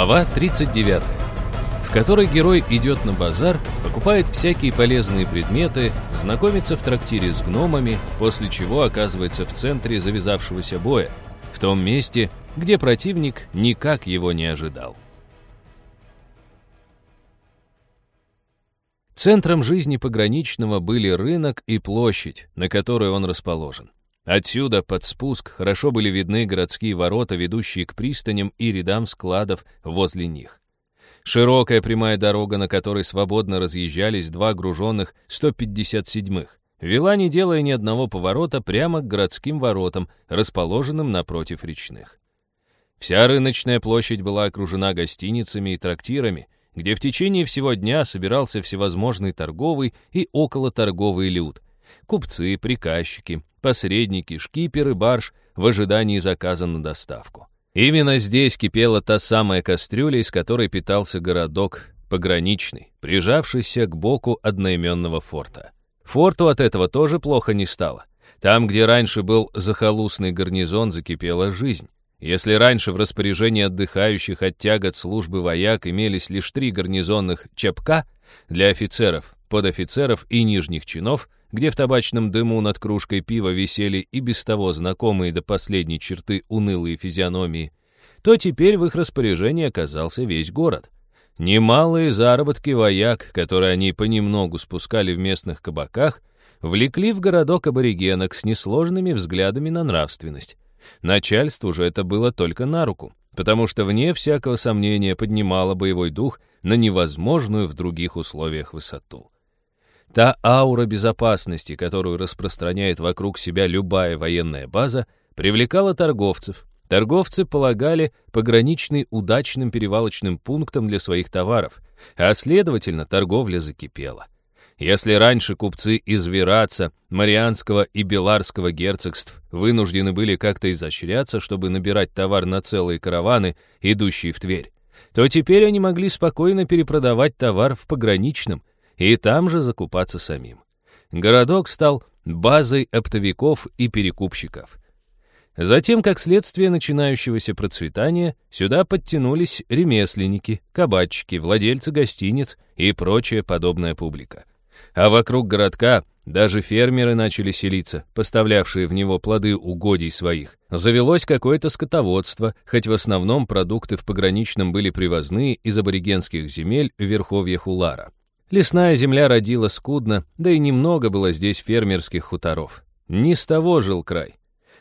Глава 39, в которой герой идет на базар, покупает всякие полезные предметы, знакомится в трактире с гномами, после чего оказывается в центре завязавшегося боя, в том месте, где противник никак его не ожидал. Центром жизни пограничного были рынок и площадь, на которой он расположен. Отсюда, под спуск, хорошо были видны городские ворота, ведущие к пристаням и рядам складов возле них. Широкая прямая дорога, на которой свободно разъезжались два груженных 157-х, вела, не делая ни одного поворота, прямо к городским воротам, расположенным напротив речных. Вся рыночная площадь была окружена гостиницами и трактирами, где в течение всего дня собирался всевозможный торговый и околоторговый люд. Купцы, приказчики, посредники, шкиперы, барж в ожидании заказа на доставку. Именно здесь кипела та самая кастрюля, из которой питался городок пограничный, прижавшийся к боку одноименного форта. Форту от этого тоже плохо не стало. Там, где раньше был захолустный гарнизон, закипела жизнь. Если раньше в распоряжении отдыхающих от тягот службы вояк имелись лишь три гарнизонных чапка для офицеров, подофицеров и нижних чинов, где в табачном дыму над кружкой пива висели и без того знакомые до последней черты унылые физиономии, то теперь в их распоряжении оказался весь город. Немалые заработки вояк, которые они понемногу спускали в местных кабаках, влекли в городок аборигенок с несложными взглядами на нравственность. Начальству же это было только на руку, потому что вне всякого сомнения поднимало боевой дух на невозможную в других условиях высоту. Та аура безопасности, которую распространяет вокруг себя любая военная база, привлекала торговцев. Торговцы полагали пограничный удачным перевалочным пунктом для своих товаров, а следовательно, торговля закипела. Если раньше купцы из Вераца, Марианского и Беларского герцогств вынуждены были как-то изощряться, чтобы набирать товар на целые караваны, идущие в Тверь, то теперь они могли спокойно перепродавать товар в пограничном, и там же закупаться самим. Городок стал базой оптовиков и перекупщиков. Затем, как следствие начинающегося процветания, сюда подтянулись ремесленники, кабачки, владельцы гостиниц и прочая подобная публика. А вокруг городка даже фермеры начали селиться, поставлявшие в него плоды угодий своих. Завелось какое-то скотоводство, хоть в основном продукты в пограничном были привозные из аборигенских земель в верховьях Улара. Лесная земля родила скудно, да и немного было здесь фермерских хуторов. Не с того жил край.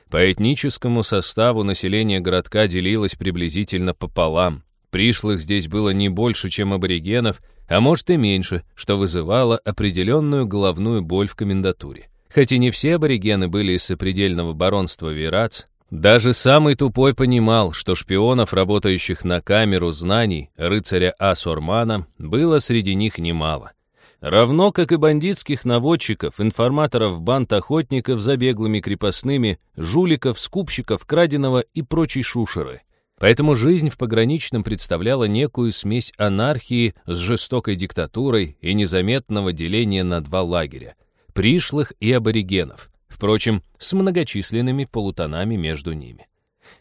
По этническому составу население городка делилось приблизительно пополам. Пришлых здесь было не больше, чем аборигенов, а может и меньше, что вызывало определенную головную боль в комендатуре. Хоть и не все аборигены были из сопредельного баронства Вирац, даже самый тупой понимал, что шпионов, работающих на камеру знаний рыцаря Асурмана, было среди них немало. Равно как и бандитских наводчиков, информаторов банд охотников за беглыми крепостными, жуликов, скупщиков, краденого и прочей шушеры. Поэтому жизнь в пограничном представляла некую смесь анархии с жестокой диктатурой и незаметного деления на два лагеря — пришлых и аборигенов впрочем, с многочисленными полутонами между ними.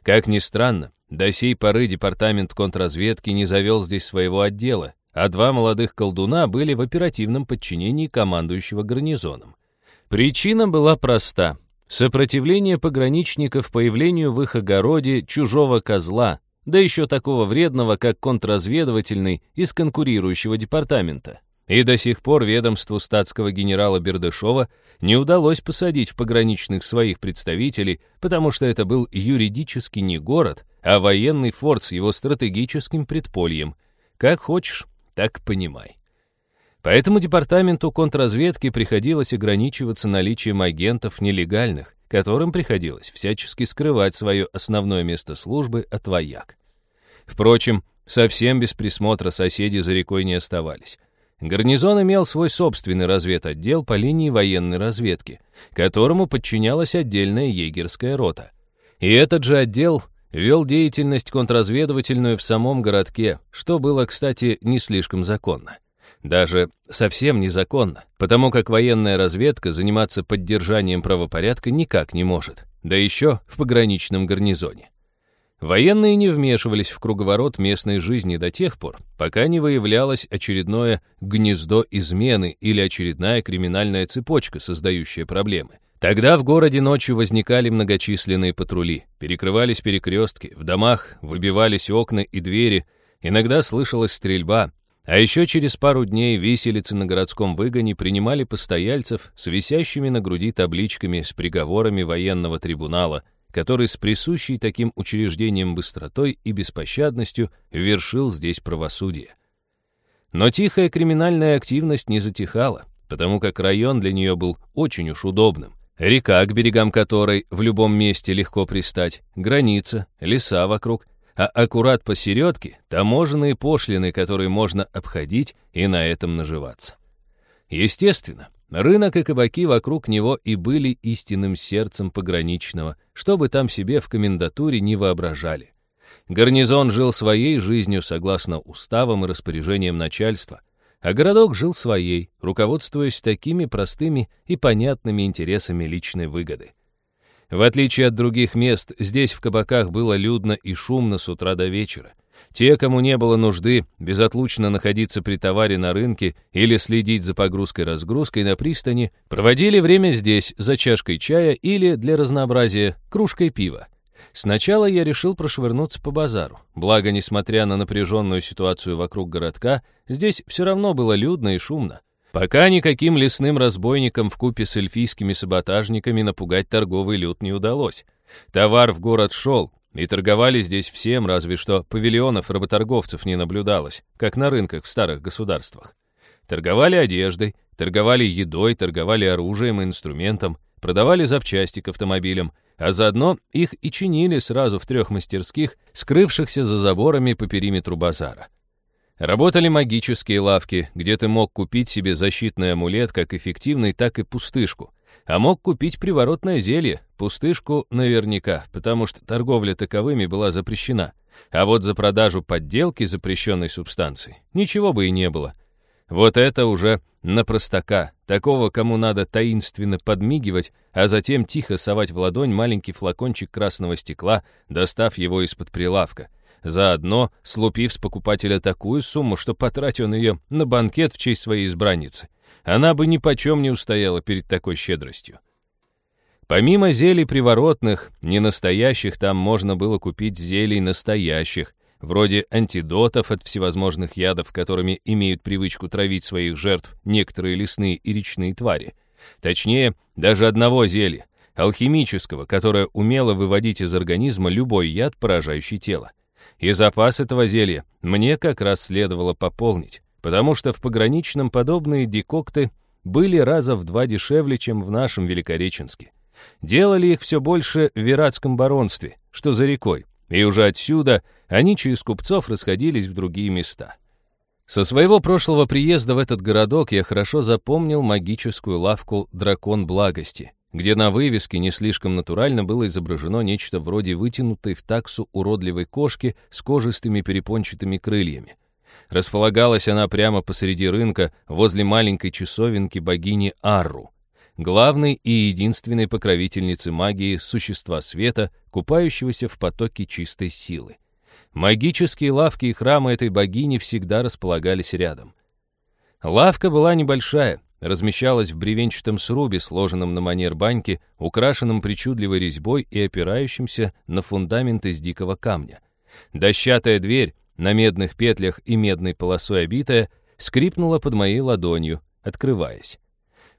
Как ни странно, до сей поры департамент контрразведки не завел здесь своего отдела, а два молодых колдуна были в оперативном подчинении командующего гарнизоном. Причина была проста. Сопротивление пограничников появлению в их огороде чужого козла, да еще такого вредного, как контрразведывательный из конкурирующего департамента. И до сих пор ведомству статского генерала Бердышева не удалось посадить в пограничных своих представителей, потому что это был юридически не город, а военный форт с его стратегическим предпольем. Как хочешь, так понимай. Поэтому департаменту контрразведки приходилось ограничиваться наличием агентов нелегальных, которым приходилось всячески скрывать свое основное место службы от вояк. Впрочем, совсем без присмотра соседи за рекой не оставались. Гарнизон имел свой собственный разведотдел по линии военной разведки, которому подчинялась отдельная егерская рота. И этот же отдел вел деятельность контрразведывательную в самом городке, что было, кстати, не слишком законно. Даже совсем незаконно, потому как военная разведка заниматься поддержанием правопорядка никак не может, да еще в пограничном гарнизоне. Военные не вмешивались в круговорот местной жизни до тех пор, пока не выявлялось очередное гнездо измены или очередная криминальная цепочка, создающая проблемы. Тогда в городе ночью возникали многочисленные патрули, перекрывались перекрестки, в домах выбивались окна и двери, иногда слышалась стрельба, а еще через пару дней виселицы на городском выгоне принимали постояльцев с висящими на груди табличками с приговорами военного трибунала, который с присущей таким учреждением быстротой и беспощадностью вершил здесь правосудие. Но тихая криминальная активность не затихала, потому как район для нее был очень уж удобным. Река, к берегам которой в любом месте легко пристать, граница, леса вокруг, а аккурат посередке — таможенные пошлины, которые можно обходить и на этом наживаться. Естественно, рынок и кабаки вокруг него и были истинным сердцем пограничного, чтобы там себе в комендатуре не воображали. Гарнизон жил своей жизнью согласно уставам и распоряжениям начальства, а городок жил своей, руководствуясь такими простыми и понятными интересами личной выгоды. В отличие от других мест, здесь в кабаках было людно и шумно с утра до вечера. Те, кому не было нужды безотлучно находиться при товаре на рынке или следить за погрузкой-разгрузкой на пристани, проводили время здесь за чашкой чая или, для разнообразия, кружкой пива. Сначала я решил прошвырнуться по базару. Благо, несмотря на напряженную ситуацию вокруг городка, здесь все равно было людно и шумно. Пока никаким лесным разбойникам вкупе с эльфийскими саботажниками напугать торговый люд не удалось. Товар в город шел, и торговали здесь всем, разве что павильонов работорговцев не наблюдалось, как на рынках в старых государствах. Торговали одеждой, торговали едой, торговали оружием и инструментом, продавали запчасти к автомобилям, а заодно их и чинили сразу в трех мастерских, скрывшихся за заборами по периметру базара. Работали магические лавки, где ты мог купить себе защитный амулет как эффективный, так и пустышку, а мог купить приворотное зелье, пустышку наверняка, потому что торговля таковыми была запрещена, а вот за продажу подделки запрещенной субстанции ничего бы и не было. Вот это уже на простака, такого, кому надо таинственно подмигивать, а затем тихо совать в ладонь маленький флакончик красного стекла, достав его из-под прилавка. Заодно слупив с покупателя такую сумму, что потратил он ее на банкет в честь своей избранницы. Она бы ни почем не устояла перед такой щедростью. Помимо зелий приворотных, ненастоящих, там можно было купить зелий настоящих, вроде антидотов от всевозможных ядов, которыми имеют привычку травить своих жертв некоторые лесные и речные твари. Точнее, даже одного зелья, алхимического, которое умело выводить из организма любой яд, поражающий тело. И запас этого зелья мне как раз следовало пополнить, потому что в пограничном подобные декокты были раза в два дешевле, чем в нашем Великореченске. Делали их все больше в Виратском баронстве, что за рекой, и уже отсюда они через купцов расходились в другие места. Со своего прошлого приезда в этот городок я хорошо запомнил магическую лавку «Дракон благости», где на вывеске не слишком натурально было изображено нечто вроде вытянутой в таксу уродливой кошки с кожистыми перепончатыми крыльями. Располагалась она прямо посреди рынка, возле маленькой часовенки богини Арру, главной и единственной покровительницы магии существа света, купающегося в потоке чистой силы. Магические лавки и храмы этой богини всегда располагались рядом. Лавка была небольшая, размещалась в бревенчатом срубе, сложенном на манер баньки, украшенном причудливой резьбой и опирающимся на фундамент из дикого камня. Дощатая дверь, на медных петлях и медной полосой обитая, скрипнула под моей ладонью, открываясь.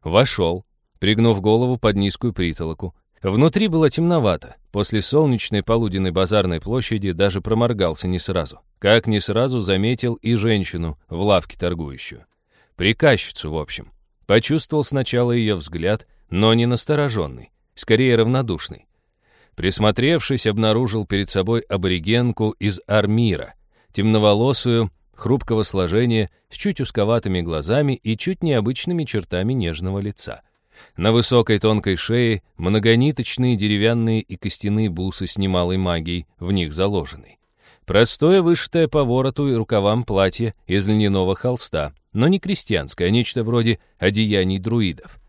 Вошел, пригнув голову под низкую притолоку. Внутри было темновато. После солнечной полуденной базарной площади даже проморгался не сразу. Как не сразу заметил и женщину в лавке торгующую. Приказчицу, в общем. Почувствовал сначала ее взгляд, но не настороженный, скорее равнодушный. Присмотревшись, обнаружил перед собой аборигенку из Армира, темноволосую, хрупкого сложения, с чуть узковатыми глазами и чуть необычными чертами нежного лица. На высокой тонкой шее многониточные деревянные и костяные бусы с немалой магией в них заложены. Простое вышитое по вороту и рукавам платье из льняного холста, но не крестьянское, а нечто вроде одеяний друидов.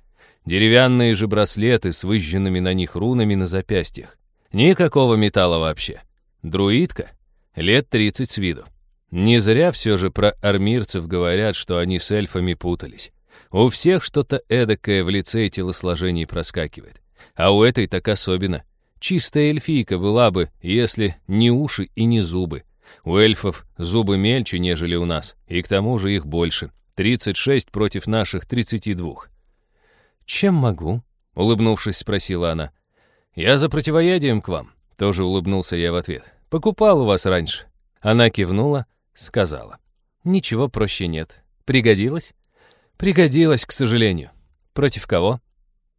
Деревянные же браслеты с выжженными на них рунами на запястьях. Никакого металла вообще. Друидка? Лет 30 с виду. Не зря все же про армирцев говорят, что они с эльфами путались. У всех что-то эдакое в лице и телосложении проскакивает. А у этой так особенно. Чистая эльфийка была бы, если не уши и не зубы. У эльфов зубы мельче, нежели у нас, и к тому же их больше. 36 против наших 32. «Чем могу?» — улыбнувшись, спросила она. «Я за противоядием к вам», — тоже улыбнулся я в ответ. «Покупал у вас раньше». Она кивнула, сказала. «Ничего проще нет. Пригодилось?» «Пригодилось, к сожалению». «Против кого?»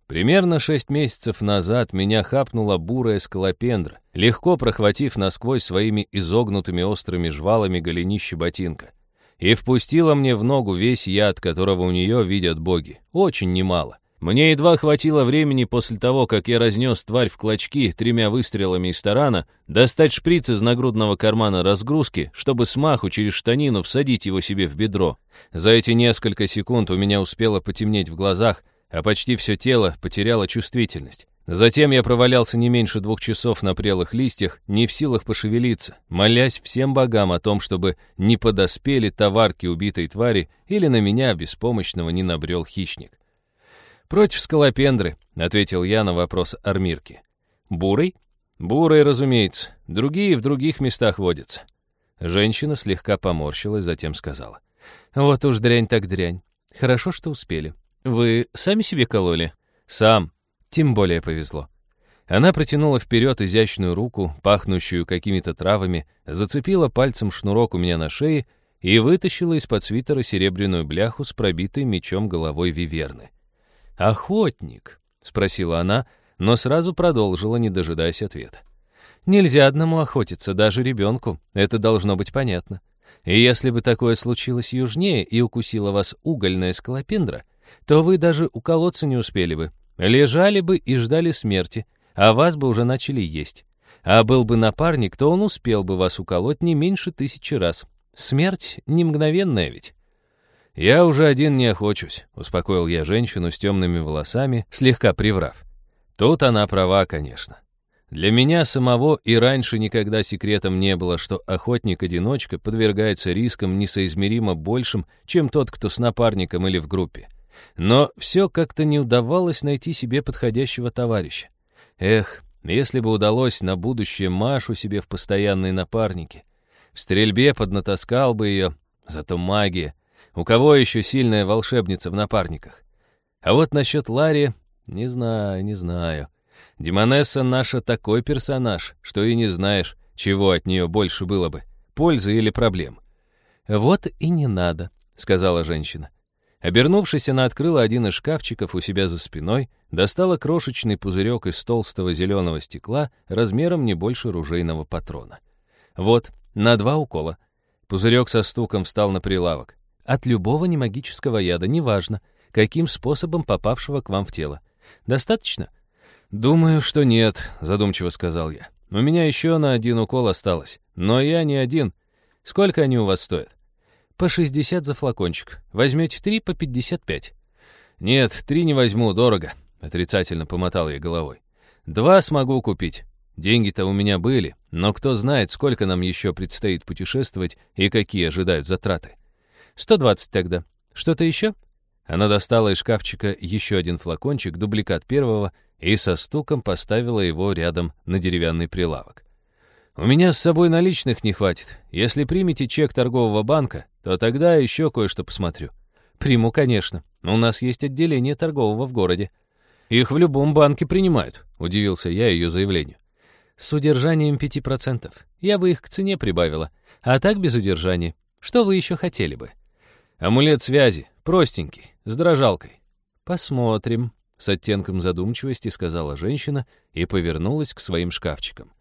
Примерно шесть месяцев назад меня хапнула бурая скалопендра, легко прохватив насквозь своими изогнутыми острыми жвалами голенище ботинка. И впустила мне в ногу весь яд, которого у нее видят боги. Очень немало. Мне едва хватило времени после того, как я разнес тварь в клочки тремя выстрелами из тарана, достать шприц из нагрудного кармана разгрузки, чтобы смаху через штанину всадить его себе в бедро. За эти несколько секунд у меня успело потемнеть в глазах, а почти все тело потеряло чувствительность. Затем я провалялся не меньше двух часов на прелых листьях, не в силах пошевелиться, молясь всем богам о том, чтобы не подоспели товарки убитой твари или на меня беспомощного не набрел хищник. «Против скалопендры», — ответил я на вопрос армирки. «Бурый?» «Бурый, разумеется. Другие в других местах водятся». Женщина слегка поморщилась, затем сказала. «Вот уж дрянь так дрянь. Хорошо, что успели. «Вы сами себе кололи?» «Сам. Тем более повезло». Она протянула вперед изящную руку, пахнущую какими-то травами, зацепила пальцем шнурок у меня на шее и вытащила из-под свитера серебряную бляху с пробитой мечом головой виверны. «Охотник?» — спросила она, но сразу продолжила, не дожидаясь ответа. «Нельзя одному охотиться, даже ребенку, это должно быть понятно. И если бы такое случилось южнее и укусила вас угольная скалопендра, то вы даже уколоться не успели бы. Лежали бы и ждали смерти, а вас бы уже начали есть. А был бы напарник, то он успел бы вас уколоть не меньше тысячи раз. Смерть не мгновенная ведь. «Я уже один не охочусь», — успокоил я женщину с темными волосами, слегка приврав. Тут она права, конечно. Для меня самого и раньше никогда секретом не было, что охотник-одиночка подвергается рискам несоизмеримо большим, чем тот, кто с напарником или в группе. Но все как-то не удавалось найти себе подходящего товарища. Эх, если бы удалось на будущее Машу себе в постоянные напарники. В стрельбе поднатаскал бы ее, зато магия. У кого еще сильная волшебница в напарниках? А вот насчет Ларри, не знаю, не знаю. Демонесса наша такой персонаж, что и не знаешь, чего от нее больше было бы, пользы или проблем. «Вот и не надо», — сказала женщина. Обернувшись, она открыла один из шкафчиков у себя за спиной, достала крошечный пузырек из толстого зеленого стекла размером не больше ружейного патрона. Вот, на два укола. Пузырек со стуком встал на прилавок. От любого немагического яда, неважно, каким способом попавшего к вам в тело. Достаточно? Думаю, что нет, задумчиво сказал я. У меня еще на один укол осталось. Но я не один. Сколько они у вас стоят? По 60 за флакончик. Возьмете три по 55. Нет, три не возьму, дорого. Отрицательно помотал я головой. Два смогу купить. Деньги-то у меня были, но кто знает, сколько нам еще предстоит путешествовать и какие ожидают затраты. 120 тогда. Что-то еще? Она достала из шкафчика еще один флакончик, дубликат первого, и со стуком поставила его рядом на деревянный прилавок. «У меня с собой наличных не хватит. Если примете чек торгового банка, то тогда еще кое-что посмотрю». «Приму, конечно. У нас есть отделение торгового в городе». «Их в любом банке принимают», — удивился я ее заявлению. «С удержанием пяти процентов. Я бы их к цене прибавила. А так без удержания. Что вы еще хотели бы?» «Амулет связи. Простенький. С дрожалкой». «Посмотрим», — с оттенком задумчивости сказала женщина и повернулась к своим шкафчикам.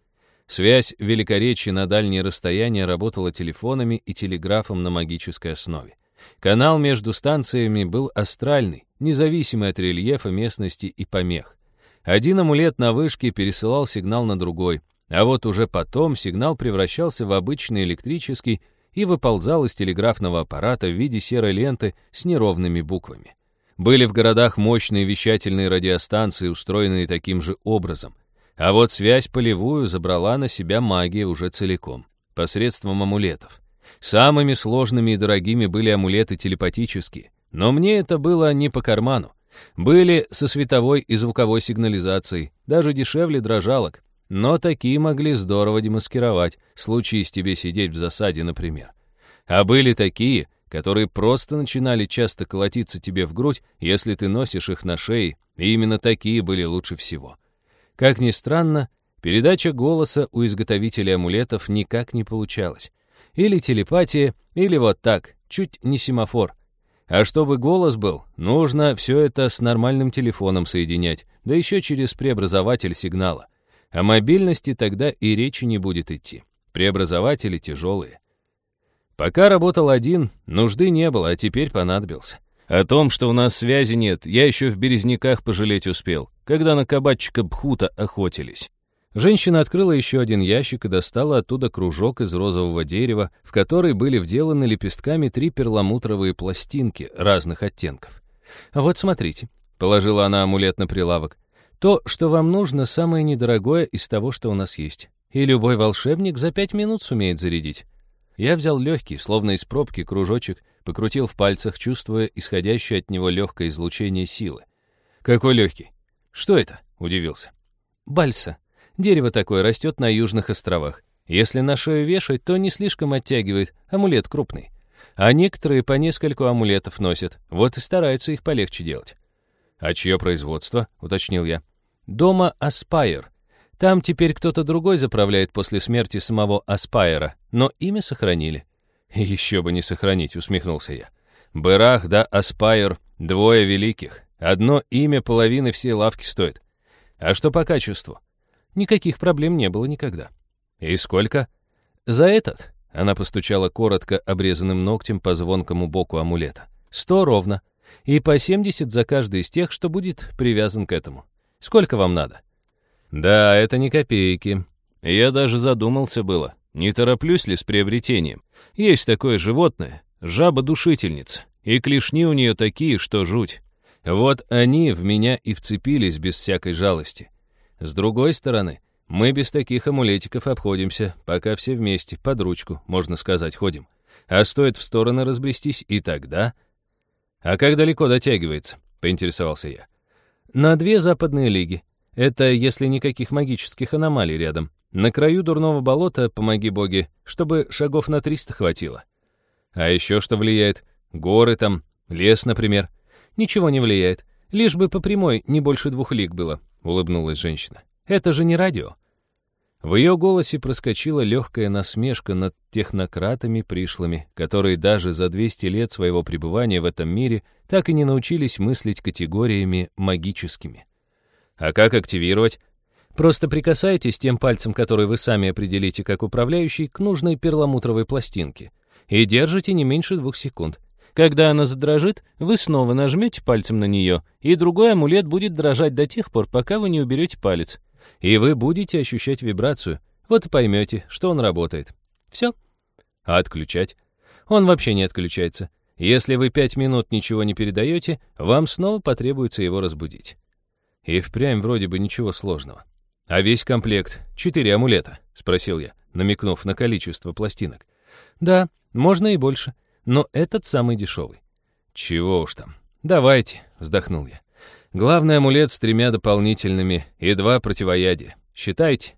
Связь в Великоречии на дальние расстояния работала телефонами и телеграфом на магической основе. Канал между станциями был астральный, независимый от рельефа местности и помех. Один амулет на вышке пересылал сигнал на другой, а вот уже потом сигнал превращался в обычный электрический и выползал из телеграфного аппарата в виде серой ленты с неровными буквами. Были в городах мощные вещательные радиостанции, устроенные таким же образом. А вот связь полевую забрала на себя магия уже целиком, посредством амулетов. Самыми сложными и дорогими были амулеты телепатические, но мне это было не по карману. Были со световой и звуковой сигнализацией, даже дешевле дрожалок, но такие могли здорово демаскировать, случись тебе сидеть в засаде, например. А были такие, которые просто начинали часто колотиться тебе в грудь, если ты носишь их на шее, и именно такие были лучше всего. Как ни странно, передача голоса у изготовителей амулетов никак не получалась. Или телепатия, или вот так, чуть не семафор. А чтобы голос был, нужно все это с нормальным телефоном соединять, да еще через преобразователь сигнала. О мобильности тогда и речи не будет идти. Преобразователи тяжелые. Пока работал один, нужды не было, а теперь понадобился. О том, что у нас связи нет, я еще в Березняках пожалеть успел, когда на кабачика Бхута охотились. Женщина открыла еще один ящик и достала оттуда кружок из розового дерева, в который были вделаны лепестками три перламутровые пластинки разных оттенков. «Вот смотрите», — положила она амулет на прилавок, «то, что вам нужно, самое недорогое из того, что у нас есть. И любой волшебник за пять минут сумеет зарядить». Я взял легкий, словно из пробки, кружочек, покрутил в пальцах, чувствуя исходящее от него легкое излучение силы. «Какой легкий? Что это?» — удивился. «Бальса», Дерево такое растет на южных островах. Если на шею вешать, то не слишком оттягивает, амулет крупный. А некоторые по нескольку амулетов носят, вот и стараются их полегче делать. «А чье производство?» — уточнил я. «Дома Аспайр. Там теперь кто-то другой заправляет после смерти самого Аспайра, но имя сохранили». «Еще бы не сохранить», — усмехнулся я. «Берах да Аспайр — двое великих. Одно имя половины всей лавки стоит. А что по качеству?» Никаких проблем не было никогда. И сколько? За этот, она постучала коротко обрезанным ногтем по звонкому боку амулета. Сто ровно. И по семьдесят за каждый из тех, что будет привязан к этому. Сколько вам надо? Да, это не копейки. Я даже задумался было, не тороплюсь ли с приобретением. Есть такое животное, жаба-душительница, и клешни у нее такие, что жуть. Вот они в меня и вцепились без всякой жалости. С другой стороны, мы без таких амулетиков обходимся, пока все вместе, под ручку, можно сказать, ходим. А стоит в стороны разбрестись, и тогда... «А как далеко дотягивается?» — поинтересовался я. «На две западные лиги. Это если никаких магических аномалий рядом. На краю дурного болота, помоги боги, чтобы шагов на триста хватило. А еще что влияет? Горы там, лес, например. Ничего не влияет. Лишь бы по прямой не больше двух лиг было. — улыбнулась женщина. «Это же не радио». В ее голосе проскочила легкая насмешка над технократами пришлыми, которые даже за 200 лет своего пребывания в этом мире так и не научились мыслить категориями магическими. «А как активировать?» «Просто прикасайтесь тем пальцем, который вы сами определите как управляющий, к нужной перламутровой пластинке, и держите не меньше двух секунд. Когда она задрожит, вы снова нажмете пальцем на нее, и другой амулет будет дрожать до тех пор, пока вы не уберете палец. И вы будете ощущать вибрацию. Вот и поймете, что он работает. Все. А отключать? Он вообще не отключается. Если вы пять минут ничего не передаете, вам снова потребуется его разбудить. И впрямь вроде бы ничего сложного. А весь комплект — четыре амулета? — спросил я, намекнув на количество пластинок. Да, можно и больше но этот самый дешевый. Чего уж там. Давайте, вздохнул я. Главный амулет с тремя дополнительными и два противоядия. Считайте.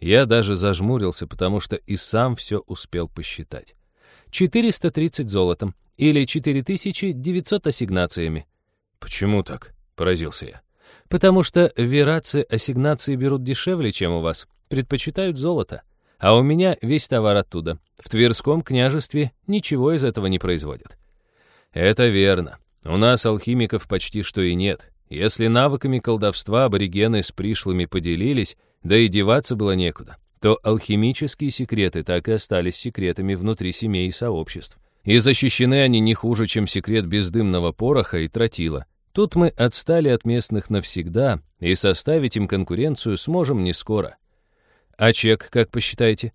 Я даже зажмурился, потому что и сам все успел посчитать. 430 золотом или 4900 ассигнациями. Почему так? Поразился я. Потому что верацы ассигнации берут дешевле, чем у вас. Предпочитают золото. А у меня весь товар оттуда. В Тверском княжестве ничего из этого не производят. Это верно. У нас алхимиков почти что и нет. Если навыками колдовства аборигены с пришлыми поделились, да и деваться было некуда, то алхимические секреты так и остались секретами внутри семей и сообществ. И защищены они не хуже, чем секрет бездымного пороха и тротила. Тут мы отстали от местных навсегда, и составить им конкуренцию сможем не скоро. А чек, как посчитаете?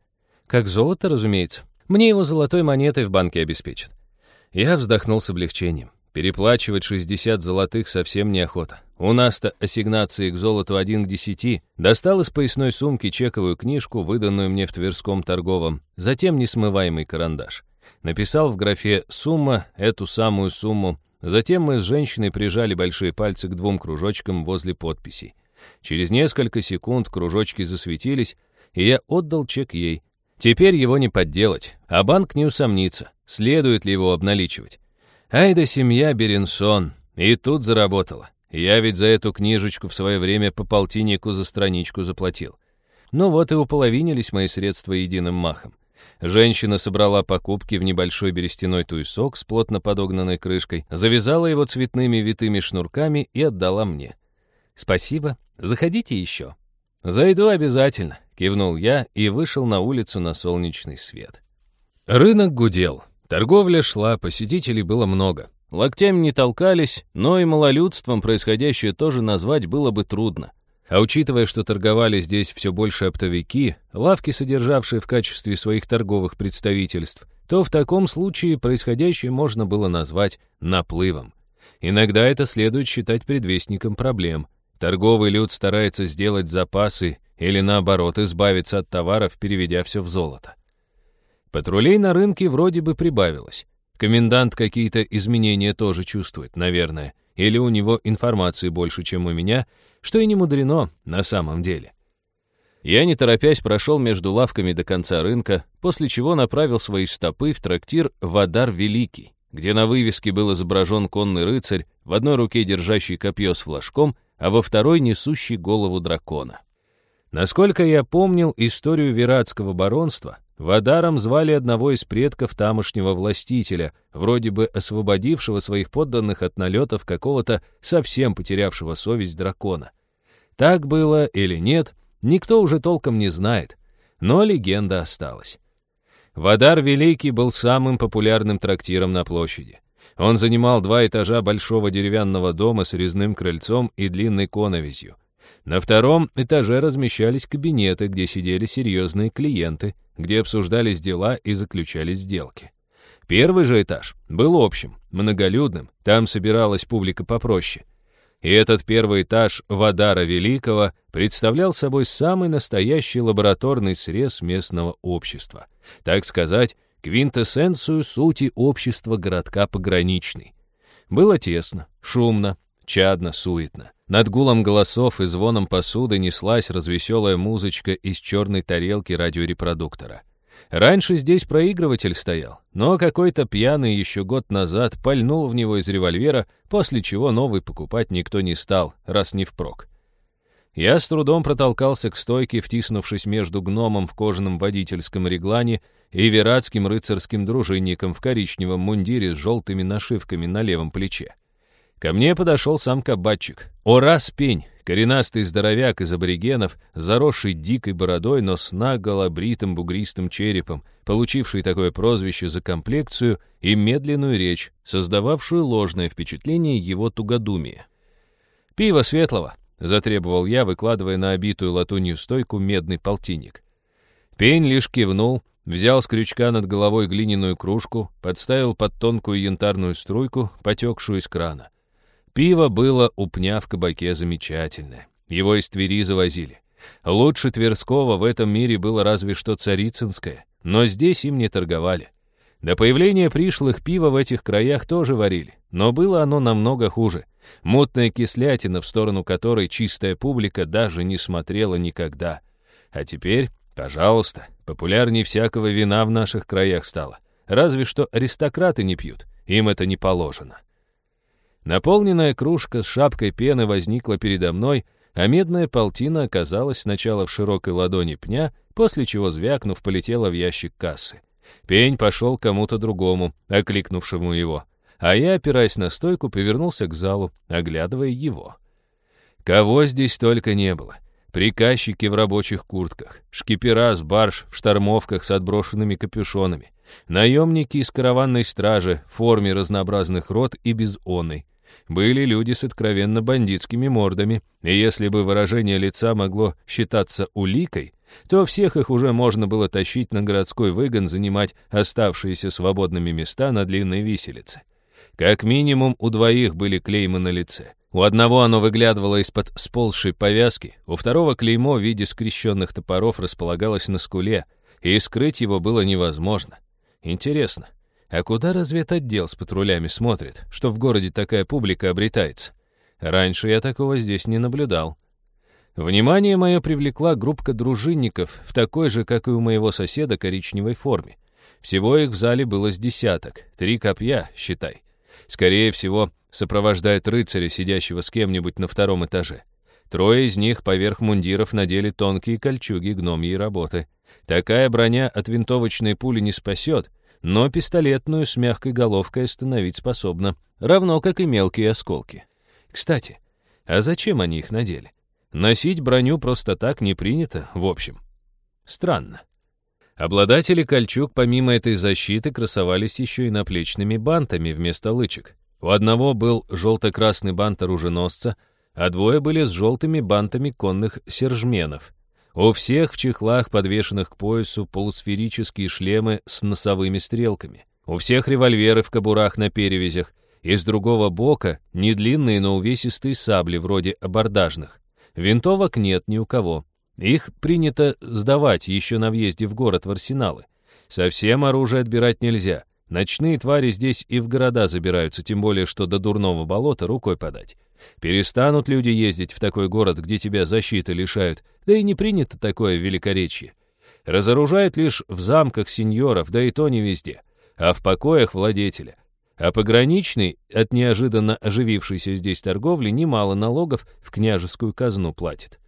Как золото, разумеется. Мне его золотой монетой в банке обеспечат. Я вздохнул с облегчением. Переплачивать 60 золотых совсем неохота. У нас-то ассигнации к золоту один к десяти. Достал из поясной сумки чековую книжку, выданную мне в Тверском торговом, затем несмываемый карандаш. Написал в графе «сумма» эту самую сумму. Затем мы с женщиной прижали большие пальцы к двум кружочкам возле подписей. Через несколько секунд кружочки засветились, и я отдал чек ей. Теперь его не подделать, а банк не усомнится, следует ли его обналичивать. Ай да семья Беренсон, и тут заработала. Я ведь за эту книжечку в свое время по полтиннику за страничку заплатил. Ну вот и уполовинились мои средства единым махом. Женщина собрала покупки в небольшой берестяной туесок с плотно подогнанной крышкой, завязала его цветными витыми шнурками и отдала мне. «Спасибо. Заходите еще». «Зайду обязательно», — кивнул я и вышел на улицу на солнечный свет. Рынок гудел. Торговля шла, посетителей было много. Локтями не толкались, но и малолюдством происходящее тоже назвать было бы трудно. А учитывая, что торговали здесь все больше оптовики, лавки, содержавшие в качестве своих торговых представительств, то в таком случае происходящее можно было назвать наплывом. Иногда это следует считать предвестником проблем. Торговый люд старается сделать запасы или, наоборот, избавиться от товаров, переведя все в золото. Патрулей на рынке вроде бы прибавилось. Комендант какие-то изменения тоже чувствует, наверное. Или у него информации больше, чем у меня, что и не мудрено на самом деле. Я, не торопясь, прошел между лавками до конца рынка, после чего направил свои стопы в трактир «Вадар Великий», где на вывеске был изображен конный рыцарь, в одной руке держащий копье с флажком, а во второй несущий голову дракона. Насколько я помнил историю Виратского баронства, Вадаром звали одного из предков тамошнего властителя, вроде бы освободившего своих подданных от налетов какого-то совсем потерявшего совесть дракона. Так было или нет, никто уже толком не знает, но легенда осталась. Вадар Великий был самым популярным трактиром на площади. Он занимал два этажа большого деревянного дома с резным крыльцом и длинной коновизью. На втором этаже размещались кабинеты, где сидели серьезные клиенты, где обсуждались дела и заключались сделки. Первый же этаж был общим, многолюдным, там собиралась публика попроще. И этот первый этаж Вадара Великого представлял собой самый настоящий лабораторный срез местного общества. Так сказать, квинтэссенцию сути общества городка пограничный. Было тесно, шумно, чадно, суетно. Над гулом голосов и звоном посуды неслась развеселая музычка из черной тарелки радиорепродуктора. Раньше здесь проигрыватель стоял, но какой-то пьяный еще год назад пальнул в него из револьвера, после чего новый покупать никто не стал, раз не впрок. Я с трудом протолкался к стойке, втиснувшись между гномом в кожаном водительском реглане и вератским рыцарским дружинником в коричневом мундире с желтыми нашивками на левом плече. Ко мне подошел сам кабачик. Орас пень, коренастый здоровяк из аборигенов, заросший дикой бородой, но с наголо бритым бугристым черепом, получивший такое прозвище за комплекцию и медленную речь, создававшую ложное впечатление его тугодумия. «Пиво светлого», — затребовал я, выкладывая на обитую латунью стойку медный полтинник. Пень лишь кивнул, взял с крючка над головой глиняную кружку, подставил под тонкую янтарную струйку, потекшую из крана. Пиво было у пня в кабаке замечательное. Его из Твери завозили. Лучше Тверского в этом мире было разве что Царицынское, но здесь им не торговали. До появления пришлых пива в этих краях тоже варили, но было оно намного хуже. Мутная кислятина, в сторону которой чистая публика даже не смотрела никогда. А теперь, пожалуйста, популярнее всякого вина в наших краях стало. Разве что аристократы не пьют, им это не положено. Наполненная кружка с шапкой пены возникла передо мной, а медная полтина оказалась сначала в широкой ладони пня, после чего, звякнув, полетела в ящик кассы. Пень пошел кому-то другому, окликнувшему его, а я, опираясь на стойку, повернулся к залу, оглядывая его. Кого здесь только не было. Приказчики в рабочих куртках, шкипера с барж в штормовках с отброшенными капюшонами, наемники из караванной стражи в форме разнообразных рот и без оной, были люди с откровенно бандитскими мордами, и если бы выражение лица могло считаться уликой, то всех их уже можно было тащить на городской выгон, занимать оставшиеся свободными места на длинной виселице. Как минимум у двоих были клеймы на лице. У одного оно выглядывало из-под сползшей повязки, у второго клеймо в виде скрещенных топоров располагалось на скуле, и скрыть его было невозможно. Интересно, а куда разведотдел с патрулями смотрит, что в городе такая публика обретается? Раньше я такого здесь не наблюдал. Внимание мое привлекла группка дружинников в такой же, как и у моего соседа, коричневой форме. Всего их в зале было с десяток, три копья, считай. Скорее всего, сопровождает рыцаря, сидящего с кем-нибудь на втором этаже. Трое из них поверх мундиров надели тонкие кольчуги гномьей работы. Такая броня от винтовочной пули не спасет, но пистолетную с мягкой головкой остановить способна, равно как и мелкие осколки. Кстати, а зачем они их надели? Носить броню просто так не принято, в общем. Странно. Обладатели кольчуг помимо этой защиты красовались еще и наплечными бантами вместо лычек. У одного был желто-красный бант оруженосца, а двое были с желтыми бантами конных сержменов. У всех в чехлах, подвешенных к поясу, полусферические шлемы с носовыми стрелками. У всех револьверы в кобурах на перевязях. И с другого бока не длинные, но увесистые сабли, вроде абордажных. Винтовок нет ни у кого. Их принято сдавать еще на въезде в город в арсеналы. Совсем оружие отбирать нельзя. Ночные твари здесь и в города забираются, тем более, что до дурного болота рукой подать. Перестанут люди ездить в такой город, где тебя защиты лишают, да и не принято такое великоречие. Разоружают лишь в замках сеньоров, да и то не везде, а в покоях владетеля. А пограничный, от неожиданно оживившейся здесь торговли, немало налогов в княжескую казну платит.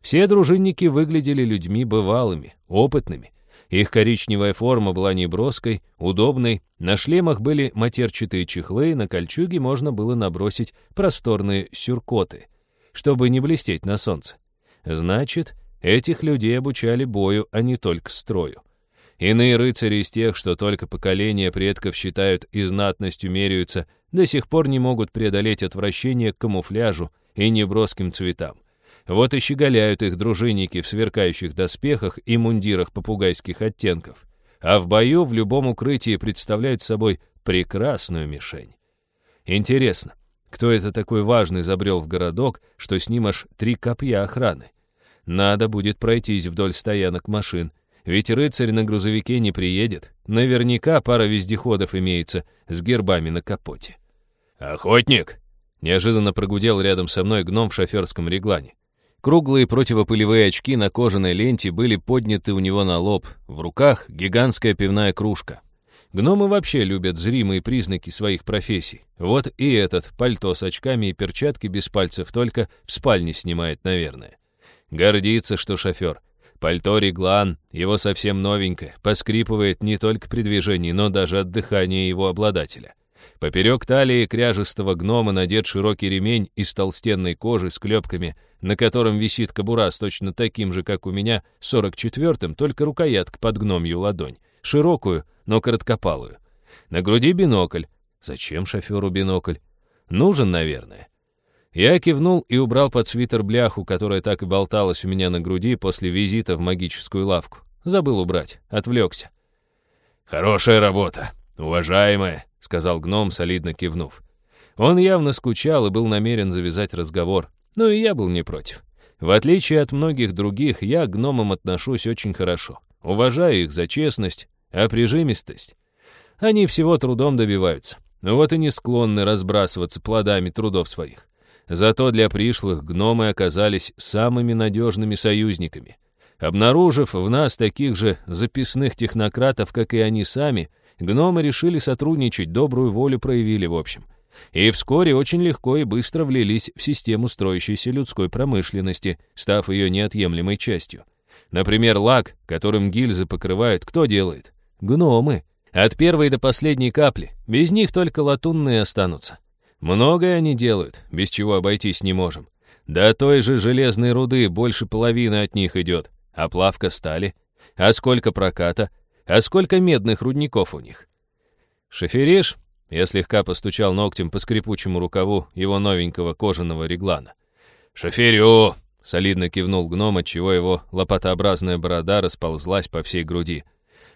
Все дружинники выглядели людьми бывалыми, опытными. Их коричневая форма была неброской, удобной, на шлемах были матерчатые чехлы, на кольчуге можно было набросить просторные сюркоты, чтобы не блестеть на солнце. Значит, этих людей обучали бою, а не только строю. Иные рыцари из тех, что только поколения предков считают и знатностью меряются, до сих пор не могут преодолеть отвращение к камуфляжу и неброским цветам. Вот и щеголяют их дружинники в сверкающих доспехах и мундирах попугайских оттенков, а в бою в любом укрытии представляют собой прекрасную мишень. Интересно, кто это такой важный забрел в городок, что с ним аж три копья охраны? Надо будет пройтись вдоль стоянок машин, ведь рыцарь на грузовике не приедет. Наверняка пара вездеходов имеется с гербами на капоте. «Охотник!» — неожиданно прогудел рядом со мной гном в шоферском реглане. Круглые противопылевые очки на кожаной ленте были подняты у него на лоб, в руках гигантская пивная кружка. Гномы вообще любят зримые признаки своих профессий. Вот и этот, пальто с очками и перчатки без пальцев только в спальне снимает, наверное. Гордится, что шофер. Пальто реглан, его совсем новенькое, поскрипывает не только при движении, но даже от дыхания его обладателя. Поперек талии кряжестого гнома надет широкий ремень из толстенной кожи с клепками, на котором висит кобура с точно таким же, как у меня, 44-м, только рукоятка под гномью ладонь. Широкую, но короткопалую. На груди бинокль. Зачем шоферу бинокль? Нужен, наверное. Я кивнул и убрал под свитер бляху, которая так и болталась у меня на груди после визита в магическую лавку. Забыл убрать, отвлекся. «Хорошая работа, уважаемая», — сказал гном, солидно кивнув. Он явно скучал и был намерен завязать разговор, но и я был не против. В отличие от многих других, я к гномам отношусь очень хорошо. Уважаю их за честность, а прижимистость. Они всего трудом добиваются, вот и не склонны разбрасываться плодами трудов своих. Зато для пришлых гномы оказались самыми надежными союзниками. Обнаружив в нас таких же записных технократов, как и они сами, Гномы решили сотрудничать, добрую волю проявили в общем. И вскоре очень легко и быстро влились в систему строящейся людской промышленности, став ее неотъемлемой частью. Например, лак, которым гильзы покрывают, кто делает? Гномы. От первой до последней капли. Без них только латунные останутся. Многое они делают, без чего обойтись не можем. До той же железной руды больше половины от них идет. А плавка стали? А сколько проката? А сколько медных рудников у них? Шоферишь? Я слегка постучал ногтем по скрипучему рукаву его новенького кожаного реглана. «Шоферю!» — солидно кивнул гном, отчего его лопатообразная борода расползлась по всей груди.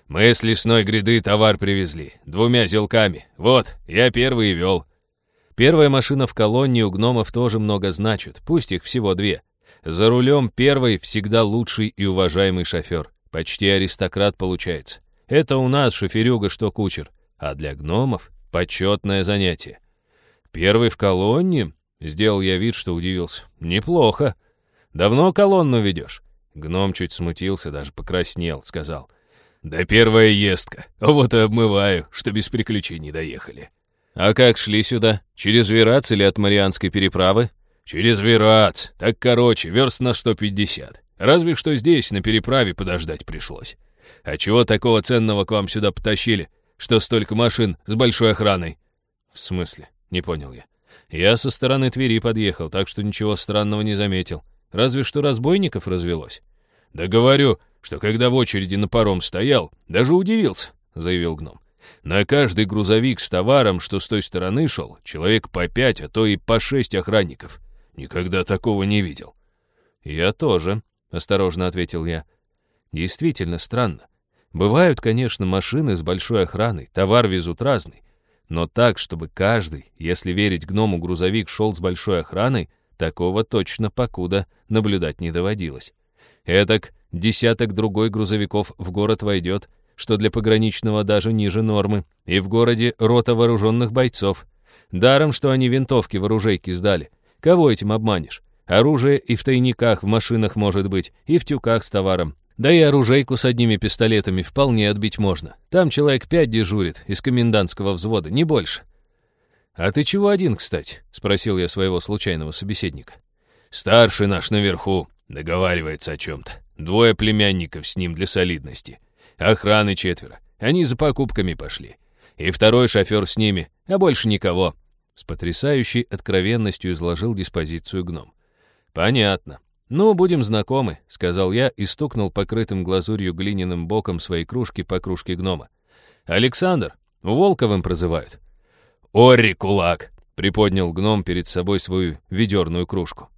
Мы с лесной гряды товар привезли, двумя зелками. Вот, я первый и вел». Первая машина в колонне у гномов тоже много значит, пусть их всего две. За рулем первый всегда лучший и уважаемый шофер. Почти аристократ получается. Это у нас шоферюга, что кучер. А для гномов почетное занятие. Первый в колонне? Сделал я вид, что удивился. Неплохо. Давно колонну ведешь? Гном чуть смутился, даже покраснел, сказал. Да первая ездка. Вот и обмываю, что без приключений доехали. «А как шли сюда? Через Вирац или от Марианской переправы?» «Через Вирац. Так короче, верст на 150. Разве что здесь, на переправе, подождать пришлось. А чего такого ценного к вам сюда потащили, что столько машин с большой охраной?» «В смысле?» — не понял я. «Я со стороны Твери подъехал, так что ничего странного не заметил. Разве что разбойников развелось». «Да говорю, что когда в очереди на паром стоял, даже удивился», — заявил гном. На каждый грузовик с товаром, что с той стороны шел, человек по пять, а то и по шесть охранников. Никогда такого не видел. «Я тоже», — осторожно ответил я. «Действительно странно. Бывают, конечно, машины с большой охраной, товар везут разный. Но так, чтобы каждый, если верить гному, грузовик шел с большой охраной, такого точно покуда наблюдать не доводилось. Эдак десяток другой грузовиков в город войдет — что для пограничного даже ниже нормы, и в городе рота вооруженных бойцов. Даром, что они винтовки в оружейке сдали. Кого этим обманешь? Оружие и в тайниках в машинах может быть, и в тюках с товаром. Да и оружейку с одними пистолетами вполне отбить можно. Там человек пять дежурит из комендантского взвода, не больше. «А ты чего один, кстати?» — спросил я своего случайного собеседника. «Старший наш наверху, договаривается о чем-то. Двое племянников с ним для солидности. Охраны четверо. Они за покупками пошли. И второй шофер с ними, а больше никого. С потрясающей откровенностью изложил диспозицию гном. «Понятно. Ну, будем знакомы», — сказал я и стукнул покрытым глазурью глиняным боком своей кружки по кружке гнома. «Александр, Волковым прозывают». «Орри, кулак!» — приподнял гном перед собой свою ведерную кружку.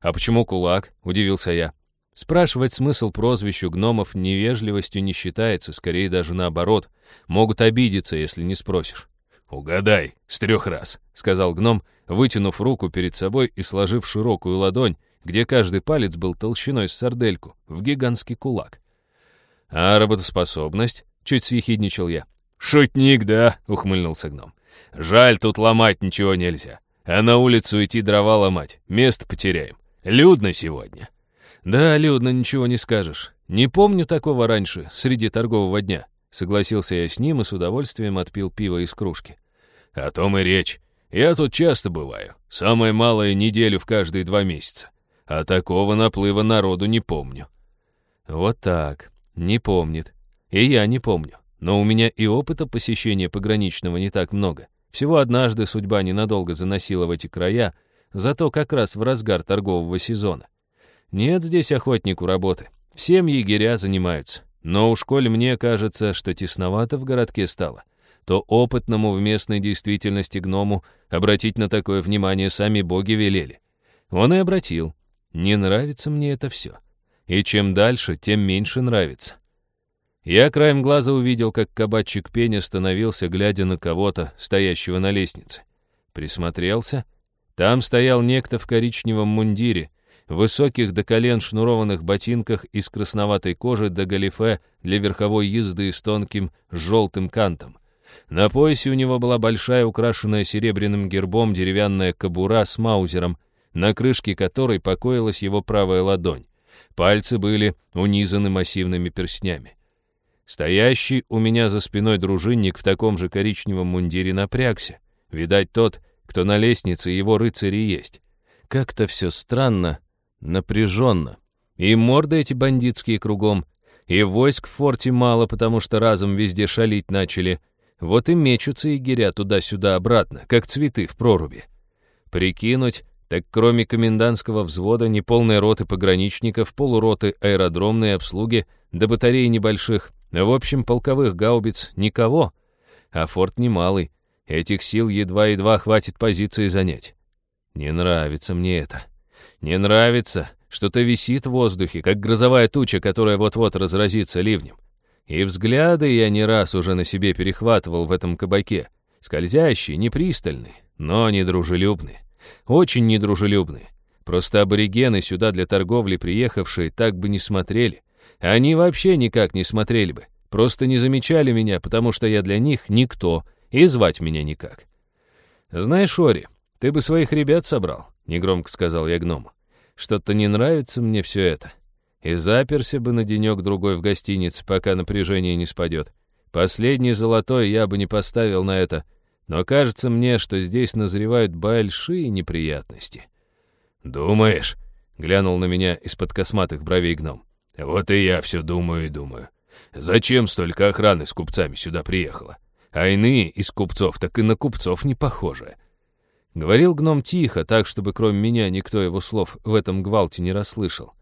«А почему кулак?» — удивился я. Спрашивать смысл прозвищу гномов невежливостью не считается, скорее даже наоборот. Могут обидеться, если не спросишь. «Угадай, с трех раз», — сказал гном, вытянув руку перед собой и сложив широкую ладонь, где каждый палец был толщиной с сардельку, в гигантский кулак. «А работоспособность?» — чуть съехидничал я. «Шутник, да?» — ухмыльнулся гном. «Жаль, тут ломать ничего нельзя. А на улицу идти дрова ломать, место потеряем. Людно сегодня». «Да, Людно, ничего не скажешь. Не помню такого раньше, среди торгового дня». Согласился я с ним и с удовольствием отпил пиво из кружки. «О том и речь. Я тут часто бываю. Самое малое неделю в каждые два месяца. А такого наплыва народу не помню». «Вот так. Не помнит. И я не помню. Но у меня и опыта посещения пограничного не так много. Всего однажды судьба ненадолго заносила в эти края, зато как раз в разгар торгового сезона. Нет здесь охотнику работы. Всем егеря занимаются. Но у школе мне кажется, что тесновато в городке стало. То опытному в местной действительности гному обратить на такое внимание сами боги велели. Он и обратил. Не нравится мне это все. И чем дальше, тем меньше нравится. Я краем глаза увидел, как кабачик пень остановился, глядя на кого-то, стоящего на лестнице. Присмотрелся. Там стоял некто в коричневом мундире, высоких до колен шнурованных ботинках из красноватой кожи до галифе для верховой езды с тонким желтым кантом. На поясе у него была большая, украшенная серебряным гербом деревянная кобура с маузером, на крышке которой покоилась его правая ладонь. Пальцы были унизаны массивными перстнями. Стоящий у меня за спиной дружинник в таком же коричневом мундире напрягся. Видать, тот, кто на лестнице, его рыцари есть. Как-то все странно, Напряженно. И морды эти бандитские кругом. И войск в форте мало, потому что разом везде шалить начали. Вот и мечутся егеря туда-сюда обратно, как цветы в проруби. Прикинуть, так кроме комендантского взвода, неполной роты пограничников, полуроты аэродромной обслуги, до батареи небольших, в общем, полковых гаубиц никого. А форт немалый, этих сил едва-едва хватит позиции занять. Не нравится мне это. Не нравится, что-то висит в воздухе, как грозовая туча, которая вот-вот разразится ливнем. И взгляды я не раз уже на себе перехватывал в этом кабаке. Скользящие, непристальные, но недружелюбные. Очень недружелюбные. Просто аборигены сюда для торговли приехавшие так бы не смотрели. Они вообще никак не смотрели бы. Просто не замечали меня, потому что я для них никто, и звать меня никак. «Знаешь, Ори, ты бы своих ребят собрал», — негромко сказал я гному. «Что-то не нравится мне все это. И заперся бы на денек-другой в гостинице, пока напряжение не спадет. Последний золотой я бы не поставил на это, но кажется мне, что здесь назревают большие неприятности». «Думаешь?» — глянул на меня из-под косматых бровей гном. «Вот и я все думаю и думаю. Зачем столько охраны с купцами сюда приехала? А иные из купцов так и на купцов не похожи». Говорил гном тихо, так, чтобы кроме меня никто его слов в этом гвалте не расслышал.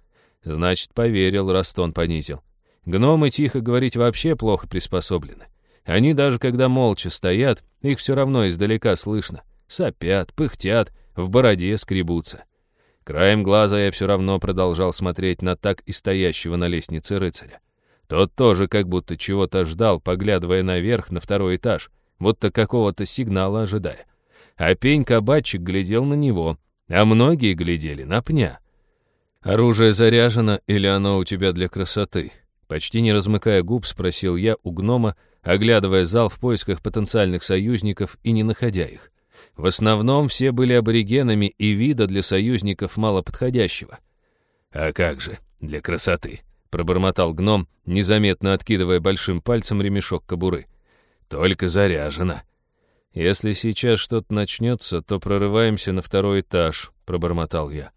Значит, поверил, раз тон понизил. Гномы тихо говорить вообще плохо приспособлены. Они даже когда молча стоят, их все равно издалека слышно. Сопят, пыхтят, в бороде скребутся. Краем глаза я все равно продолжал смотреть на так и стоящего на лестнице рыцаря. Тот тоже как будто чего-то ждал, поглядывая наверх на второй этаж, будто какого-то сигнала ожидая. А пень-кабачик глядел на него, а многие глядели на пня. «Оружие заряжено или оно у тебя для красоты?» Почти не размыкая губ, спросил я у гнома, оглядывая зал в поисках потенциальных союзников и не находя их. В основном все были аборигенами и вида для союзников мало подходящего. «А как же, для красоты!» — пробормотал гном, незаметно откидывая большим пальцем ремешок кобуры. «Только заряжено». «Если сейчас что-то начнется, то прорываемся на второй этаж», — пробормотал я.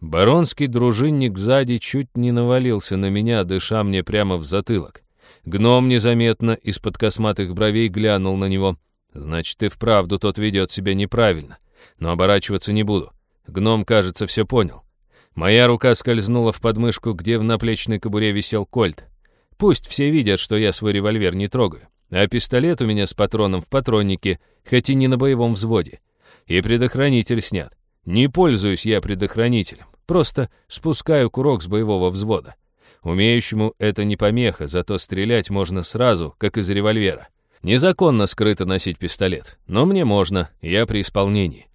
Баронский дружинник сзади чуть не навалился на меня, дыша мне прямо в затылок. Гном незаметно из-под косматых бровей глянул на него — Значит, и вправду тот ведет себя неправильно. Но оборачиваться не буду. Гном, кажется, все понял. Моя рука скользнула в подмышку, где в наплечной кобуре висел кольт. Пусть все видят, что я свой револьвер не трогаю. А пистолет у меня с патроном в патроннике, хоть и не на боевом взводе. И предохранитель снят. Не пользуюсь я предохранителем, просто спускаю курок с боевого взвода. Умеющему это не помеха, зато стрелять можно сразу, как из револьвера. Незаконно скрыто носить пистолет, но мне можно, я при исполнении.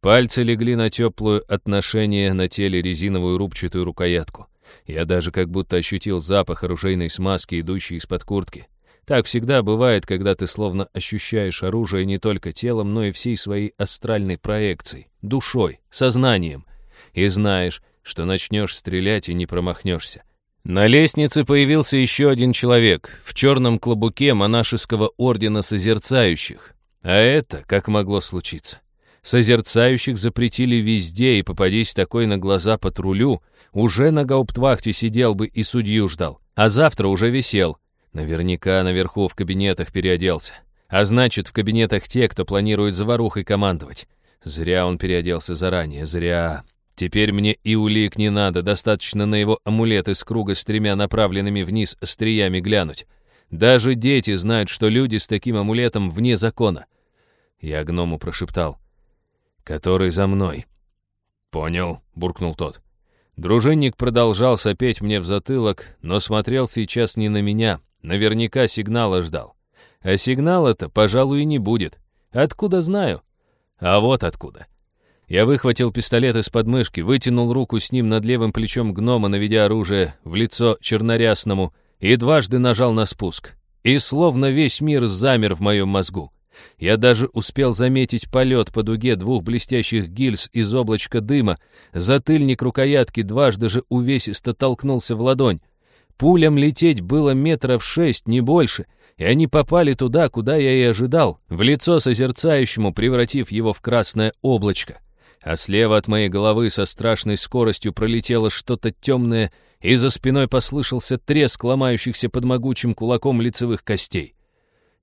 Пальцы легли на теплую отношение на теле резиновую рубчатую рукоятку. Я даже как будто ощутил запах оружейной смазки, идущей из-под куртки. Так всегда бывает, когда ты словно ощущаешь оружие не только телом, но и всей своей астральной проекцией, душой, сознанием. И знаешь, что начнешь стрелять и не промахнешься. На лестнице появился еще один человек в черном клобуке монашеского ордена созерцающих. А это как могло случиться? Созерцающих запретили везде, и попадись такой на глаза патрулю, уже на гауптвахте сидел бы и судью ждал, а завтра уже висел. Наверняка наверху в кабинетах переоделся. А значит, в кабинетах те, кто планирует заварухой командовать. Зря он переоделся заранее, зря. Теперь мне и улик не надо, достаточно на его амулет из круга с тремя направленными вниз остриями глянуть. Даже дети знают, что люди с таким амулетом вне закона. Я гному прошептал. «Который за мной?» «Понял», — буркнул тот. Дружинник продолжал сопеть мне в затылок, но смотрел сейчас не на меня, наверняка сигнала ждал. А сигнал это, пожалуй, и не будет. Откуда знаю? А вот откуда. Я выхватил пистолет из подмышки, вытянул руку с ним над левым плечом гнома, наведя оружие в лицо чернорясному, и дважды нажал на спуск. И словно весь мир замер в моем мозгу. Я даже успел заметить полет по дуге двух блестящих гильз из облачка дыма, затыльник рукоятки дважды же увесисто толкнулся в ладонь. Пулям лететь было метров шесть, не больше, и они попали туда, куда я и ожидал, в лицо созерцающему, превратив его в красное облачко а слева от моей головы со страшной скоростью пролетело что-то темное, и за спиной послышался треск ломающихся под могучим кулаком лицевых костей.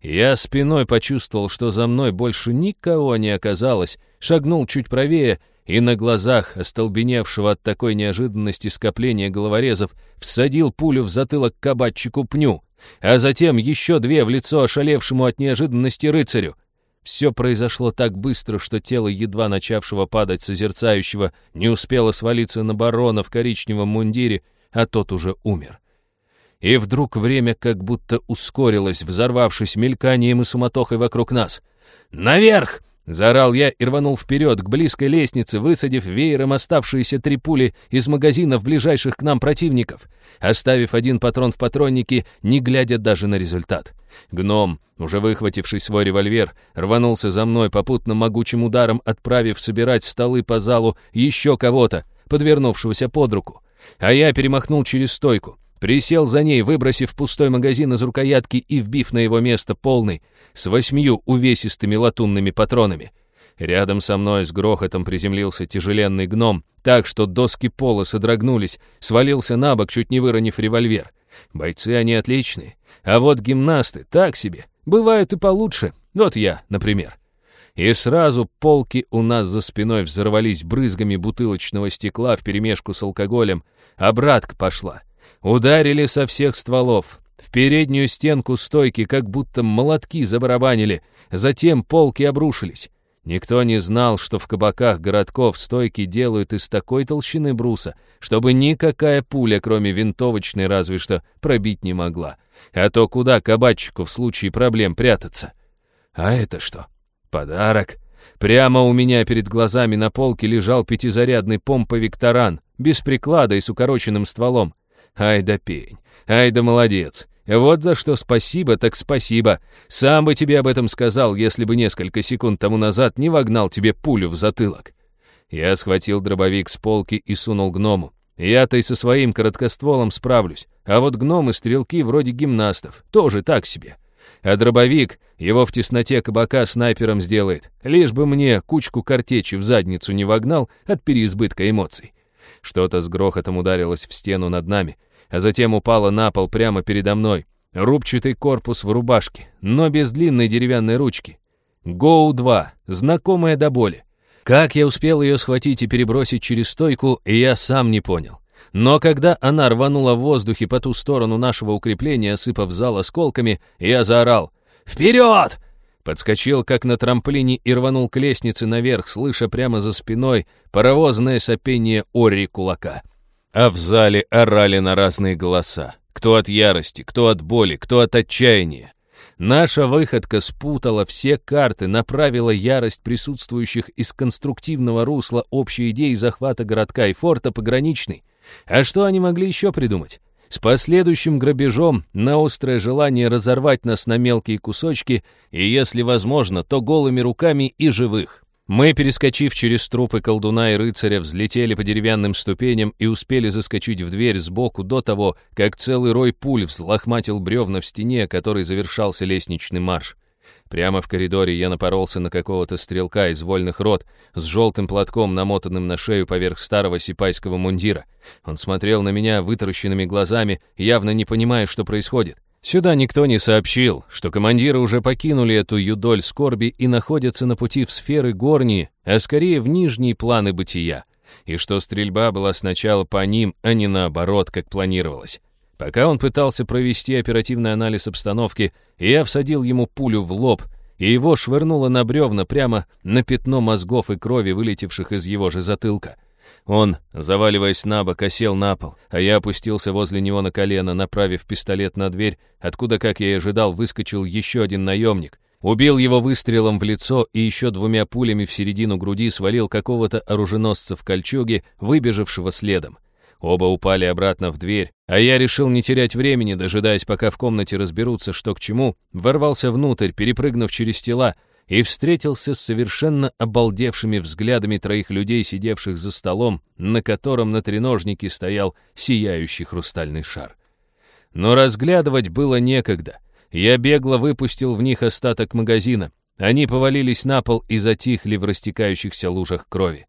Я спиной почувствовал, что за мной больше никого не оказалось, шагнул чуть правее, и на глазах, остолбеневшего от такой неожиданности скопления головорезов, всадил пулю в затылок кабачику пню, а затем еще две в лицо ошалевшему от неожиданности рыцарю. Все произошло так быстро, что тело едва начавшего падать созерцающего не успело свалиться на барона в коричневом мундире, а тот уже умер. и вдруг время как будто ускорилось, взорвавшись мельканием и суматохой вокруг нас. «Наверх!» Заорал я и рванул вперед к близкой лестнице, высадив веером оставшиеся три пули из магазинов ближайших к нам противников, оставив один патрон в патроннике, не глядя даже на результат. Гном, уже выхвативший свой револьвер, рванулся за мной попутно могучим ударом, отправив собирать столы по залу еще кого-то, подвернувшегося под руку. А я перемахнул через стойку, присел за ней, выбросив пустой магазин из рукоятки и вбив на его место полный, с восьмью увесистыми латунными патронами. Рядом со мной с грохотом приземлился тяжеленный гном, так что доски пола содрогнулись, свалился на бок, чуть не выронив револьвер. Бойцы они отличные, а вот гимнасты так себе, бывают и получше, вот я, например. И сразу полки у нас за спиной взорвались брызгами бутылочного стекла вперемешку с алкоголем, а братка пошла. Ударили со всех стволов, в переднюю стенку стойки как будто молотки забарабанили, затем полки обрушились. Никто не знал, что в кабаках городков стойки делают из такой толщины бруса, чтобы никакая пуля, кроме винтовочной разве что, пробить не могла. А то куда кабачику в случае проблем прятаться? А это что? Подарок. Прямо у меня перед глазами на полке лежал пятизарядный помповик «Таран», без приклада и с укороченным стволом. Ай да пень, ай да молодец. Вот за что спасибо, так спасибо. Сам бы тебе об этом сказал, если бы несколько секунд тому назад не вогнал тебе пулю в затылок. Я схватил дробовик с полки и сунул гному. Я-то и со своим короткостволом справлюсь, а вот гномы-стрелки вроде гимнастов, тоже так себе. А дробовик его в тесноте кабака снайпером сделает, лишь бы мне кучку картечи в задницу не вогнал от переизбытка эмоций. Что-то с грохотом ударилось в стену над нами, а затем упало на пол прямо передо мной. Рубчатый корпус в рубашке, но без длинной деревянной ручки. Гоу-2, знакомая до боли. Как я успел ее схватить и перебросить через стойку, я сам не понял. Но когда она рванула в воздухе по ту сторону нашего укрепления, осыпав зал осколками, я заорал «Вперед!» Подскочил, как на трамплине, и рванул к лестнице наверх, слыша прямо за спиной паровозное сопение ори кулака а в зале орали на разные голоса. Кто от ярости, кто от боли, кто от отчаяния. Наша выходка спутала все карты, направила ярость присутствующих из конструктивного русла общей идеи захвата городка и форта пограничный. А что они могли еще придумать? С последующим грабежом на острое желание разорвать нас на мелкие кусочки и, если возможно, то голыми руками и живых. Мы, перескочив через трупы колдуна и рыцаря, взлетели по деревянным ступеням и успели заскочить в дверь сбоку до того, как целый рой пуль взлохматил бревна в стене, которой завершался лестничный марш. Прямо в коридоре я напоролся на какого-то стрелка из вольных рот с желтым платком, намотанным на шею поверх старого сипайского мундира. Он смотрел на меня вытаращенными глазами, явно не понимая, что происходит. Сюда никто не сообщил, что командиры уже покинули эту юдоль скорби и находятся на пути в сферы горние, а скорее в нижние планы бытия, и что стрельба была сначала по ним, а не наоборот, как планировалось. Пока он пытался провести оперативный анализ обстановки, я всадил ему пулю в лоб, и его швырнуло на бревна прямо на пятно мозгов и крови, вылетевших из его же затылка. Он, заваливаясь на бок, осел на пол, а я опустился возле него на колено, направив пистолет на дверь, откуда, как я и ожидал, выскочил еще один наемник. Убил его выстрелом в лицо и еще двумя пулями в середину груди свалил какого-то оруженосца в кольчуге, выбежавшего следом. Оба упали обратно в дверь, а я решил не терять времени, дожидаясь, пока в комнате разберутся, что к чему, ворвался внутрь, перепрыгнув через тела, и встретился с совершенно обалдевшими взглядами троих людей, сидевших за столом, на котором на треножнике стоял сияющий хрустальный шар. Но разглядывать было некогда. Я бегло выпустил в них остаток магазина. Они повалились на пол и затихли в растекающихся лужах крови.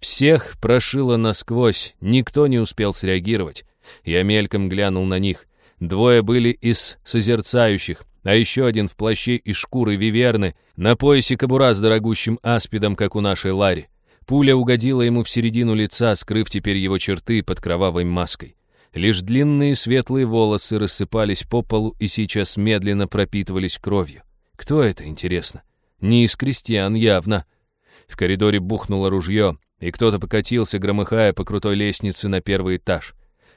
Всех прошило насквозь, никто не успел среагировать. Я мельком глянул на них. Двое были из созерцающих, а еще один в плаще из шкуры виверны, на поясе кобура с дорогущим аспидом, как у нашей Лари. Пуля угодила ему в середину лица, скрыв теперь его черты под кровавой маской. Лишь длинные светлые волосы рассыпались по полу и сейчас медленно пропитывались кровью. Кто это, интересно? Не из крестьян, явно. В коридоре бухнуло ружье, и кто-то покатился, громыхая по крутой лестнице на первый этаж.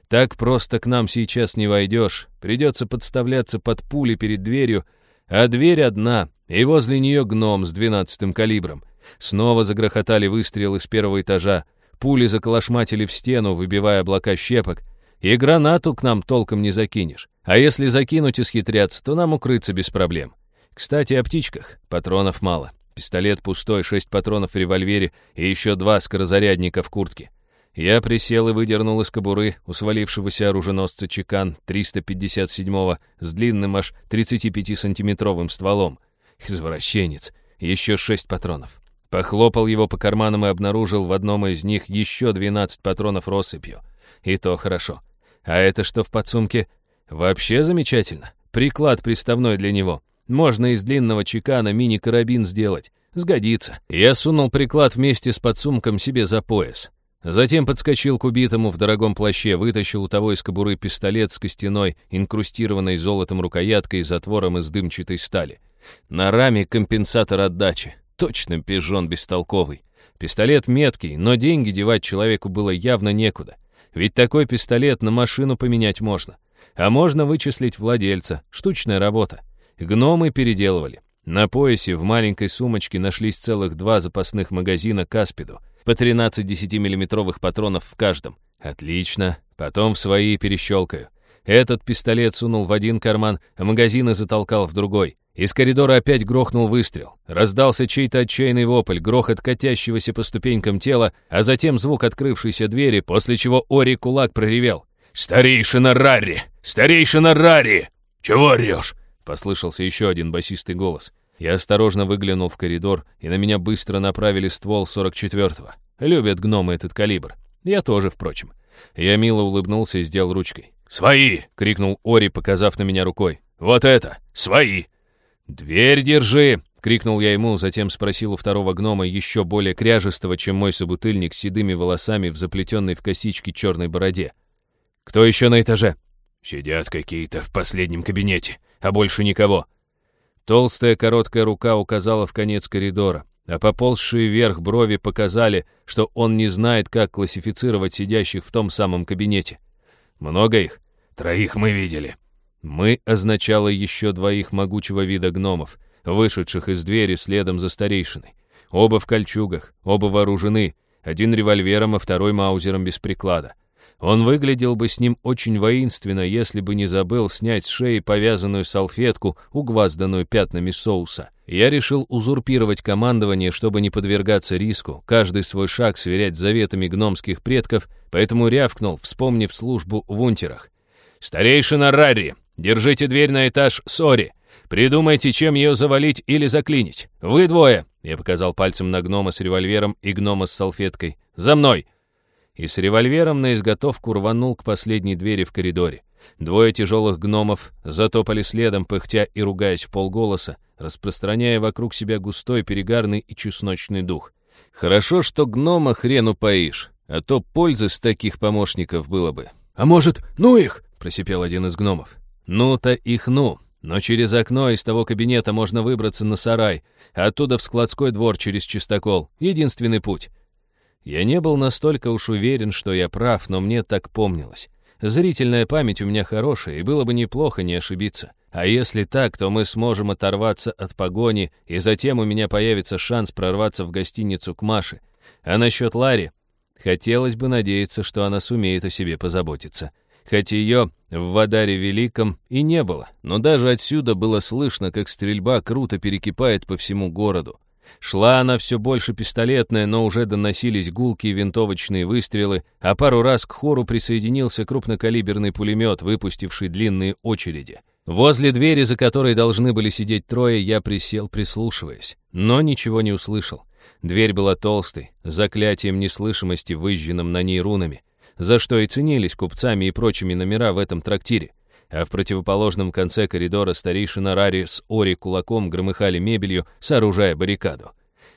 Так просто к нам сейчас не войдешь. Придется подставляться под пули перед дверью, а дверь одна, и возле нее гном с двенадцатым калибром. Снова загрохотали выстрелы с первого этажа, пули заколошматили в стену, выбивая облака щепок, и гранату к нам толком не закинешь. А если закинуть и схитряться, то нам укрыться без проблем. Кстати, о птичках. Патронов мало. Пистолет пустой, шесть патронов в револьвере и еще два скорозарядника в куртке. Я присел и выдернул из кобуры у свалившегося оруженосца чекан 357-го с длинным аж 35-сантиметровым стволом. Извращенец. Еще шесть патронов. Похлопал его по карманам и обнаружил в одном из них еще 12 патронов россыпью. И то хорошо. А это что в подсумке? Вообще замечательно. Приклад приставной для него. Можно из длинного чекана мини-карабин сделать. Сгодится. Я сунул приклад вместе с подсумком себе за пояс. Затем подскочил к убитому в дорогом плаще, вытащил у того из кобуры пистолет с костяной, инкрустированной золотом рукояткой и затвором из дымчатой стали. На раме компенсатор отдачи. Точно пижон бестолковый. Пистолет меткий, но деньги девать человеку было явно некуда. Ведь такой пистолет на машину поменять можно. А можно вычислить владельца. Штучная работа. Гномы переделывали. На поясе в маленькой сумочке нашлись целых два запасных магазина Каспиду, по 13 10-миллиметровых патронов в каждом. Отлично, потом в свои перещелкаю. Этот пистолет сунул в один карман, а магазины затолкал в другой. Из коридора опять грохнул выстрел. Раздался чей-то отчаянный вопль, грохот катящегося по ступенькам тела, а затем звук открывшейся двери, после чего Ори кулак проревел. «Старейшина Рари! Старейшина Рари! Чего орешь?» Послышался еще один басистый голос. Я осторожно выглянул в коридор, и на меня быстро направили ствол 44-го. Любят гномы этот калибр. Я тоже, впрочем. Я мило улыбнулся и сделал ручкой. «Свои!» — крикнул Ори, показав на меня рукой. «Вот это! Свои!» «Дверь держи!» — крикнул я ему, затем спросил у второго гнома, еще более кряжестого, чем мой собутыльник, с седыми волосами в заплетенной в косички черной бороде. «Кто еще на этаже?» «Сидят какие-то в последнем кабинете, а больше никого». Толстая короткая рука указала в конец коридора, а поползшие вверх брови показали, что он не знает, как классифицировать сидящих в том самом кабинете. «Много их?» «Троих мы видели». «Мы» означало еще двоих могучего вида гномов, вышедших из двери следом за старейшиной. Оба в кольчугах, оба вооружены, один револьвером, а второй маузером без приклада. Он выглядел бы с ним очень воинственно, если бы не забыл снять с шеи повязанную салфетку, угвазданную пятнами соуса. Я решил узурпировать командование, чтобы не подвергаться риску, каждый свой шаг сверять с заветами гномских предков, поэтому рявкнул, вспомнив службу в унтерах. «Старейшина Рарри, держите дверь на этаж Сори. Придумайте, чем ее завалить или заклинить. Вы двое!» Я показал пальцем на гнома с револьвером и гнома с салфеткой. «За мной!» И с револьвером на изготовку рванул к последней двери в коридоре. Двое тяжелых гномов затопали следом, пыхтя и ругаясь в полголоса, распространяя вокруг себя густой перегарный и чесночный дух. Хорошо, что гнома хрену поишь, а то пользы с таких помощников было бы. «А может, ну их?» — просипел один из гномов. «Ну-то их ну, но через окно из того кабинета можно выбраться на сарай, а оттуда в складской двор через чистокол. Единственный путь. Я не был настолько уж уверен, что я прав, но мне так помнилось. Зрительная память у меня хорошая, и было бы неплохо не ошибиться. А если так, то мы сможем оторваться от погони, и затем у меня появится шанс прорваться в гостиницу к Маше. А насчет Ларри? Хотелось бы надеяться, что она сумеет о себе позаботиться. Хоть ее в Вадаре Великом и не было, но даже отсюда было слышно, как стрельба круто перекипает по всему городу. Шла она все больше пистолетная, но уже доносились гулкие винтовочные выстрелы, а пару раз к хору присоединился крупнокалиберный пулемет, выпустивший длинные очереди. Возле двери, за которой должны были сидеть трое, я присел, прислушиваясь, но ничего не услышал. Дверь была толстой, заклятием неслышимости, выжженным на ней рунами, за что и ценились купцами и прочими номера в этом трактире а в противоположном конце коридора старейшина Рари с Ори кулаком громыхали мебелью, сооружая баррикаду.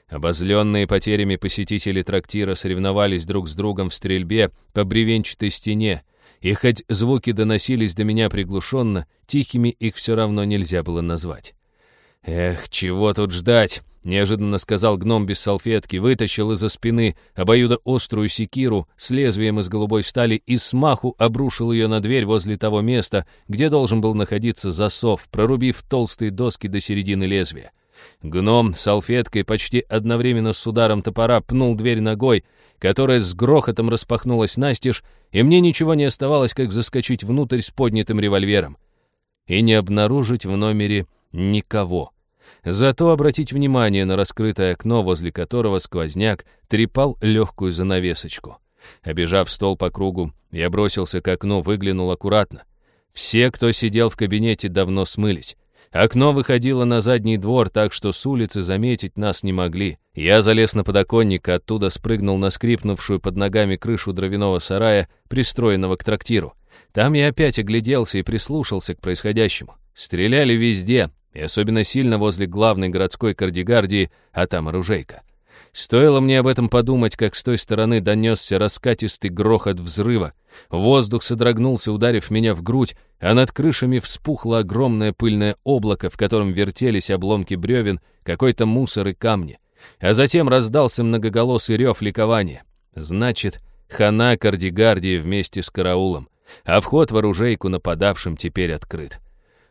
Обозленные потерями посетители трактира соревновались друг с другом в стрельбе по бревенчатой стене, и хоть звуки доносились до меня приглушенно, тихими их все равно нельзя было назвать. «Эх, чего тут ждать?» — неожиданно сказал гном без салфетки, вытащил из-за спины обоюдоострую секиру с лезвием из голубой стали и смаху обрушил ее на дверь возле того места, где должен был находиться засов, прорубив толстые доски до середины лезвия. Гном салфеткой почти одновременно с ударом топора пнул дверь ногой, которая с грохотом распахнулась настежь, и мне ничего не оставалось, как заскочить внутрь с поднятым револьвером. И не обнаружить в номере никого. Зато обратить внимание на раскрытое окно, возле которого сквозняк трепал легкую занавесочку. Обежав стол по кругу, я бросился к окну, выглянул аккуратно. Все, кто сидел в кабинете, давно смылись. Окно выходило на задний двор, так что с улицы заметить нас не могли. Я залез на подоконник, оттуда спрыгнул на скрипнувшую под ногами крышу дровяного сарая, пристроенного к трактиру. Там я опять огляделся и прислушался к происходящему. Стреляли везде, и особенно сильно возле главной городской кардигардии, а там оружейка. Стоило мне об этом подумать, как с той стороны донесся раскатистый грохот взрыва. Воздух содрогнулся, ударив меня в грудь, а над крышами вспухло огромное пыльное облако, в котором вертелись обломки бревен, какой-то мусор и камни. А затем раздался многоголосый рев ликования. Значит, хана кардигардии вместе с караулом, а вход в оружейку нападавшим теперь открыт.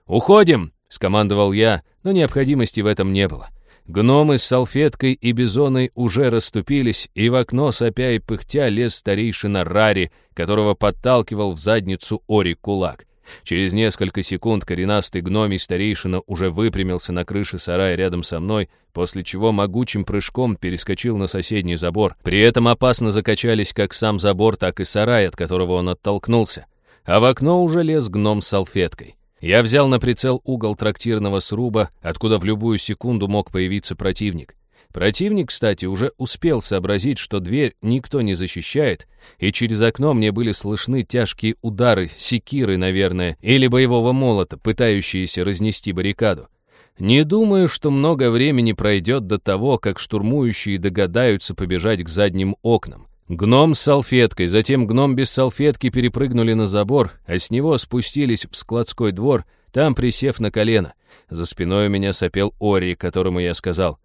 «Уходим!» — скомандовал я, но необходимости в этом не было. Гномы с салфеткой и бизоной уже расступились, и в окно, сопя и пыхтя, лез старейшина Рари, которого подталкивал в задницу Ори кулак. Через несколько секунд коренастый гномий старейшина уже выпрямился на крыше сарая рядом со мной, после чего могучим прыжком перескочил на соседний забор. При этом опасно закачались как сам забор, так и сарай, от которого он оттолкнулся. А в окно уже лез гном с салфеткой. Я взял на прицел угол трактирного сруба, откуда в любую секунду мог появиться противник. Противник, кстати, уже успел сообразить, что дверь никто не защищает, и через окно мне были слышны тяжкие удары, секиры, наверное, или боевого молота, пытающиеся разнести баррикаду. Не думаю, что много времени пройдет до того, как штурмующие догадаются побежать к задним окнам. Гном с салфеткой, затем гном без салфетки перепрыгнули на забор, а с него спустились в складской двор, там присев на колено. За спиной у меня сопел Ори, которому я сказал.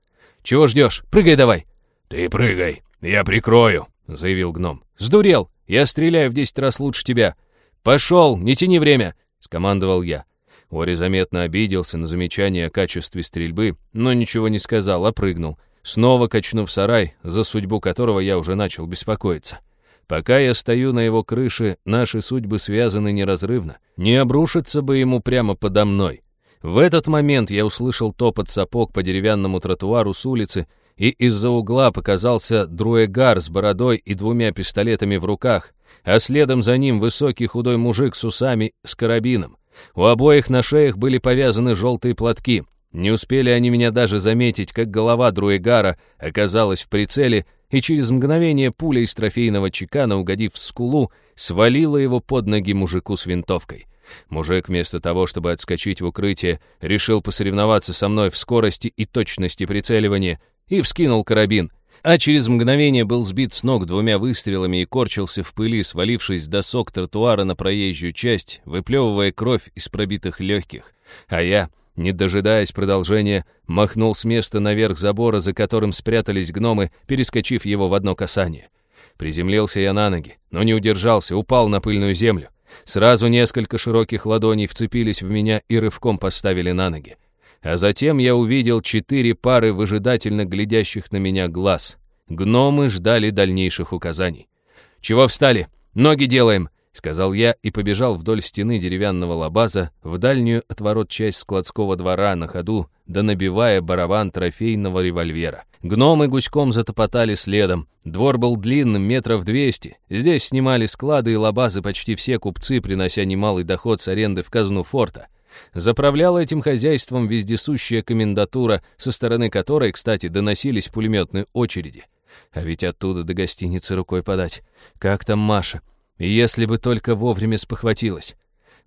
«Чего ждешь? Прыгай давай!» «Ты прыгай, я прикрою», — заявил гном. «Сдурел! Я стреляю в десять раз лучше тебя!» «Пошел, не тяни время!» — скомандовал я. Ори заметно обиделся на замечание о качестве стрельбы, но ничего не сказал, а прыгнул снова качнув сарай, за судьбу которого я уже начал беспокоиться. Пока я стою на его крыше, наши судьбы связаны неразрывно. Не обрушиться бы ему прямо подо мной. В этот момент я услышал топот сапог по деревянному тротуару с улицы, и из-за угла показался друэгар с бородой и двумя пистолетами в руках, а следом за ним высокий худой мужик с усами с карабином. У обоих на шеях были повязаны желтые платки — не успели они меня даже заметить, как голова Друэгара оказалась в прицеле, и через мгновение пуля из трофейного чекана, угодив в скулу, свалила его под ноги мужику с винтовкой. Мужик вместо того, чтобы отскочить в укрытие, решил посоревноваться со мной в скорости и точности прицеливания и вскинул карабин, а через мгновение был сбит с ног двумя выстрелами и корчился в пыли, свалившись с досок тротуара на проезжую часть, выплевывая кровь из пробитых легких. А я, не дожидаясь продолжения, махнул с места наверх забора, за которым спрятались гномы, перескочив его в одно касание. Приземлился я на ноги, но не удержался, упал на пыльную землю. Сразу несколько широких ладоней вцепились в меня и рывком поставили на ноги. А затем я увидел четыре пары выжидательно глядящих на меня глаз. Гномы ждали дальнейших указаний. «Чего встали? Ноги делаем!» Сказал я и побежал вдоль стены деревянного лабаза в дальнюю от ворот часть складского двора на ходу, да набивая барабан трофейного револьвера. Гномы гуськом затопотали следом. Двор был длинным, метров двести. Здесь снимали склады и лабазы почти все купцы, принося немалый доход с аренды в казну форта. Заправляла этим хозяйством вездесущая комендатура, со стороны которой, кстати, доносились пулеметные очереди. А ведь оттуда до гостиницы рукой подать. Как там Маша? Если бы только вовремя спохватилась.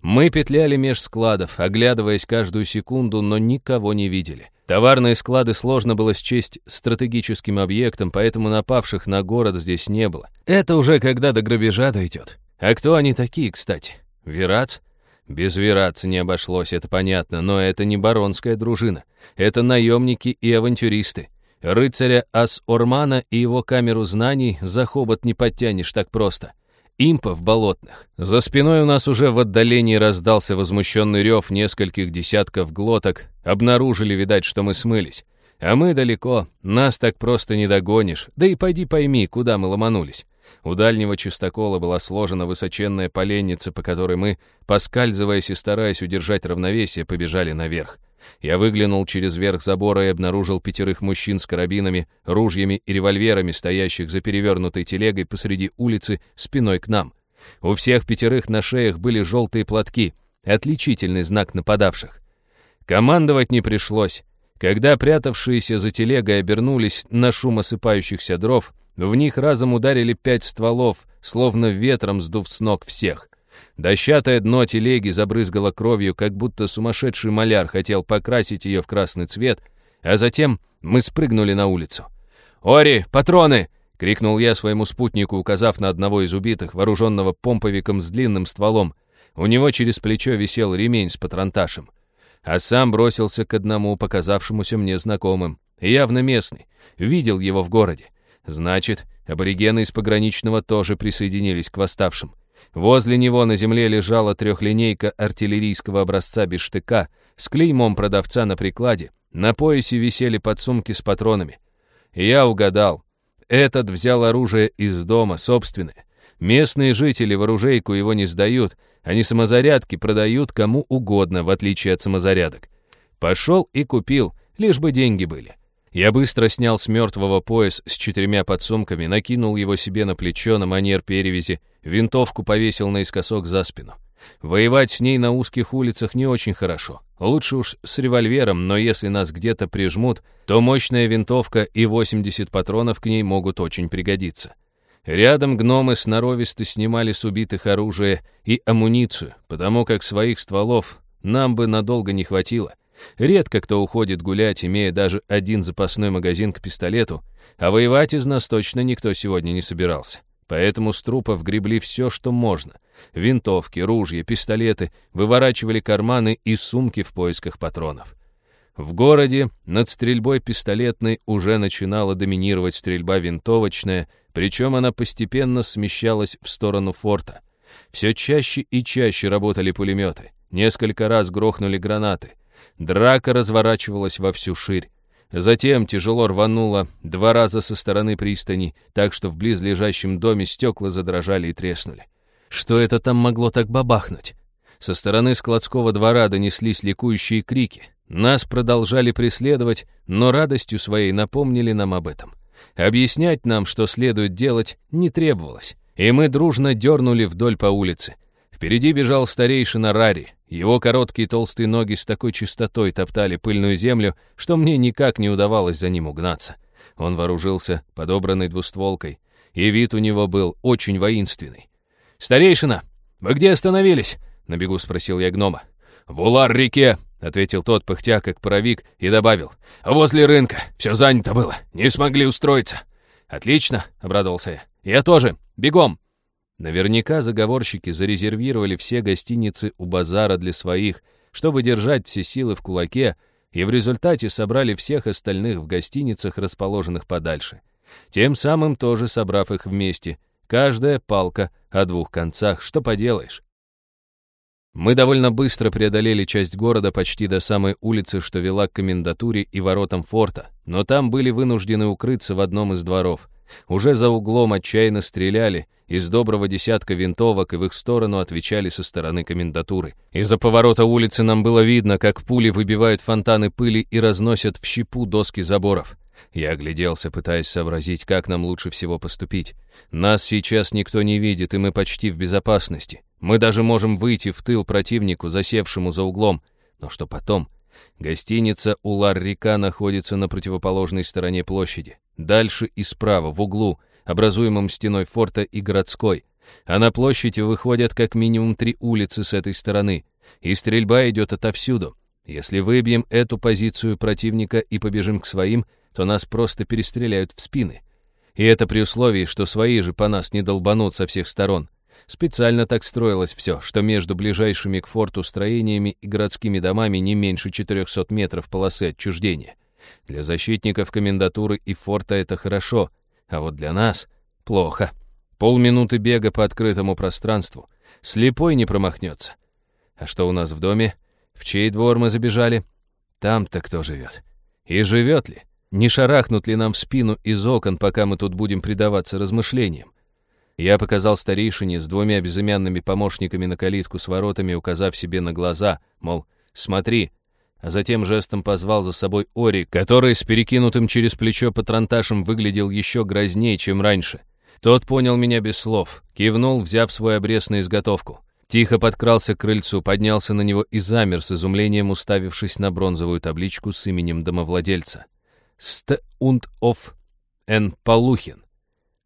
Мы петляли меж складов, оглядываясь каждую секунду, но никого не видели. Товарные склады сложно было счесть стратегическим объектом, поэтому напавших на город здесь не было. Это уже когда до грабежа дойдет. А кто они такие, кстати? Верац? Без вераца не обошлось, это понятно, но это не баронская дружина. Это наемники и авантюристы. Рыцаря Ас-Ормана и его камеру знаний за хобот не подтянешь так просто. Импов болотных. За спиной у нас уже в отдалении раздался возмущенный рев нескольких десятков глоток. Обнаружили, видать, что мы смылись. А мы далеко, нас так просто не догонишь. Да и пойди пойми, куда мы ломанулись. У дальнего чистокола была сложена высоченная поленница, по которой мы, поскальзываясь и стараясь удержать равновесие, побежали наверх. Я выглянул через верх забора и обнаружил пятерых мужчин с карабинами, ружьями и револьверами, стоящих за перевернутой телегой посреди улицы спиной к нам. У всех пятерых на шеях были желтые платки, отличительный знак нападавших. Командовать не пришлось. Когда прятавшиеся за телегой обернулись на шум осыпающихся дров, в них разом ударили пять стволов, словно ветром сдув с ног всех. Дощатое дно телеги забрызгало кровью, как будто сумасшедший маляр хотел покрасить ее в красный цвет, а затем мы спрыгнули на улицу. «Ори, патроны!» — крикнул я своему спутнику, указав на одного из убитых, вооруженного помповиком с длинным стволом. У него через плечо висел ремень с патронташем а сам бросился к одному, показавшемуся мне знакомым. Явно местный. Видел его в городе. Значит, аборигены из пограничного тоже присоединились к восставшим. Возле него на земле лежала трехлинейка артиллерийского образца без штыка с клеймом продавца на прикладе. На поясе висели подсумки с патронами. Я угадал. Этот взял оружие из дома, собственное. Местные жители в оружейку его не сдают, они самозарядки продают кому угодно, в отличие от самозарядок. Пошел и купил, лишь бы деньги были. Я быстро снял с мертвого пояс с четырьмя подсумками, накинул его себе на плечо на манер перевязи, винтовку повесил наискосок за спину. Воевать с ней на узких улицах не очень хорошо. Лучше уж с револьвером, но если нас где-то прижмут, то мощная винтовка и 80 патронов к ней могут очень пригодиться. Рядом гномы сноровисто снимали с убитых оружие и амуницию, потому как своих стволов нам бы надолго не хватило. Редко кто уходит гулять, имея даже один запасной магазин к пистолету, а воевать из нас точно никто сегодня не собирался. Поэтому с трупов гребли все, что можно. Винтовки, ружья, пистолеты, выворачивали карманы и сумки в поисках патронов. В городе над стрельбой пистолетной уже начинала доминировать стрельба винтовочная — причем она постепенно смещалась в сторону форта. Все чаще и чаще работали пулеметы. Несколько раз грохнули гранаты. Драка разворачивалась во всю ширь. Затем тяжело рвануло два раза со стороны пристани, так что в близлежащем доме стекла задрожали и треснули. Что это там могло так бабахнуть? Со стороны складского двора донеслись ликующие крики. Нас продолжали преследовать, но радостью своей напомнили нам об этом. Объяснять нам, что следует делать, не требовалось, и мы дружно дернули вдоль по улице. Впереди бежал старейшина Рари. Его короткие толстые ноги с такой чистотой топтали пыльную землю, что мне никак не удавалось за ним угнаться. Он вооружился подобранной двустволкой, и вид у него был очень воинственный. «Старейшина, вы где остановились?» — на бегу спросил я гнома. «В Улар-реке», ответил тот, пыхтя как паровик, и добавил. «Возле рынка. Все занято было. Не смогли устроиться». «Отлично», — обрадовался я. «Я тоже. Бегом». Наверняка заговорщики зарезервировали все гостиницы у базара для своих, чтобы держать все силы в кулаке, и в результате собрали всех остальных в гостиницах, расположенных подальше. Тем самым тоже собрав их вместе. Каждая палка о двух концах, что поделаешь. Мы довольно быстро преодолели часть города почти до самой улицы, что вела к комендатуре и воротам форта, но там были вынуждены укрыться в одном из дворов. Уже за углом отчаянно стреляли, из доброго десятка винтовок и в их сторону отвечали со стороны комендатуры. Из-за поворота улицы нам было видно, как пули выбивают фонтаны пыли и разносят в щепу доски заборов. Я огляделся, пытаясь сообразить, как нам лучше всего поступить. Нас сейчас никто не видит, и мы почти в безопасности. Мы даже можем выйти в тыл противнику, засевшему за углом. Но что потом? Гостиница Улар-река находится на противоположной стороне площади. Дальше и справа, в углу, образуемом стеной форта и городской. А на площади выходят как минимум три улицы с этой стороны. И стрельба идет отовсюду. Если выбьем эту позицию противника и побежим к своим, то нас просто перестреляют в спины. И это при условии, что свои же по нас не долбанут со всех сторон. Специально так строилось все, что между ближайшими к форту строениями и городскими домами не меньше 400 метров полосы отчуждения. Для защитников комендатуры и форта это хорошо, а вот для нас — плохо. Полминуты бега по открытому пространству. Слепой не промахнется. А что у нас в доме? В чей двор мы забежали? Там-то кто живет? И живет ли? Не шарахнут ли нам в спину из окон, пока мы тут будем предаваться размышлениям? Я показал старейшине с двумя безымянными помощниками на калитку с воротами, указав себе на глаза, мол, смотри, а затем жестом позвал за собой Ори, который с перекинутым через плечо патронташем выглядел еще грознее, чем раньше. Тот понял меня без слов, кивнул, взяв свой обрез на изготовку. Тихо подкрался к крыльцу, поднялся на него и замер с изумлением, уставившись на бронзовую табличку с именем домовладельца. «Ст und оф Н. Полухин».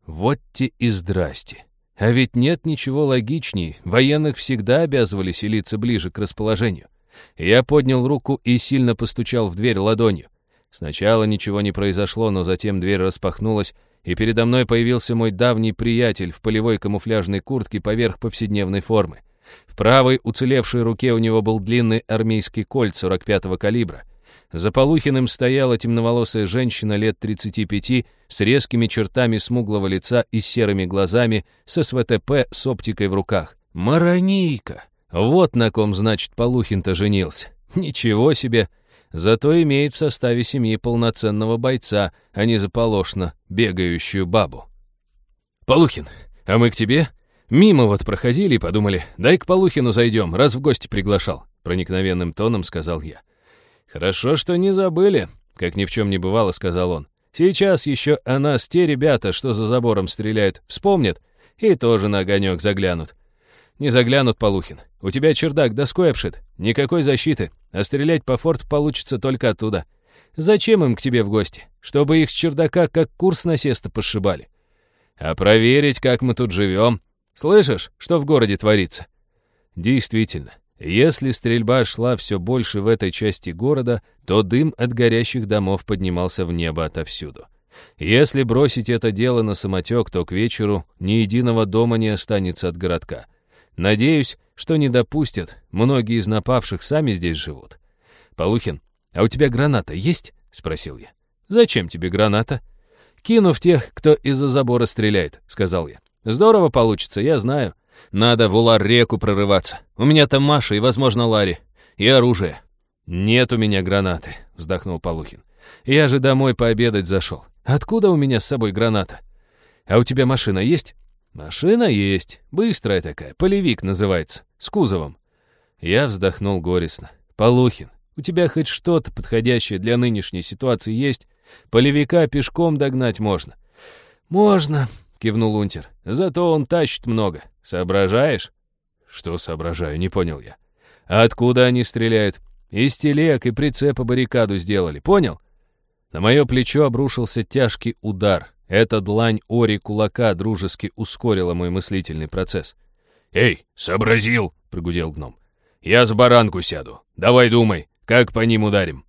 Вот те и здрасте. А ведь нет ничего логичней, военных всегда обязывали селиться ближе к расположению. Я поднял руку и сильно постучал в дверь ладонью. Сначала ничего не произошло, но затем дверь распахнулась, и передо мной появился мой давний приятель в полевой камуфляжной куртке поверх повседневной формы. В правой уцелевшей руке у него был длинный армейский кольт 45-го калибра — за Полухиным стояла темноволосая женщина лет 35 с резкими чертами смуглого лица и серыми глазами с СВТП с оптикой в руках. Маронийка! Вот на ком, значит, Полухин-то женился. Ничего себе! Зато имеет в составе семьи полноценного бойца, а не заполошно бегающую бабу. «Полухин, а мы к тебе?» Мимо вот проходили и подумали, дай к Полухину зайдем, раз в гости приглашал. Проникновенным тоном сказал я. «Хорошо, что не забыли», — как ни в чем не бывало, сказал он. «Сейчас еще о нас те ребята, что за забором стреляют, вспомнят и тоже на огонек заглянут». «Не заглянут, Полухин. У тебя чердак доской обшит. Никакой защиты. А стрелять по форту получится только оттуда. Зачем им к тебе в гости? Чтобы их с чердака как курс насеста пошибали. А проверить, как мы тут живем. Слышишь, что в городе творится?» Действительно, если стрельба шла все больше в этой части города, то дым от горящих домов поднимался в небо отовсюду. Если бросить это дело на самотек, то к вечеру ни единого дома не останется от городка. Надеюсь, что не допустят, многие из напавших сами здесь живут. «Полухин, а у тебя граната есть?» — спросил я. «Зачем тебе граната?» «Кину в тех, кто из-за забора стреляет», — сказал я. «Здорово получится, я знаю. Надо в Улар-реку прорываться. У меня там Маша и, возможно, Ларри. И оружие. Нет у меня гранаты, вздохнул Полухин. Я же домой пообедать зашел. Откуда у меня с собой граната? А у тебя машина есть? Машина есть. Быстрая такая. Полевик называется. С кузовом. Я вздохнул горестно. Полухин, у тебя хоть что-то подходящее для нынешней ситуации есть? Полевика пешком догнать можно. Можно, кивнул Унтер. Зато он тащит много. Соображаешь? Что соображаю, не понял я. А откуда они стреляют? Из телег и прицепа баррикаду сделали, понял? На мое плечо обрушился тяжкий удар. Эта длань ори кулака дружески ускорила мой мыслительный процесс. «Эй, сообразил!» — прогудел гном. «Я с баранку сяду. Давай думай, как по ним ударим?»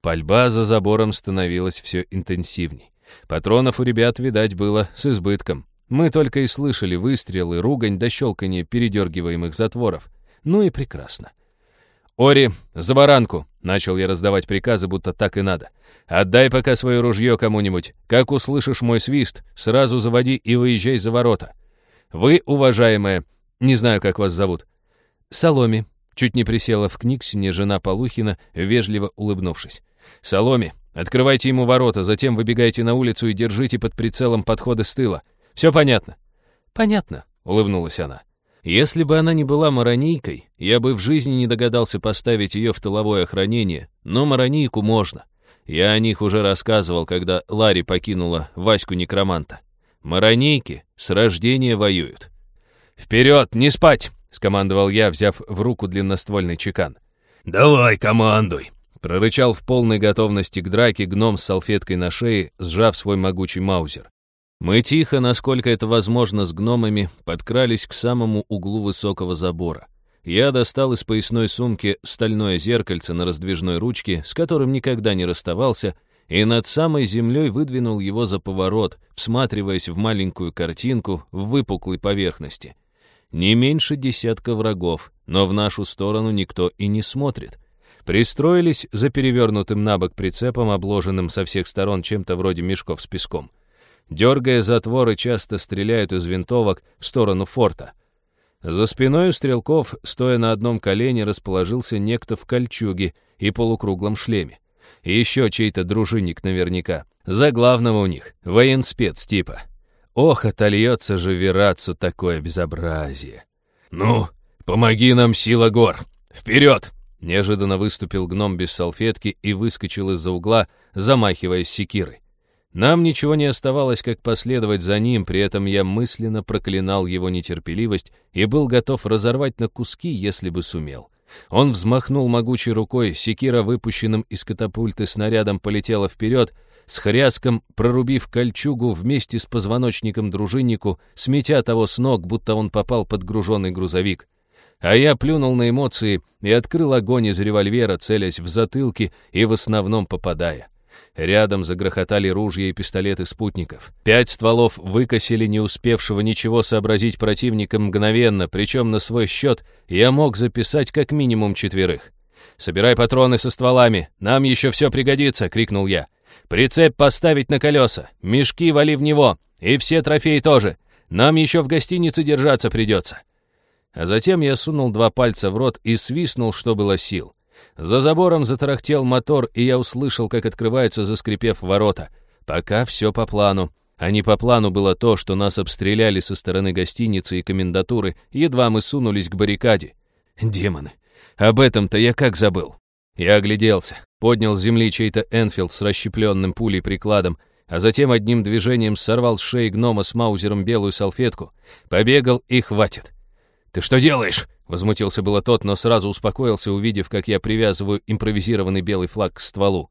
Пальба за забором становилась все интенсивней. Патронов у ребят, видать, было с избытком. Мы только и слышали выстрелы, ругань до щелканья передергиваемых затворов. Ну и прекрасно. «Ори, за баранку!» — начал я раздавать приказы, будто так и надо. «Отдай пока свое ружье кому-нибудь. Как услышишь мой свист, сразу заводи и выезжай за ворота. Вы, уважаемая, не знаю, как вас зовут». «Соломи», — чуть не присела в книгсине жена Полухина, вежливо улыбнувшись. «Соломи, открывайте ему ворота, затем выбегайте на улицу и держите под прицелом подходы с тыла. Все понятно?» «Понятно», — улыбнулась она. «Если бы она не была маронийкой, я бы в жизни не догадался поставить ее в тыловое охранение, но маронийку можно. Я о них уже рассказывал, когда Ларри покинула Ваську-некроманта. Маронейки с рождения воюют». «Вперед, не спать!» — скомандовал я, взяв в руку длинноствольный чекан. «Давай, командуй!» — прорычал в полной готовности к драке гном с салфеткой на шее, сжав свой могучий маузер. Мы тихо, насколько это возможно с гномами, подкрались к самому углу высокого забора. Я достал из поясной сумки стальное зеркальце на раздвижной ручке, с которым никогда не расставался, и над самой землей выдвинул его за поворот, всматриваясь в маленькую картинку в выпуклой поверхности. не меньше десятка врагов, но в нашу сторону никто и не смотрит. Пристроились за перевернутым на бок прицепом, обложенным со всех сторон чем-то вроде мешков с песком. Дергая затворы, часто стреляют из винтовок в сторону форта. За спиной у стрелков, стоя на одном колене, расположился некто в кольчуге и полукруглом шлеме. И еще чей-то дружинник наверняка. За главного у них, военспец типа. Ох, отольется же Верацу такое безобразие. «Ну, помоги нам, сила гор! Вперед!» Неожиданно выступил гном без салфетки и выскочил из-за угла, замахиваясь секирой. Нам ничего не оставалось, как последовать за ним, при этом я мысленно проклинал его нетерпеливость и был готов разорвать на куски, если бы сумел. Он взмахнул могучей рукой, секира, выпущенным из катапульты снарядом, полетела вперед, с хряском прорубив кольчугу вместе с позвоночником дружиннику, сметя того с ног, будто он попал под груженный грузовик. А я плюнул на эмоции и открыл огонь из револьвера, целясь в затылки и в основном попадая. Рядом загрохотали ружья и пистолеты спутников. Пять стволов выкосили не успевшего ничего сообразить противника мгновенно, причем на свой счет я мог записать как минимум четверых. «Собирай патроны со стволами, нам еще все пригодится!» — крикнул я. «Прицеп поставить на колеса, мешки вали в него, и все трофеи тоже. Нам еще в гостинице держаться придется». А затем я сунул два пальца в рот и свистнул, что было сил. За забором затарахтел мотор, и я услышал, как открываются, заскрипев ворота. Пока все по плану. А не по плану было то, что нас обстреляли со стороны гостиницы и комендатуры, едва мы сунулись к баррикаде. Демоны. Об этом-то я как забыл. Я огляделся, поднял с земли чей-то Энфилд с расщепленным пулей прикладом, а затем одним движением сорвал с шеи гнома с маузером белую салфетку, побегал и хватит. «Ты что делаешь?» — возмутился было тот, но сразу успокоился, увидев, как я привязываю импровизированный белый флаг к стволу.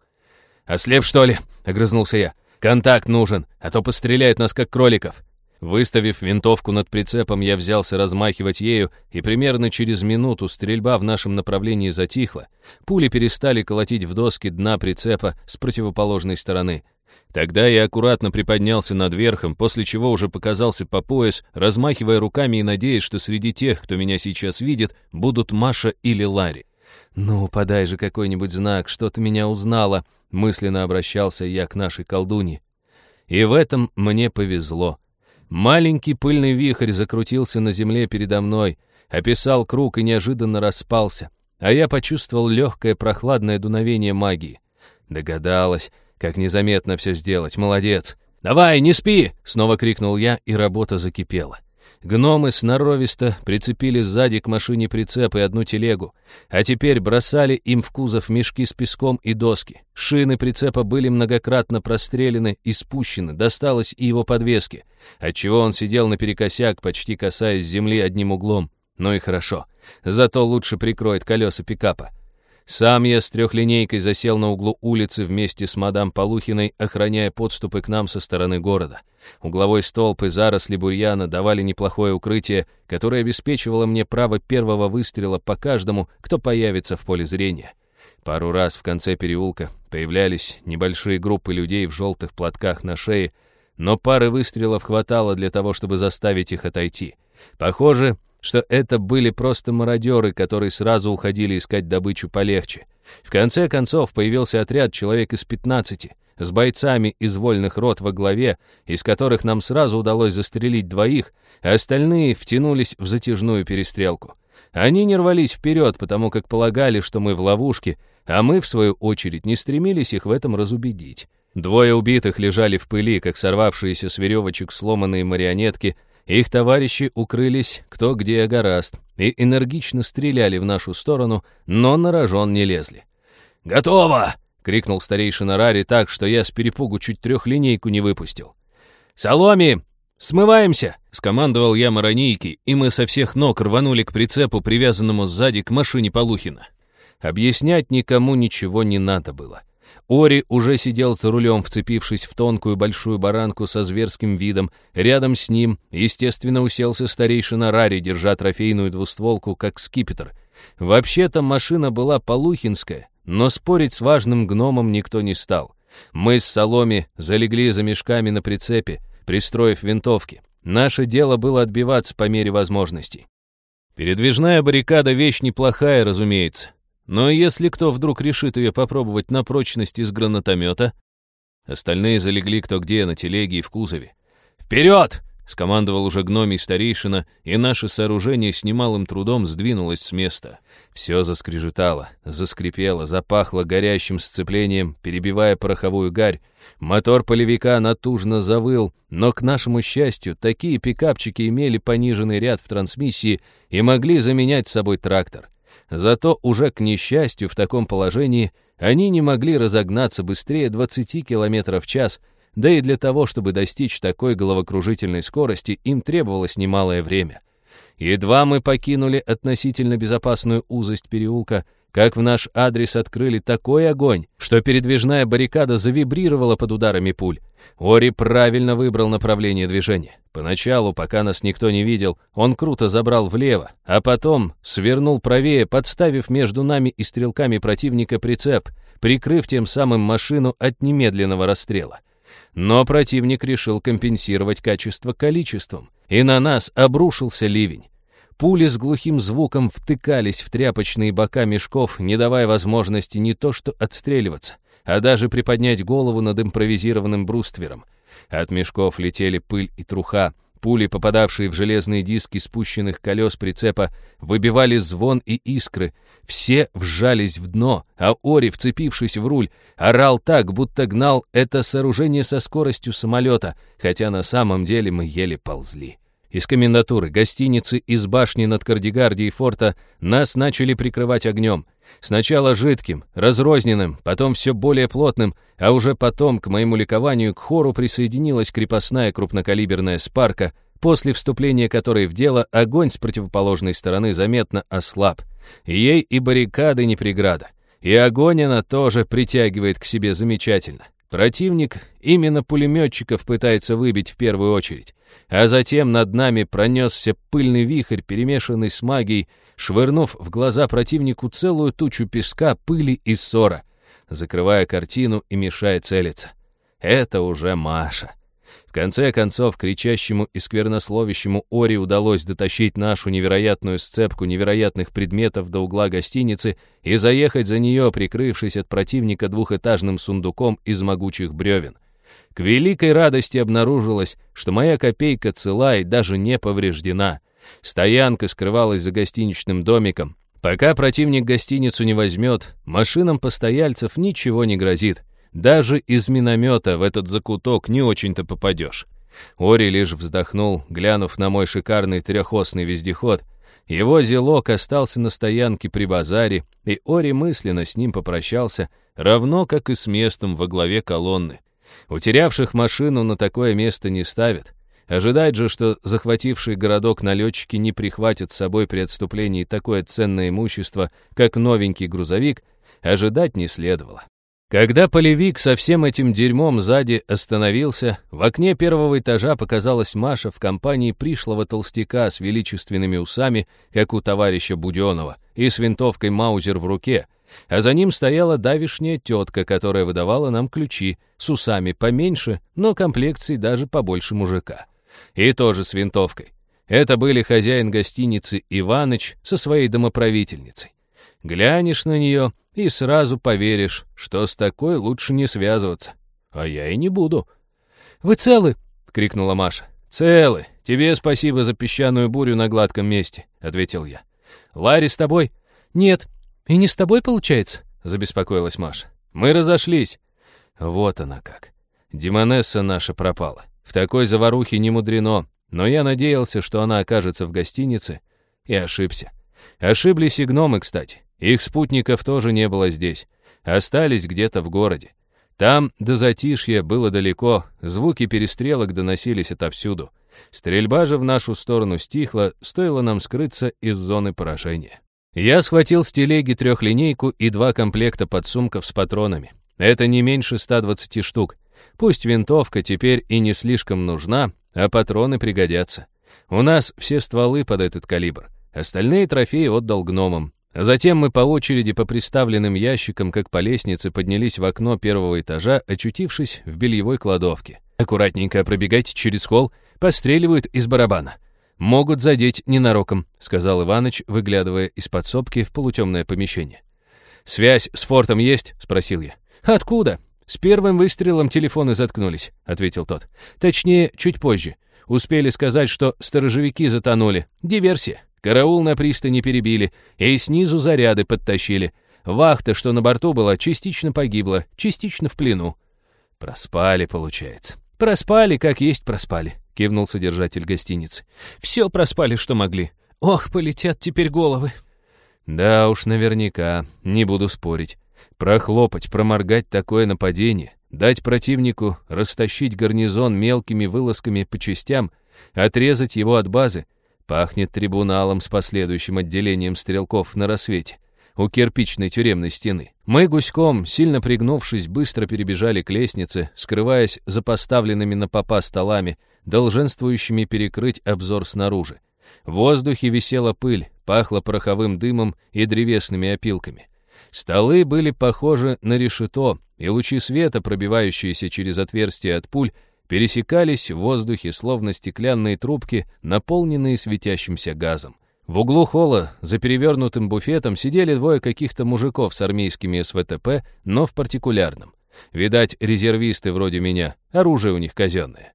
«Ослеп, что ли?» — огрызнулся я. «Контакт нужен, а то постреляют нас, как кроликов». Выставив винтовку над прицепом, я взялся размахивать ею, и примерно через минуту стрельба в нашем направлении затихла. Пули перестали колотить в доски дна прицепа с противоположной стороны. Тогда я аккуратно приподнялся над верхом, после чего уже показался по пояс, размахивая руками и надеясь, что среди тех, кто меня сейчас видит, будут Маша или Ларри. «Ну, подай же какой-нибудь знак, что ты меня узнала», — мысленно обращался я к нашей колдуне. И в этом мне повезло. Маленький пыльный вихрь закрутился на земле передо мной, описал круг и неожиданно распался, а я почувствовал легкое прохладное дуновение магии. Догадалась, как незаметно все сделать, молодец. «Давай, не спи!» — снова крикнул я, и работа закипела. Гномы сноровисто прицепили сзади к машине прицеп и одну телегу, а теперь бросали им в кузов мешки с песком и доски. Шины прицепа были многократно прострелены и спущены, досталось и его подвеске, отчего он сидел наперекосяк, почти касаясь земли одним углом. Ну и хорошо, зато лучше прикроет колеса пикапа. Сам я с трехлинейкой засел на углу улицы вместе с мадам Полухиной, охраняя подступы к нам со стороны города. Угловой столб и заросли бурьяна давали неплохое укрытие, которое обеспечивало мне право первого выстрела по каждому, кто появится в поле зрения. Пару раз в конце переулка появлялись небольшие группы людей в желтых платках на шее, но пары выстрелов хватало для того, чтобы заставить их отойти. Похоже, что это были просто мародеры, которые сразу уходили искать добычу полегче. В конце концов появился отряд человек из 15 с бойцами из вольных рот во главе, из которых нам сразу удалось застрелить двоих, а остальные втянулись в затяжную перестрелку. Они не рвались вперед, потому как полагали, что мы в ловушке, а мы, в свою очередь, не стремились их в этом разубедить. Двое убитых лежали в пыли, как сорвавшиеся с веревочек сломанные марионетки — их товарищи укрылись кто где гораст и энергично стреляли в нашу сторону, но на рожон не лезли. «Готово!» — крикнул старейшина Рари так, что я с перепугу чуть трехлинейку не выпустил. «Соломи! Смываемся!» — скомандовал я Маронийки, и мы со всех ног рванули к прицепу, привязанному сзади к машине Полухина. Объяснять никому ничего не надо было. — Ори уже сидел за рулем, вцепившись в тонкую большую баранку со зверским видом. Рядом с ним, естественно, уселся старейшина Рари, держа трофейную двустволку, как скипетр. Вообще-то машина была полухинская, но спорить с важным гномом никто не стал. Мы с Соломи залегли за мешками на прицепе, пристроив винтовки. Наше дело было отбиваться по мере возможностей. Передвижная баррикада — вещь неплохая, разумеется. Но если кто вдруг решит ее попробовать на прочность из гранатомета... Остальные залегли кто где на телеге и в кузове. «Вперед!» — скомандовал уже гномий старейшина, и наше сооружение с немалым трудом сдвинулось с места. Все заскрежетало, заскрипело, запахло горящим сцеплением, перебивая пороховую гарь. Мотор полевика натужно завыл, но, к нашему счастью, такие пикапчики имели пониженный ряд в трансмиссии и могли заменять собой трактор. Зато уже к несчастью в таком положении они не могли разогнаться быстрее 20 км в час, да и для того, чтобы достичь такой головокружительной скорости, им требовалось немалое время. Едва мы покинули относительно безопасную узость переулка, как в наш адрес открыли такой огонь, что передвижная баррикада завибрировала под ударами пуль. Ори правильно выбрал направление движения. Поначалу, пока нас никто не видел, он круто забрал влево, а потом свернул правее, подставив между нами и стрелками противника прицеп, прикрыв тем самым машину от немедленного расстрела. Но противник решил компенсировать качество количеством, и на нас обрушился ливень. Пули с глухим звуком втыкались в тряпочные бока мешков, не давая возможности не то что отстреливаться, а даже приподнять голову над импровизированным бруствером. От мешков летели пыль и труха, пули, попадавшие в железные диски спущенных колес прицепа, выбивали звон и искры. Все вжались в дно, а Ори, вцепившись в руль, орал так, будто гнал это сооружение со скоростью самолета, хотя на самом деле мы еле ползли. Из комендатуры, гостиницы, из башни над Кардигардией форта нас начали прикрывать огнем. Сначала жидким, разрозненным, потом все более плотным, а уже потом, к моему ликованию, к хору присоединилась крепостная крупнокалиберная спарка, после вступления которой в дело огонь с противоположной стороны заметно ослаб. Ей и баррикады не преграда. И огонь она тоже притягивает к себе замечательно. Противник именно пулеметчиков пытается выбить в первую очередь. А затем над нами пронесся пыльный вихрь, перемешанный с магией, швырнув в глаза противнику целую тучу песка, пыли и ссора, закрывая картину и мешая целиться. Это уже Маша. Конце концов, кричащему и сквернословящему Ори удалось дотащить нашу невероятную сцепку невероятных предметов до угла гостиницы и заехать за нее, прикрывшись от противника двухэтажным сундуком из могучих бревен. К великой радости обнаружилось, что моя копейка цела и даже не повреждена. Стоянка скрывалась за гостиничным домиком. Пока противник гостиницу не возьмет, машинам постояльцев ничего не грозит. Даже из миномета в этот закуток не очень-то попадешь. Ори лишь вздохнул, глянув на мой шикарный трехосный вездеход. Его зелок остался на стоянке при базаре, и Ори мысленно с ним попрощался, равно как и с местом во главе колонны. Утерявших машину на такое место не ставят. Ожидать же, что захватившие городок налетчики не прихватят с собой при отступлении такое ценное имущество, как новенький грузовик, ожидать не следовало. Когда полевик со всем этим дерьмом сзади остановился, в окне первого этажа показалась Маша в компании пришлого толстяка с величественными усами, как у товарища Буденова, и с винтовкой Маузер в руке, а за ним стояла давишняя тетка, которая выдавала нам ключи, с усами поменьше, но комплекцией даже побольше мужика. И тоже с винтовкой. Это были хозяин гостиницы Иваныч со своей домоправительницей. Глянешь на нее и сразу поверишь, что с такой лучше не связываться. А я и не буду. «Вы целы?» — крикнула Маша. «Целы. Тебе спасибо за песчаную бурю на гладком месте», — ответил я. «Ларри с тобой?» «Нет. И не с тобой, получается?» — забеспокоилась Маша. «Мы разошлись». Вот она как. Демонесса наша пропала. В такой заварухе не мудрено, но я надеялся, что она окажется в гостинице, и ошибся. Ошиблись и гномы, кстати. Их спутников тоже не было здесь. Остались где-то в городе. Там до затишья было далеко, звуки перестрелок доносились отовсюду. Стрельба же в нашу сторону стихла, стоило нам скрыться из зоны поражения. Я схватил с телеги трехлинейку и два комплекта подсумков с патронами. Это не меньше 120 штук. Пусть винтовка теперь и не слишком нужна, а патроны пригодятся. У нас все стволы под этот калибр. Остальные трофеи отдал гномам. Затем мы по очереди по приставленным ящикам, как по лестнице, поднялись в окно первого этажа, очутившись в бельевой кладовке. «Аккуратненько пробегайте через холл, постреливают из барабана». «Могут задеть ненароком», — сказал Иваныч, выглядывая из подсобки в полутемное помещение. «Связь с фортом есть?» — спросил я. «Откуда?» «С первым выстрелом телефоны заткнулись», — ответил тот. «Точнее, чуть позже. Успели сказать, что сторожевики затонули. Диверсия. Караул на пристани перебили, и снизу заряды подтащили. Вахта, что на борту была, частично погибла, частично в плену. Проспали, получается. Проспали, как есть проспали, кивнул содержатель гостиницы. Все проспали, что могли. Ох, полетят теперь головы. Да уж, наверняка, не буду спорить. Прохлопать, проморгать такое нападение, дать противнику растащить гарнизон мелкими вылазками по частям, отрезать его от базы, пахнет трибуналом с последующим отделением стрелков на рассвете у кирпичной тюремной стены. Мы гуськом, сильно пригнувшись, быстро перебежали к лестнице, скрываясь за поставленными на попа столами, долженствующими перекрыть обзор снаружи. В воздухе висела пыль, пахло пороховым дымом и древесными опилками. Столы были похожи на решето, и лучи света, пробивающиеся через отверстия от пуль, пересекались в воздухе, словно стеклянные трубки, наполненные светящимся газом. В углу холла, за перевернутым буфетом, сидели двое каких-то мужиков с армейскими СВТП, но в партикулярном. Видать, резервисты вроде меня, оружие у них казенное.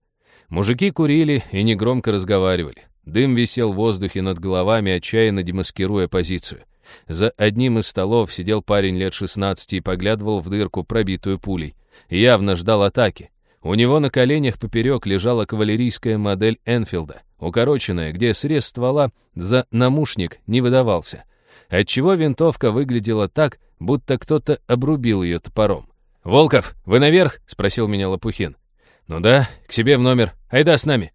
Мужики курили и негромко разговаривали. Дым висел в воздухе над головами, отчаянно демаскируя позицию. За одним из столов сидел парень лет 16 и поглядывал в дырку, пробитую пулей. Явно ждал атаки. У него на коленях поперек лежала кавалерийская модель Энфилда укороченная, где срез ствола за намушник не выдавался, отчего винтовка выглядела так, будто кто-то обрубил ее топором. «Волков, вы наверх?» — спросил меня Лопухин. «Ну да, к себе в номер. Айда с нами».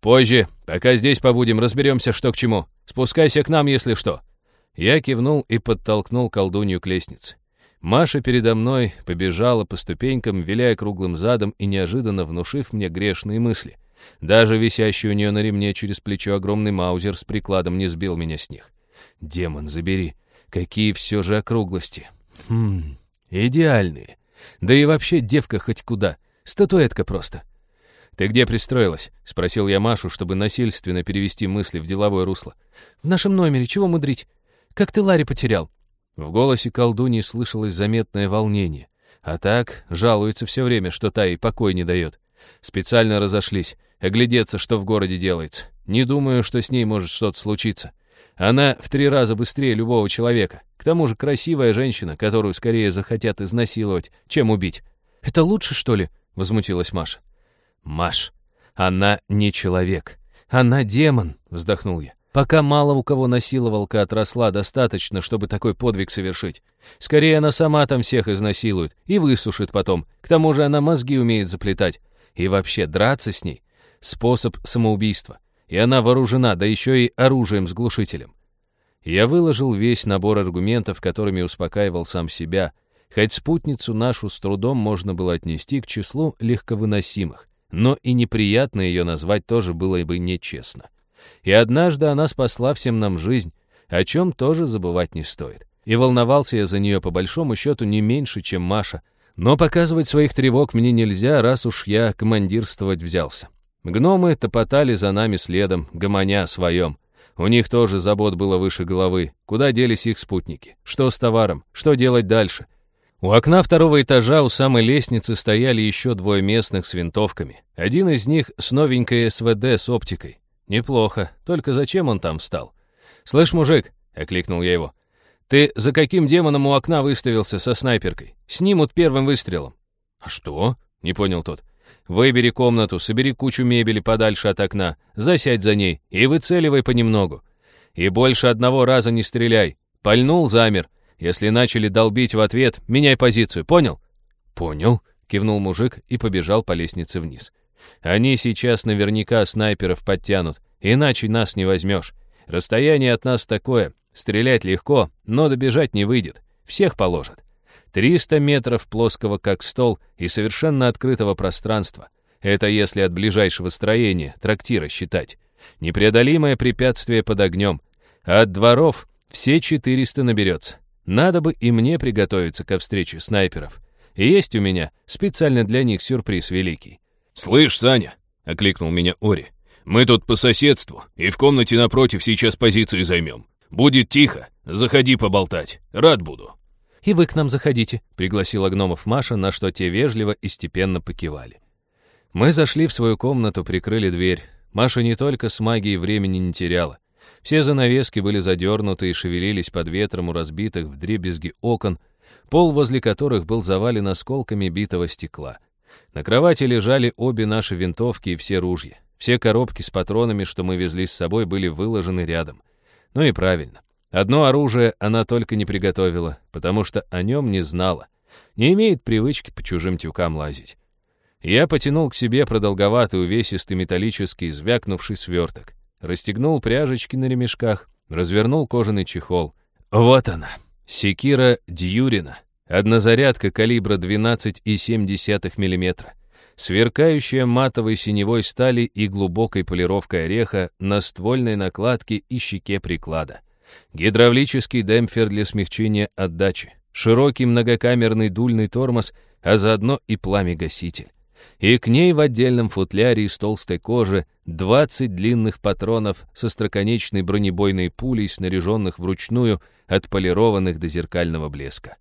«Позже. Пока здесь побудем, разберемся, что к чему. Спускайся к нам, если что». Я кивнул и подтолкнул колдунью к лестнице. Маша передо мной побежала по ступенькам, виляя круглым задом и неожиданно внушив мне грешные мысли — даже висящий у нее на ремне через плечо огромный маузер с прикладом не сбил меня с них. Демон, забери. Какие все же округлости. Хм, идеальные. Да и вообще девка хоть куда. Статуэтка просто. «Ты где пристроилась?» — спросил я Машу, чтобы насильственно перевести мысли в деловое русло. «В нашем номере, чего мудрить? Как ты Ларри потерял?» В голосе колдуньи слышалось заметное волнение. А так жалуется все время, что та ей покой не дает. Специально разошлись оглядеться, что в городе делается. Не думаю, что с ней может что-то случиться. Она в три раза быстрее любого человека. К тому же красивая женщина, которую скорее захотят изнасиловать, чем убить. «Это лучше, что ли?» — возмутилась Маша. «Маш, она не человек. Она демон», — вздохнул я. «Пока мало у кого насиловалка отросла достаточно, чтобы такой подвиг совершить. Скорее, она сама там всех изнасилует и высушит потом. К тому же она мозги умеет заплетать. И вообще, драться с ней способ самоубийства. И она вооружена, да еще и оружием с глушителем. Я выложил весь набор аргументов, которыми успокаивал сам себя, хоть спутницу нашу с трудом можно было отнести к числу легковыносимых, но и неприятно ее назвать тоже было бы нечестно. И однажды она спасла всем нам жизнь, о чем тоже забывать не стоит. И волновался я за нее по большому счету не меньше, чем Маша, но показывать своих тревог мне нельзя, раз уж я командирствовать взялся. Гномы топотали за нами следом, гомоня о своем. У них тоже забот было выше головы. Куда делись их спутники? Что с товаром? Что делать дальше? У окна второго этажа у самой лестницы стояли еще двое местных с винтовками. Один из них с новенькой СВД с оптикой. Неплохо, только зачем он там встал? «Слышь, мужик», — окликнул я его, — «ты за каким демоном у окна выставился со снайперкой? Снимут первым выстрелом». «А что?» — не понял тот. Выбери комнату, собери кучу мебели подальше от окна, засядь за ней и выцеливай понемногу. И больше одного раза не стреляй. Пальнул, замер. Если начали долбить в ответ, меняй позицию, понял? Понял, кивнул мужик и побежал по лестнице вниз. Они сейчас наверняка снайперов подтянут, иначе нас не возьмешь. Расстояние от нас такое, стрелять легко, но добежать не выйдет. Всех положат. 300 метров плоского как стол и совершенно открытого пространства. Это если от ближайшего строения, трактира считать. Непреодолимое препятствие под огнем. А от дворов все 400 наберется. Надо бы и мне приготовиться ко встрече снайперов. Есть у меня специально для них сюрприз великий. «Слышь, Саня!» — окликнул меня Ори. Мы тут по соседству, и в комнате напротив сейчас позиции займем. Будет тихо, заходи поболтать, рад буду». «И вы к нам заходите», — пригласила гномов Маша, на что те вежливо и степенно покивали. Мы зашли в свою комнату, прикрыли дверь. Маша не только с магией времени не теряла. Все занавески были задернуты и шевелились под ветром у разбитых в дребезги окон, пол возле которых был завален осколками битого стекла. На кровати лежали обе наши винтовки и все ружья. Все коробки с патронами, что мы везли с собой, были выложены рядом. Ну и правильно. Одно оружие она только не приготовила, потому что о нем не знала. Не имеет привычки по чужим тюкам лазить. Я потянул к себе продолговатый, увесистый металлический, звякнувший сверток. Расстегнул пряжечки на ремешках, развернул кожаный чехол. Вот она, секира Дьюрина. Однозарядка калибра 12,7 мм. Сверкающая матовой синевой стали и глубокой полировкой ореха на ствольной накладке и щеке приклада. Гидравлический демпфер для смягчения отдачи. Широкий многокамерный дульный тормоз, а заодно и пламя-гаситель. И к ней в отдельном футляре из толстой кожи 20 длинных патронов со строконечной бронебойной пулей, снаряженных вручную, отполированных до зеркального блеска.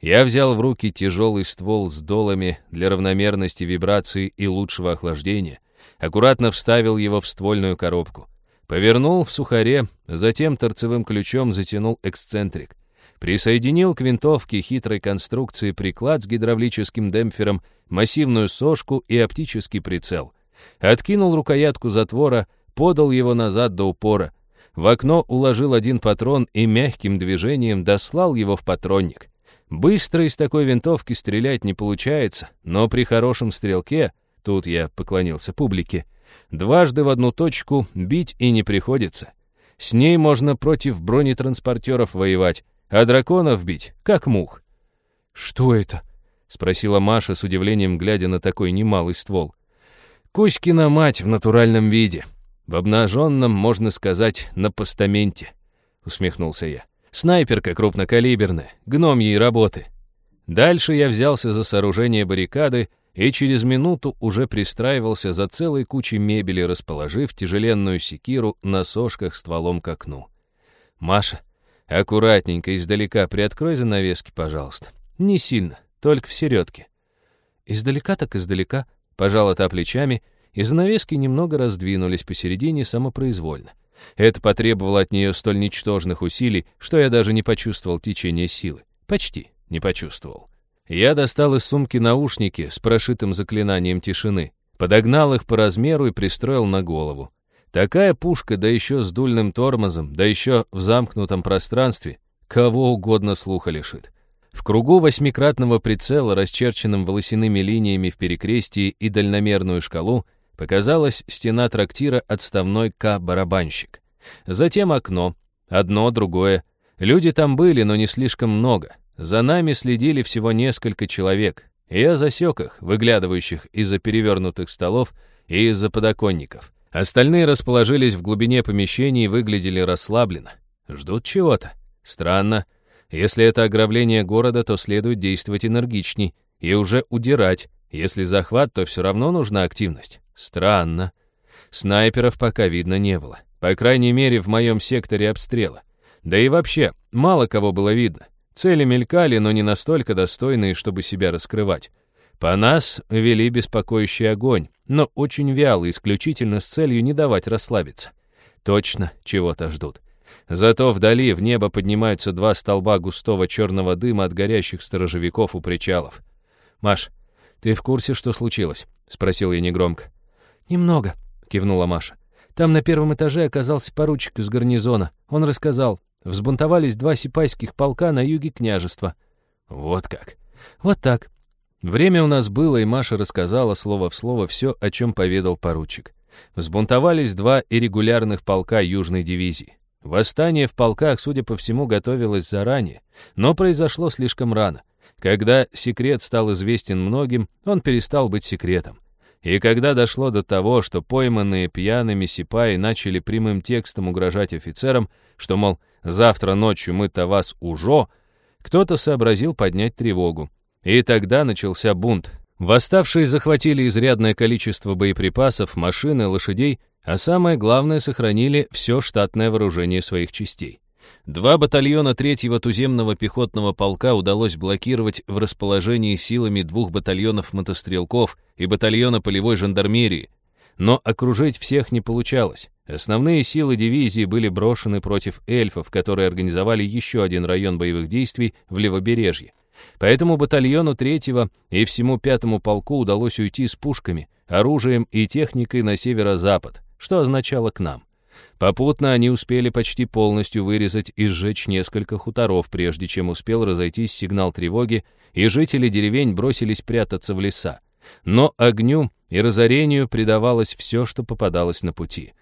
Я взял в руки тяжелый ствол с долами для равномерности вибрации и лучшего охлаждения, аккуратно вставил его в ствольную коробку, повернул в сухаре, затем торцевым ключом затянул эксцентрик, присоединил к винтовке хитрой конструкции приклад с гидравлическим демпфером, массивную сошку и оптический прицел, откинул рукоятку затвора, подал его назад до упора, в окно уложил один патрон и мягким движением дослал его в патронник. Быстро из такой винтовки стрелять не получается, но при хорошем стрелке, тут я поклонился публике, дважды в одну точку бить и не приходится. С ней можно против бронетранспортеров воевать, а драконов бить, как мух. «Что это?» — спросила Маша с удивлением, глядя на такой немалый ствол. «Кузькина мать в натуральном виде. В обнаженном, можно сказать, на постаменте», — усмехнулся я. Снайперка крупнокалиберная, гномьей работы. Дальше я взялся за сооружение баррикады и через минуту уже пристраивался за целой кучей мебели, расположив тяжеленную секиру на сошках стволом к окну. «Маша, аккуратненько издалека приоткрой занавески, пожалуйста. Не сильно, только в середке». «Издалека так издалека», — пожала та плечами, и занавески немного раздвинулись посередине самопроизвольно. Это потребовало от нее столь ничтожных усилий, что я даже не почувствовал течение силы. Почти не почувствовал. Я достал из сумки наушники с прошитым заклинанием тишины, подогнал их по размеру и пристроил на голову. Такая пушка, да еще с дульным тормозом, да еще в замкнутом пространстве, кого угодно слуха лишит. В кругу восьмикратного прицела, расчерченным волосяными линиями в перекрестии и дальномерную шкалу, Показалась стена трактира «Отставной К-барабанщик». Затем окно. Одно, другое. Люди там были, но не слишком много. За нами следили всего несколько человек. Я засек их, выглядывающих из-за перевернутых столов и из-за подоконников. Остальные расположились в глубине помещений и выглядели расслабленно. Ждут чего-то. Странно. Если это ограбление города, то следует действовать энергичней и уже удирать. Если захват, то все равно нужна активность. Странно. Снайперов пока видно не было. По крайней мере, в моем секторе обстрела. Да и вообще, мало кого было видно. Цели мелькали, но не настолько достойные, чтобы себя раскрывать. По нас вели беспокоящий огонь, но очень вяло, исключительно с целью не давать расслабиться. Точно чего-то ждут. Зато вдали в небо поднимаются два столба густого черного дыма от горящих сторожевиков у причалов. «Маш, ты в курсе, что случилось?» — спросил я негромко. «Немного», — кивнула Маша. «Там на первом этаже оказался поручик из гарнизона. Он рассказал. Взбунтовались два сипайских полка на юге княжества». «Вот как?» «Вот так». Время у нас было, и Маша рассказала слово в слово все, о чем поведал поручик. Взбунтовались два иррегулярных полка Южной дивизии. Восстание в полках, судя по всему, готовилось заранее, но произошло слишком рано. Когда секрет стал известен многим, он перестал быть секретом. И когда дошло до того, что пойманные пьяными сипаи начали прямым текстом угрожать офицерам, что, мол, завтра ночью мы-то вас ужо, кто-то сообразил поднять тревогу. И тогда начался бунт. Восставшие захватили изрядное количество боеприпасов, машин и лошадей, а самое главное, сохранили все штатное вооружение своих частей. Два батальона третьего туземного пехотного полка удалось блокировать в расположении силами двух батальонов мотострелков и батальона полевой жандармерии, но окружить всех не получалось. Основные силы дивизии были брошены против эльфов, которые организовали еще один район боевых действий в левобережье. Поэтому батальону третьего и всему пятому полку удалось уйти с пушками, оружием и техникой на северо-запад, что означало к нам. Попутно они успели почти полностью вырезать и сжечь несколько хуторов, прежде чем успел разойтись сигнал тревоги, и жители деревень бросились прятаться в леса. Но огню и разорению предавалось все, что попадалось на пути.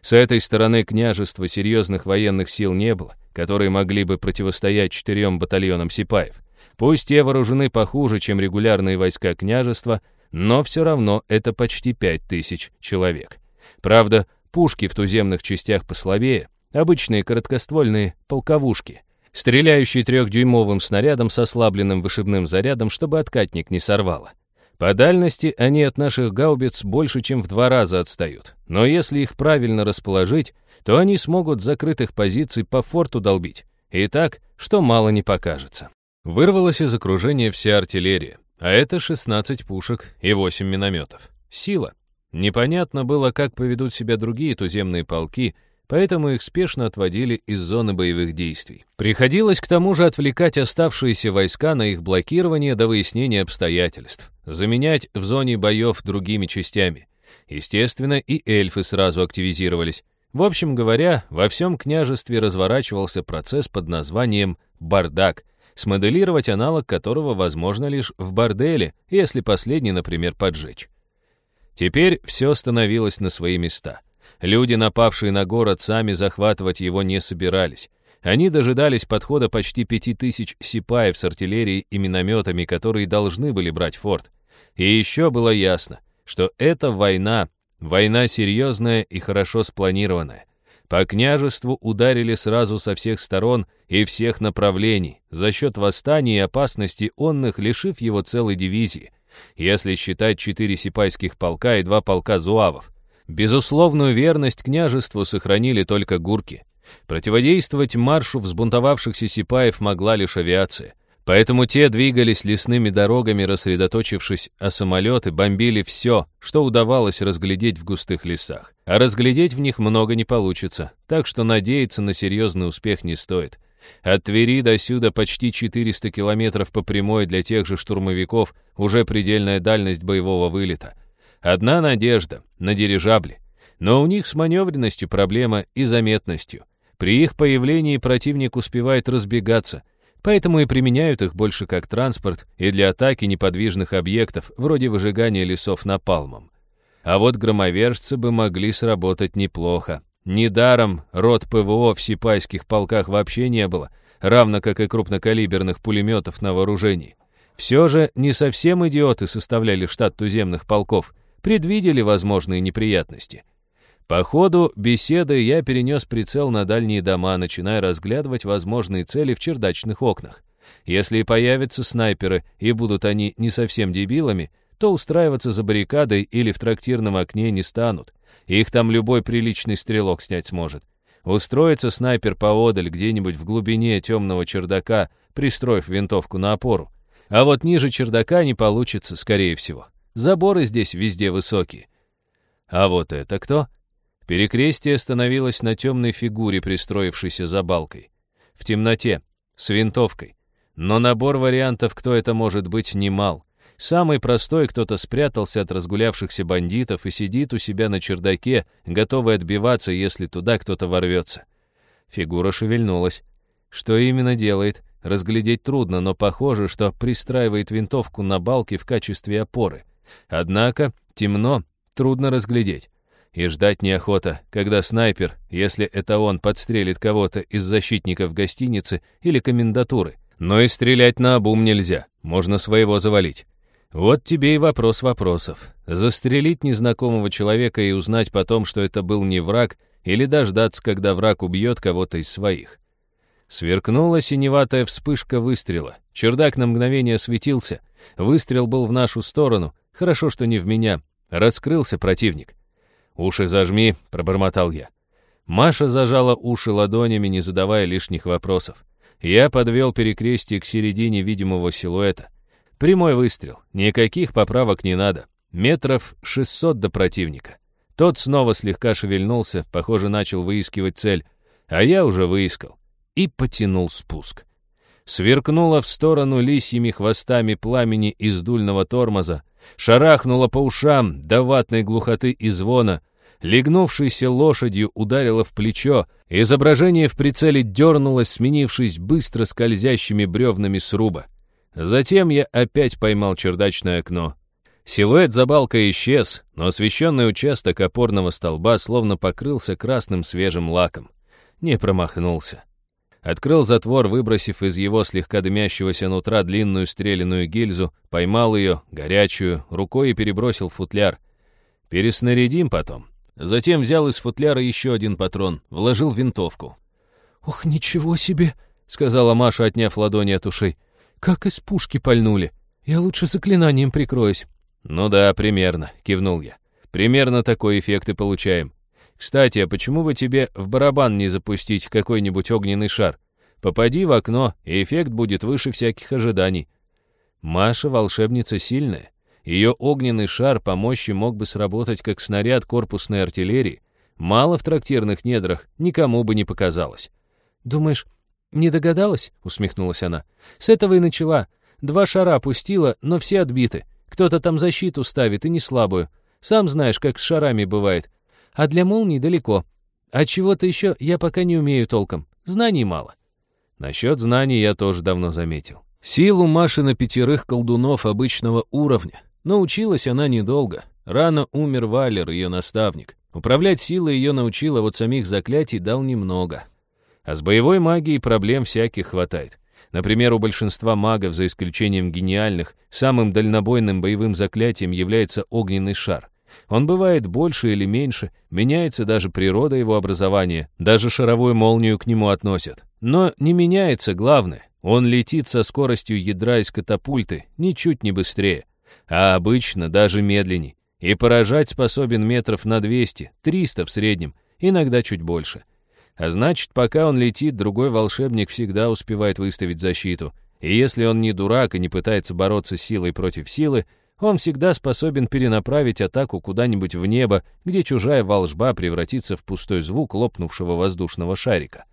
С этой стороны княжества серьезных военных сил не было, которые могли бы противостоять четырем батальонам сипаев. Пусть те вооружены похуже, чем регулярные войска княжества, но все равно это почти пять тысяч человек. Правда, пушки в туземных частях послабее, обычные короткоствольные полковушки, стреляющие трехдюймовым снарядом с ослабленным вышибным зарядом, чтобы откатник не сорвало. По дальности они от наших гаубиц больше, чем в два раза отстают, но если их правильно расположить, то они смогут с закрытых позиций по форту долбить, и так, что мало не покажется. Вырвалась из окружения вся артиллерия, а это 16 пушек и 8 минометов. Сила. Непонятно было, как поведут себя другие туземные полки, поэтому их спешно отводили из зоны боевых действий. Приходилось к тому же отвлекать оставшиеся войска на их блокирование до выяснения обстоятельств, заменять в зоне боев другими частями. Естественно, и эльфы сразу активизировались. В общем говоря, во всем княжестве разворачивался процесс под названием «бардак», смоделировать аналог которого возможно лишь в борделе, если последний, например, поджечь. Теперь все становилось на свои места. Люди, напавшие на город, сами захватывать его не собирались. Они дожидались подхода почти пяти тысяч сипаев с артиллерией и минометами, которые должны были брать форт. И еще было ясно, что это война, война серьезная и хорошо спланированная. По княжеству ударили сразу со всех сторон и всех направлений, за счет восстаний и опасности онных, лишив его целой дивизии, если считать четыре сипайских полка и два полка зуавов. Безусловную верность княжеству сохранили только гурки. Противодействовать маршу взбунтовавшихся сипаев могла лишь авиация. Поэтому те двигались лесными дорогами, рассредоточившись, а самолеты бомбили все, что удавалось разглядеть в густых лесах. А разглядеть в них много не получится, так что надеяться на серьезный успех не стоит. От Твери до сюда почти 400 километров по прямой для тех же штурмовиков уже предельная дальность боевого вылета. Одна надежда — на дирижабли. Но у них с маневренностью проблема и заметностью. При их появлении противник успевает разбегаться — Поэтому и применяют их больше как транспорт и для атаки неподвижных объектов, вроде выжигания лесов напалмом. А вот громовержцы бы могли сработать неплохо. Недаром рот ПВО в сипайских полках вообще не было, равно как и крупнокалиберных пулеметов на вооружении. Все же не совсем идиоты составляли штат туземных полков, предвидели возможные неприятности. По ходу беседы я перенес прицел на дальние дома, начиная разглядывать возможные цели в чердачных окнах. Если и появятся снайперы, и будут они не совсем дебилами, то устраиваться за баррикадой или в трактирном окне не станут. Их там любой приличный стрелок снять сможет. Устроится снайпер поодаль, где-нибудь в глубине темного чердака, пристроив винтовку на опору. А вот ниже чердака не получится, скорее всего. Заборы здесь везде высокие. А вот это кто? Перекрестие становилось на темной фигуре, пристроившейся за балкой. В темноте, с винтовкой. Но набор вариантов, кто это может быть, немал. Самый простой, кто-то спрятался от разгулявшихся бандитов и сидит у себя на чердаке, готовый отбиваться, если туда кто-то ворвется. Фигура шевельнулась. Что именно делает, разглядеть трудно, но похоже, что пристраивает винтовку на балке в качестве опоры. Однако темно, трудно разглядеть. И ждать неохота, когда снайпер, если это он, подстрелит кого-то из защитников гостиницы или комендатуры. Но и стрелять на обум нельзя, можно своего завалить. Вот тебе и вопрос вопросов. Застрелить незнакомого человека и узнать потом, что это был не враг, или дождаться, когда враг убьет кого-то из своих. Сверкнула синеватая вспышка выстрела. Чердак на мгновение светился. Выстрел был в нашу сторону. Хорошо, что не в меня. Раскрылся противник. «Уши зажми», — пробормотал я. Маша зажала уши ладонями, не задавая лишних вопросов. Я подвел перекрестие к середине видимого силуэта. Прямой выстрел. Никаких поправок не надо. Метров шестьсот до противника. Тот снова слегка шевельнулся, похоже, начал выискивать цель, а я уже выискал. И потянул спуск. Сверкнуло в сторону лисьими хвостами пламени из дульного тормоза, шарахнуло по ушам до ватной глухоты и звона, легнувшейся лошадью ударило в плечо, изображение в прицеле дернулось, сменившись быстро скользящими бревнами сруба. Затем я опять поймал чердачное окно. Силуэт за балкой исчез, но освещенный участок опорного столба словно покрылся красным свежим лаком. Не промахнулся. Открыл затвор, выбросив из его слегка дымящегося нутра длинную стреляную гильзу, поймал ее, горячую, рукой и перебросил футляр. Переснарядим потом. Затем взял из футляра еще один патрон, вложил в винтовку. «Ох, ничего себе!» — сказала Маша, отняв ладони от ушей. «Как из пушки пальнули! Я лучше заклинанием прикроюсь. «Ну да, примерно», — кивнул я. «Примерно такой эффект и получаем. Кстати, а почему бы тебе в барабан не запустить какой-нибудь огненный шар? Попади в окно, и эффект будет выше всяких ожиданий». Маша волшебница сильная. Ее огненный шар по мощи мог бы сработать как снаряд корпусной артиллерии. Мало в трактирных недрах, никому бы не показалось. «Думаешь, не догадалась?» — усмехнулась она. «С этого и начала. Два шара пустила, но все отбиты. Кто-то там защиту ставит, и не слабую. Сам знаешь, как с шарами бывает. А для молний далеко. А чего-то еще я пока не умею толком. Знаний мало. Насчет знаний я тоже давно заметил. Силу Маши на пятерых колдунов обычного уровня. Но училась она недолго. Рано умер Валер, ее наставник. Управлять силой ее научила, вот самих заклятий дал немного. А с боевой магией проблем всяких хватает. Например, у большинства магов, за исключением гениальных, самым дальнобойным боевым заклятием является огненный шар. Он бывает больше или меньше, меняется даже природа его образования, даже шаровую молнию к нему относят. Но не меняется главное, он летит со скоростью ядра из катапульты, ничуть не быстрее, а обычно даже медленней, и поражать способен метров на 200, 300 в среднем, иногда чуть больше. А значит, пока он летит, другой волшебник всегда успевает выставить защиту. И если он не дурак и не пытается бороться силой против силы, он всегда способен перенаправить атаку куда-нибудь в небо, где чужая волжба превратится в пустой звук лопнувшего воздушного шарика.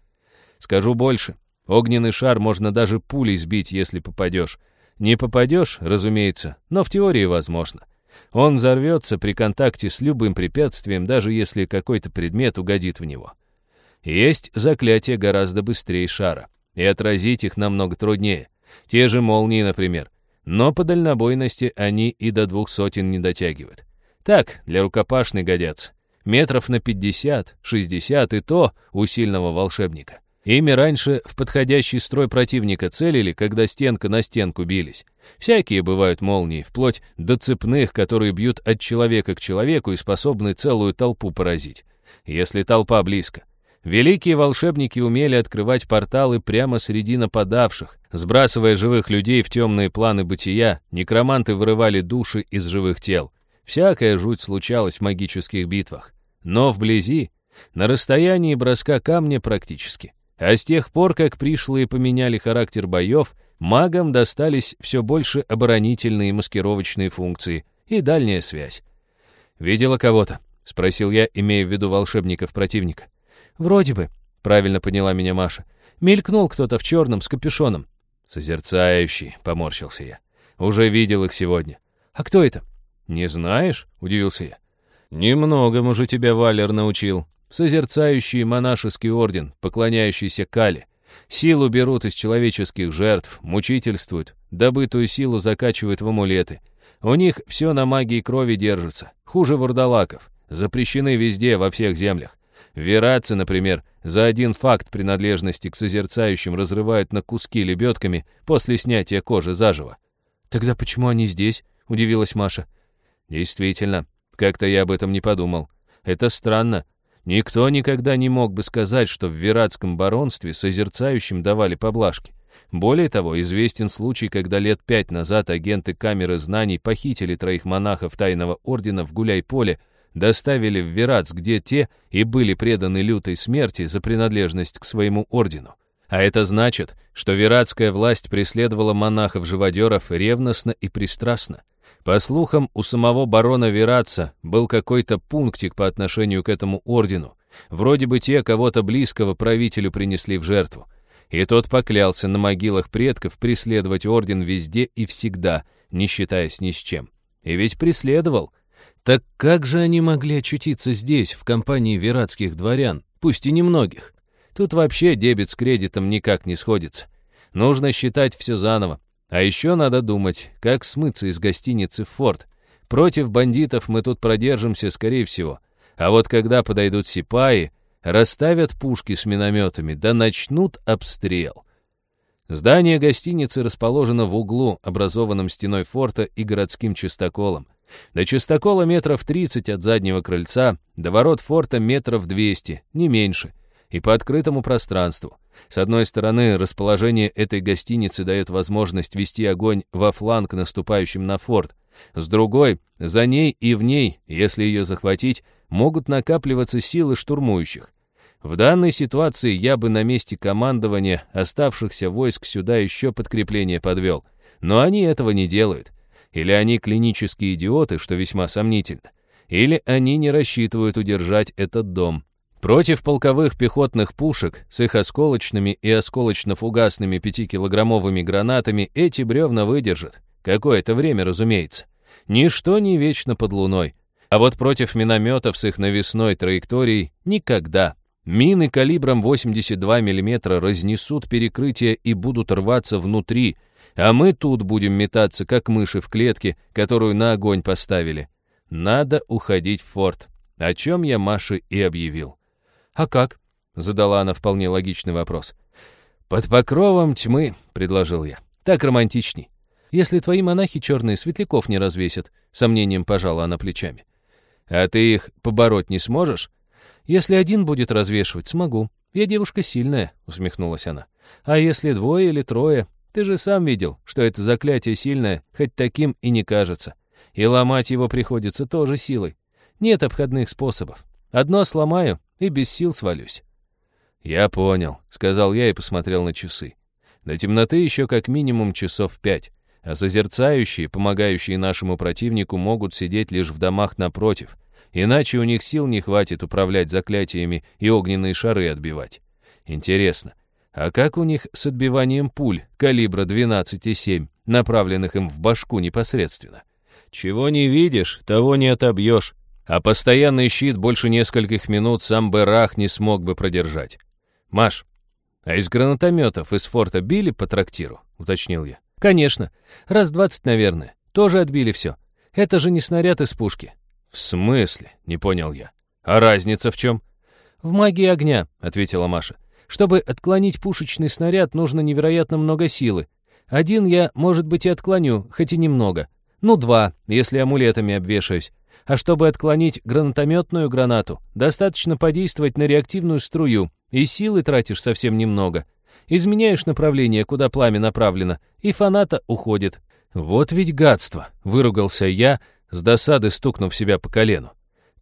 Скажу больше. Огненный шар можно даже пулей сбить, если попадешь. Не попадешь, разумеется, но в теории возможно. Он взорвется при контакте с любым препятствием, даже если какой-то предмет угодит в него. Есть заклятия гораздо быстрее шара, и отразить их намного труднее. Те же молнии, например. Но по дальнобойности они и до двух сотен не дотягивают. Так, для рукопашной годятся. Метров на 50, 60 и то у сильного волшебника. Ими раньше в подходящий строй противника целили, когда стенка на стенку бились. Всякие бывают молнии, вплоть до цепных, которые бьют от человека к человеку и способны целую толпу поразить. Если толпа близко. Великие волшебники умели открывать порталы прямо среди нападавших. Сбрасывая живых людей в темные планы бытия, некроманты вырывали души из живых тел. Всякая жуть случалась в магических битвах. Но вблизи, на расстоянии броска камня практически. А с тех пор, как пришлые поменяли характер боев, магам достались все больше оборонительные и маскировочные функции и дальняя связь. «Видела кого-то?» — спросил я, имея в виду волшебников противника. «Вроде бы», — правильно поняла меня Маша. «Мелькнул кто-то в черном с капюшоном». «Созерцающий», — поморщился я. «Уже видел их сегодня». «А кто это?» «Не знаешь?» — удивился я. «Немногому же тебя Валер научил. Созерцающий монашеский орден, поклоняющийся Кале. Силу берут из человеческих жертв, мучительствуют, добытую силу закачивают в амулеты. У них все на магии крови держится, хуже вурдалаков. Запрещены везде, во всех землях. Верацы, например, за один факт принадлежности к созерцающим разрывают на куски лебедками после снятия кожи заживо. «Тогда почему они здесь?» — удивилась Маша. «Действительно, как-то я об этом не подумал. Это странно. Никто никогда не мог бы сказать, что в Виратском баронстве созерцающим давали поблажки. Более того, известен случай, когда лет пять назад агенты камеры знаний похитили троих монахов тайного ордена в Гуляй-Поле, доставили в Верац, где те и были преданы лютой смерти за принадлежность к своему ордену. А это значит, что вератская власть преследовала монахов-живодеров ревностно и пристрастно. По слухам, у самого барона Вераца был какой-то пунктик по отношению к этому ордену. Вроде бы те кого-то близкого правителю принесли в жертву. И тот поклялся на могилах предков преследовать орден везде и всегда, не считаясь ни с чем. И ведь преследовал. Так как же они могли очутиться здесь, в компании вератских дворян, пусть и немногих? Тут вообще дебет с кредитом никак не сходится. Нужно считать все заново. А еще надо думать, как смыться из гостиницы в форт. Против бандитов мы тут продержимся, скорее всего. А вот когда подойдут сипаи, расставят пушки с минометами, да начнут обстрел. Здание гостиницы расположено в углу, образованном стеной форта и городским чистоколом. До чистокола метров 30 от заднего крыльца, до ворот форта метров 200, не меньше, и по открытому пространству. С одной стороны, расположение этой гостиницы дает возможность вести огонь во фланг наступающим на форт. С другой, за ней и в ней, если ее захватить, могут накапливаться силы штурмующих. В данной ситуации я бы на месте командования оставшихся войск сюда еще подкрепление подвел. Но они этого не делают. Или они клинические идиоты, что весьма сомнительно. Или они не рассчитывают удержать этот дом. Против полковых пехотных пушек с их осколочными и осколочно-фугасными пятикилограммовыми гранатами эти бревна выдержат. Какое-то время, разумеется. Ничто не вечно под луной. А вот против минометов с их навесной траекторией никогда. Мины калибром 82 мм разнесут перекрытие и будут рваться внутри, а мы тут будем метаться, как мыши в клетке, которую на огонь поставили. Надо уходить в форт, о чем я Маше и объявил. «А как?» — задала она вполне логичный вопрос. «Под покровом тьмы», — предложил я. «Так романтичней. Если твои монахи черные светляков не развесят», — сомнением пожала она плечами. «А ты их побороть не сможешь?» «Если один будет развешивать, смогу. Я девушка сильная», — усмехнулась она. «А если двое или трое? Ты же сам видел, что это заклятие сильное, хоть таким и не кажется. И ломать его приходится тоже силой. Нет обходных способов. Одно сломаю и без сил свалюсь». «Я понял», — сказал я и посмотрел на часы. До темноты еще как минимум часов пять а созерцающие, помогающие нашему противнику, могут сидеть лишь в домах напротив, иначе у них сил не хватит управлять заклятиями и огненные шары отбивать. Интересно, а как у них с отбиванием пуль калибра 12,7, направленных им в башку непосредственно? Чего не видишь, того не отобьешь, а постоянный щит больше нескольких минут сам Берах не смог бы продержать. «Маш, а из гранатометов из форта били по трактиру?» — уточнил я. «Конечно. Раз двадцать, наверное. Тоже отбили все. Это же не снаряд из пушки». «В смысле?» — не понял я. «А разница в чем?» «В магии огня», — ответила Маша. «Чтобы отклонить пушечный снаряд, нужно невероятно много силы. Один я, может быть, и отклоню, хоть и немного. Ну, два, если амулетами обвешаюсь. А чтобы отклонить гранатометную гранату, достаточно подействовать на реактивную струю, и силы тратишь совсем немного. Изменяешь направление, куда пламя направлено, и фаната уходит. Вот ведь гадство, выругался я, с досады стукнув себя по колену.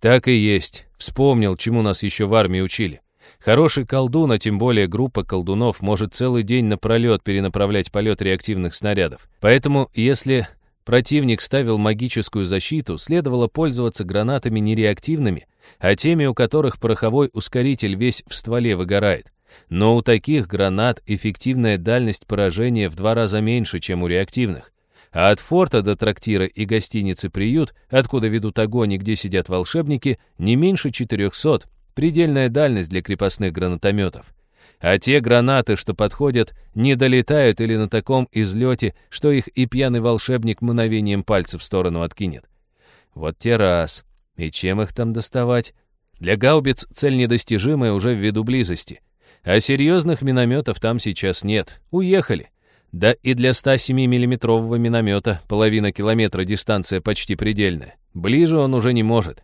Так и есть. Вспомнил, чему нас еще в армии учили. Хороший колдун, а тем более группа колдунов, может целый день напролет перенаправлять полет реактивных снарядов. Поэтому, если противник ставил магическую защиту, следовало пользоваться гранатами нереактивными, а теми, у которых пороховой ускоритель весь в стволе выгорает. Но у таких гранат эффективная дальность поражения в два раза меньше, чем у реактивных. А от форта до трактира и гостиницы «Приют», откуда ведут огонь и где сидят волшебники, не меньше 400, предельная дальность для крепостных гранатометов. А те гранаты, что подходят, не долетают или на таком излете, что их и пьяный волшебник мгновением пальца в сторону откинет. Вот те раз. И чем их там доставать? Для гаубиц цель недостижимая уже ввиду близости. А серьезных минометов там сейчас нет. Уехали. Да и для 107-миллиметрового миномета половина километра дистанция почти предельная. Ближе он уже не может.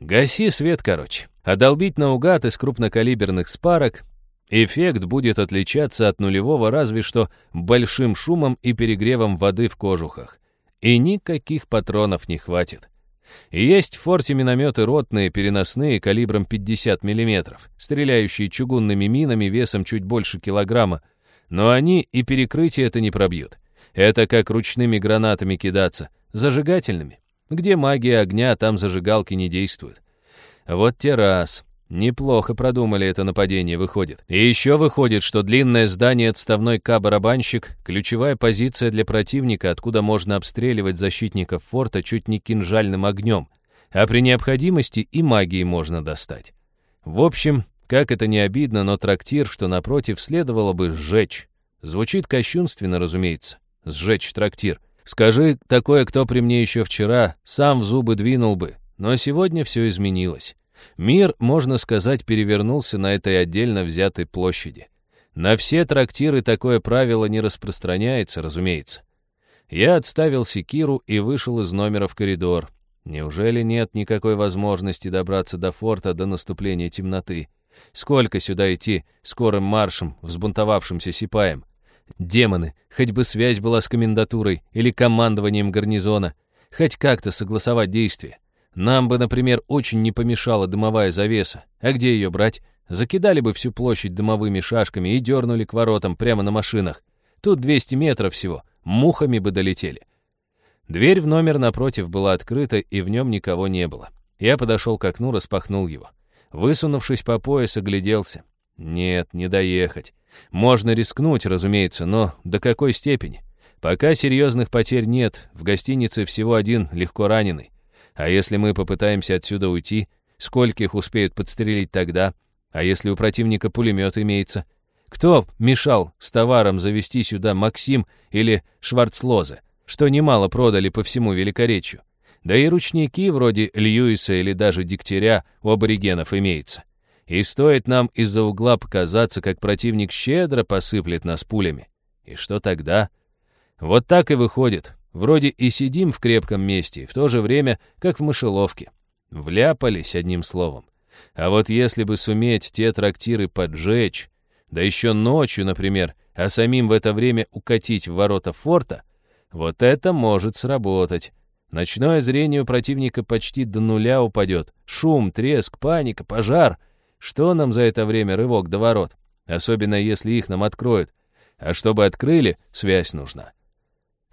Гаси свет, короче. А долбить наугад из крупнокалиберных спарок эффект будет отличаться от нулевого разве что большим шумом и перегревом воды в кожухах. И никаких патронов не хватит. Есть в форте минометы ротные, переносные, калибром 50 мм, стреляющие чугунными минами весом чуть больше килограмма, но они и перекрытие это не пробьют. Это как ручными гранатами кидаться, зажигательными. Где магия огня, там зажигалки не действуют. Вот те раз. Неплохо продумали это нападение, выходит. И еще выходит, что длинное здание отставной К-барабанщик — ключевая позиция для противника, откуда можно обстреливать защитников форта чуть не кинжальным огнем, а при необходимости и магией можно достать. В общем, как это не обидно, но трактир, что напротив, следовало бы сжечь. Звучит кощунственно, разумеется. Сжечь трактир. Скажи такое, кто при мне еще вчера, сам в зубы двинул бы. Но сегодня все изменилось. Мир, можно сказать, перевернулся на этой отдельно взятой площади. На все трактиры такое правило не распространяется, разумеется. Я отставил секиру и вышел из номера в коридор. Неужели нет никакой возможности добраться до форта до наступления темноты? Сколько сюда идти скорым маршем, взбунтовавшимся сипаем? Демоны, хоть бы связь была с комендатурой или командованием гарнизона, хоть как-то согласовать действия. Нам бы, например, очень не помешала дымовая завеса. А где ее брать? Закидали бы всю площадь дымовыми шашками и дернули к воротам прямо на машинах. Тут 200 метров всего, мухами бы долетели. Дверь в номер напротив была открыта, и в нем никого не было. Я подошел к окну, распахнул его. Высунувшись по пояс, огляделся. Нет, не доехать. Можно рискнуть, разумеется, но до какой степени? Пока серьезных потерь нет, в гостинице всего один легко раненый. А если мы попытаемся отсюда уйти, скольких успеют подстрелить тогда? А если у противника пулемет имеется? Кто мешал с товаром завести сюда Максим или Шварцлоза, что немало продали по всему Великоречью? Да и ручники вроде Льюиса или даже Дегтяря у аборигенов имеется. И стоит нам из-за угла показаться, как противник щедро посыплет нас пулями. И что тогда? Вот так и выходит. Вроде и сидим в крепком месте, в то же время, как в мышеловке. Вляпались, одним словом. А вот если бы суметь те трактиры поджечь, да еще ночью, например, а самим в это время укатить в ворота форта, вот это может сработать. Ночное зрение у противника почти до нуля упадет. Шум, треск, паника, пожар. Что нам за это время рывок до ворот? Особенно если их нам откроют. А чтобы открыли, связь нужна.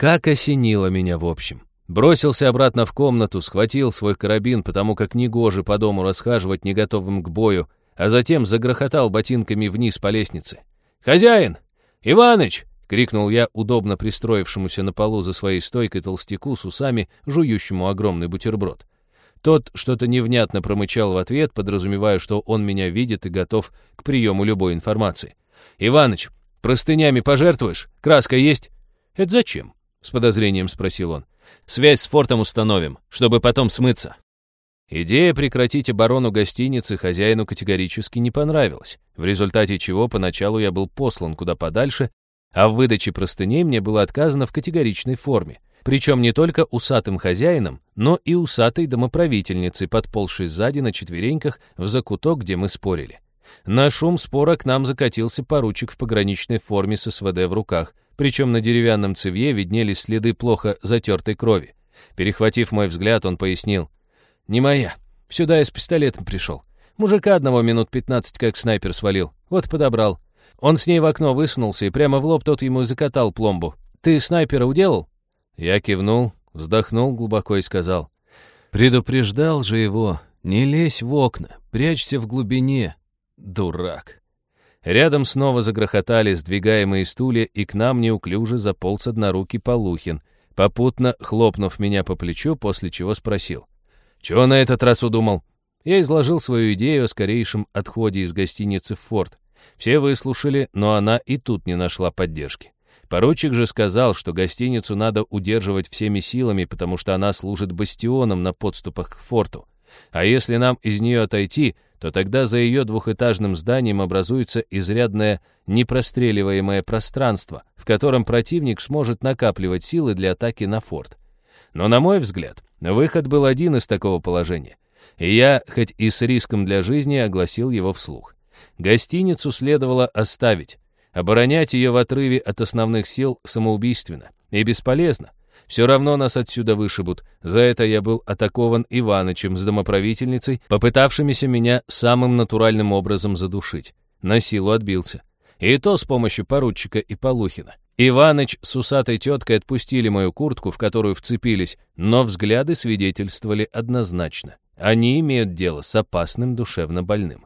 Как осенило меня в общем. Бросился обратно в комнату, схватил свой карабин, потому как негоже по дому расхаживать не готовым к бою, а затем загрохотал ботинками вниз по лестнице. «Хозяин! Иваныч!» — крикнул я удобно пристроившемуся на полу за своей стойкой толстяку с усами, жующему огромный бутерброд. Тот что-то невнятно промычал в ответ, подразумевая, что он меня видит и готов к приему любой информации. «Иваныч, простынями пожертвуешь? Краска есть?» «Это зачем?» — с подозрением спросил он. «Связь с фортом установим, чтобы потом смыться». Идея прекратить оборону гостиницы хозяину категорически не понравилась, в результате чего поначалу я был послан куда подальше, а в выдаче простыней мне было отказано в категоричной форме. Причем не только усатым хозяином, но и усатой домоправительницей, подползшей сзади на четвереньках в закуток, где мы спорили. На шум спора к нам закатился поручик в пограничной форме с СВД в руках, причем на деревянном цевье виднелись следы плохо затертой крови. Перехватив мой взгляд, он пояснил. «Не моя. Сюда я с пистолетом пришел. Мужика одного минут пятнадцать как снайпер свалил. Вот подобрал. Он с ней в окно высунулся, и прямо в лоб тот ему закатал пломбу. Ты снайпера уделал?» Я кивнул, вздохнул глубоко и сказал. «Предупреждал же его. Не лезь в окна, прячься в глубине. Дурак». Рядом снова загрохотали сдвигаемые стулья, и к нам неуклюже заполз однорукий Полухин, попутно хлопнув меня по плечу, после чего спросил. «Чего на этот раз удумал?» Я изложил свою идею о скорейшем отходе из гостиницы в форт. Все выслушали, но она и тут не нашла поддержки. Поручик же сказал, что гостиницу надо удерживать всеми силами, потому что она служит бастионом на подступах к форту. А если нам из нее отойти, то тогда за ее двухэтажным зданием образуется изрядное непростреливаемое пространство, в котором противник сможет накапливать силы для атаки на форт. Но, на мой взгляд, выход был один из такого положения. И я, хоть и с риском для жизни, огласил его вслух. Гостиницу следовало оставить. Оборонять ее в отрыве от основных сил самоубийственно и бесполезно. Все равно нас отсюда вышибут. За это я был атакован Иванычем с домоправительницей, попытавшимися меня самым натуральным образом задушить. На силу отбился. И то с помощью поручика и Полухина. Иваныч с усатой теткой отпустили мою куртку, в которую вцепились, но взгляды свидетельствовали однозначно. Они имеют дело с опасным душевно больным.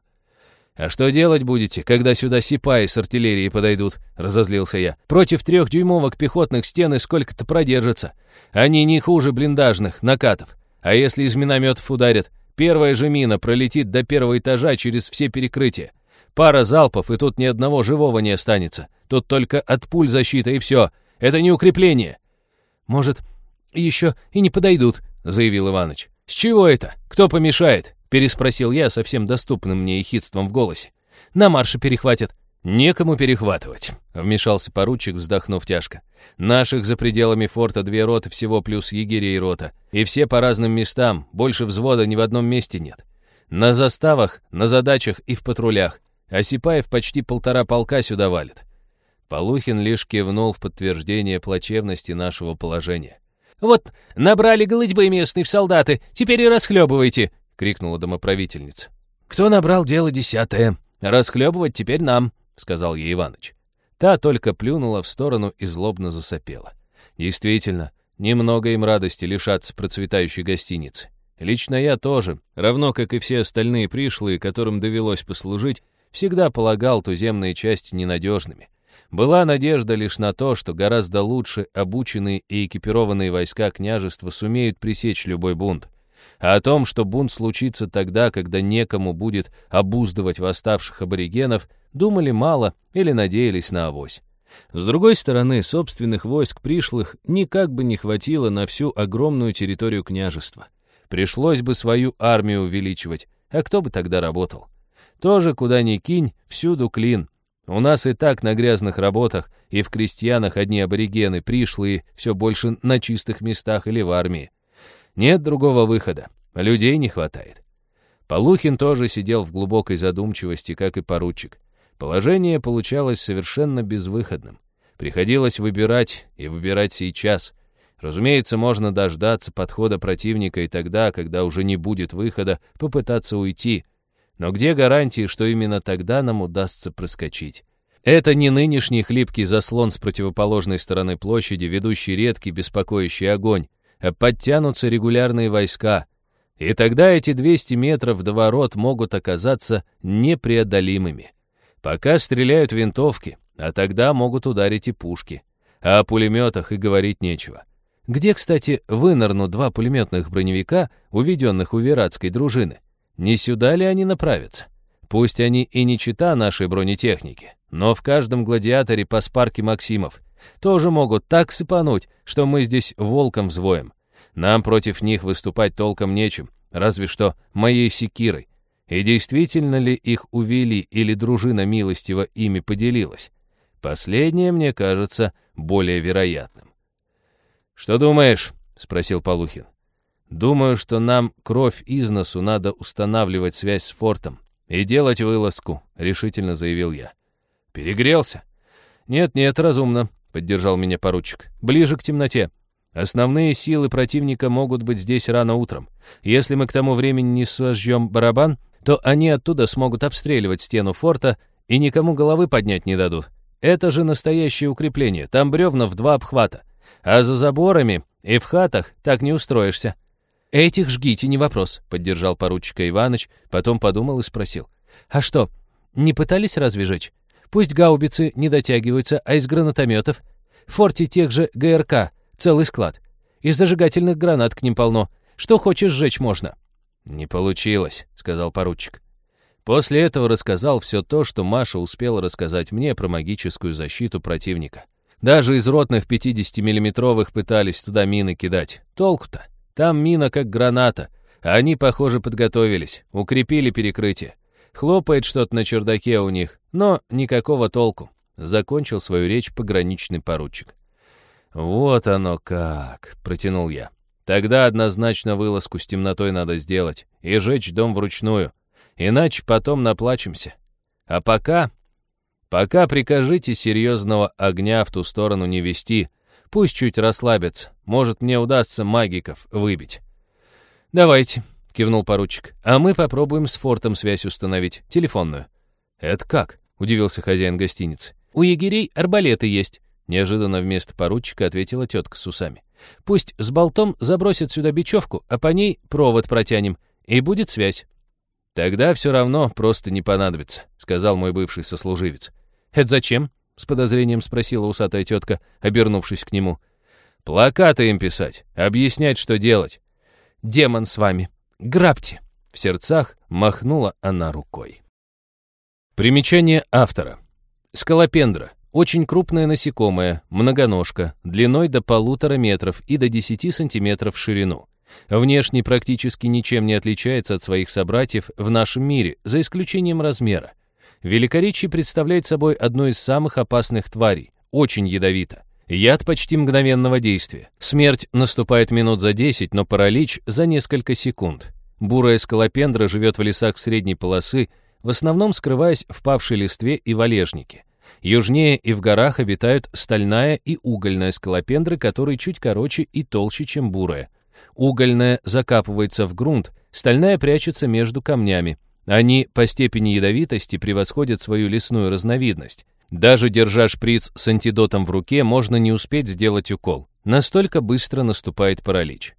«А что делать будете, когда сюда сипаи с артиллерией подойдут?» — разозлился я. «Против трехдюймовок пехотных стены сколько-то продержатся. Они не хуже блиндажных, накатов. А если из минометов ударят, первая же мина пролетит до первого этажа через все перекрытия. Пара залпов, и тут ни одного живого не останется. Тут только от пуль защита, и все. Это не укрепление». «Может, еще и не подойдут», — заявил Иваныч. «С чего это? Кто помешает? Переспросил я совсем доступным мне ехидством в голосе. «На марше перехватят». «Некому перехватывать», — вмешался поручик, вздохнув тяжко. «Наших за пределами форта две роты всего плюс егерей рота. И все по разным местам, больше взвода ни в одном месте нет. На заставах, на задачах и в патрулях. А Сипаев почти полтора полка сюда валит». Полухин лишь кивнул в подтверждение плачевности нашего положения. «Вот, набрали голытьбы местные в солдаты, теперь и расхлебывайте», — крикнула домоправительница. «Кто набрал дело десятое? Расхлебывать теперь нам», — сказал ей Иваныч. Та только плюнула в сторону и злобно засопела. Действительно, немного им радости лишаться процветающей гостиницы. Лично я тоже, равно как и все остальные пришлые, которым довелось послужить, всегда полагал туземные части ненадежными. Была надежда лишь на то, что гораздо лучше обученные и экипированные войска княжества сумеют пресечь любой бунт. А о том, что бунт случится тогда, когда некому будет обуздывать восставших аборигенов, думали мало или надеялись на авось. С другой стороны, собственных войск пришлых никак бы не хватило на всю огромную территорию княжества. Пришлось бы свою армию увеличивать, а кто бы тогда работал? Тоже куда ни кинь, всюду клин. У нас и так на грязных работах и в крестьянах одни аборигены, пришлые, все больше на чистых местах или в армии. Нет другого выхода. Людей не хватает. Полухин тоже сидел в глубокой задумчивости, как и поручик. Положение получалось совершенно безвыходным. Приходилось выбирать, и выбирать сейчас. Разумеется, можно дождаться подхода противника и тогда, когда уже не будет выхода, попытаться уйти. Но где гарантии, что именно тогда нам удастся проскочить? Это не нынешний хлипкий заслон с противоположной стороны площади, ведущий редкий беспокоящий огонь подтянутся регулярные войска, и тогда эти 200 метров до ворот могут оказаться непреодолимыми. Пока стреляют винтовки, а тогда могут ударить и пушки. А о пулеметах и говорить нечего. Где, кстати, вынырнут два пулеметных броневика, уведенных у вератской дружины? Не сюда ли они направятся? Пусть они и не чита нашей бронетехники, но в каждом гладиаторе по спарке Максимов, тоже могут так сыпануть, что мы здесь волком взвоем. Нам против них выступать толком нечем, разве что моей секирой. И действительно ли их увели или дружина милостиво ими поделилась? Последнее, мне кажется, более вероятным. «Что думаешь?» — спросил Полухин. «Думаю, что нам кровь из носу надо устанавливать связь с фортом и делать вылазку», — решительно заявил я. «Перегрелся?» «Нет-нет, разумно поддержал меня поручик. «Ближе к темноте. Основные силы противника могут быть здесь рано утром. Если мы к тому времени не сожжем барабан, то они оттуда смогут обстреливать стену форта и никому головы поднять не дадут. Это же настоящее укрепление, там бревна в два обхвата. А за заборами и в хатах так не устроишься». «Этих жгите, не вопрос», — поддержал поручика Иваныч, потом подумал и спросил. «А что, не пытались разве? Пусть гаубицы не дотягиваются, а из гранатометов. В форте тех же ГРК целый склад. Из зажигательных гранат к ним полно. Что хочешь сжечь можно». «Не получилось», — сказал поручик. После этого рассказал все то, что Маша успела рассказать мне про магическую защиту противника. Даже из ротных 50-миллиметровых пытались туда мины кидать. Толку-то? Там мина как граната. А они, похоже, подготовились, укрепили перекрытие. Хлопает что-то на чердаке у них, но никакого толку. Закончил свою речь пограничный поручик. «Вот оно как!» — протянул я. Тогда однозначно вылазку с темнотой надо сделать и жечь дом вручную. Иначе потом наплачемся. А пока... Пока прикажите серьезного огня в ту сторону не вести. Пусть чуть расслабятся. Может, мне удастся магиков выбить. «Давайте», — кивнул поручик. «А мы попробуем с фортом связь установить, телефонную». «Это как?» — удивился хозяин гостиницы. «У егерей арбалеты есть», — неожиданно вместо поручика ответила тетка с усами. «Пусть с болтом забросят сюда бечевку, а по ней провод протянем, и будет связь». «Тогда все равно просто не понадобится», — сказал мой бывший сослуживец. «Это зачем?» — с подозрением спросила усатая тетка, обернувшись к нему. «Плакаты им писать, объяснять, что делать». «Демон с вами! Грабьте!» В сердцах махнула она рукой. Примечание автора. Скалопендра. Очень крупное насекомое, многоножка, длиной до полутора метров и до 10 сантиметров в ширину. Внешне практически ничем не отличается от своих собратьев в нашем мире, за исключением размера. Великоречие представляет собой одну из самых опасных тварей, очень ядовито. Яд почти мгновенного действия. Смерть наступает минут за 10, но паралич за несколько секунд. Бурая скалопендра живет в лесах средней полосы, в основном скрываясь в павшей листве и валежнике. Южнее и в горах обитают стальная и угольная скалопендры, которые чуть короче и толще, чем бурая. Угольная закапывается в грунт, стальная прячется между камнями. Они по степени ядовитости превосходят свою лесную разновидность. Даже держа шприц с антидотом в руке, можно не успеть сделать укол. Настолько быстро наступает паралич.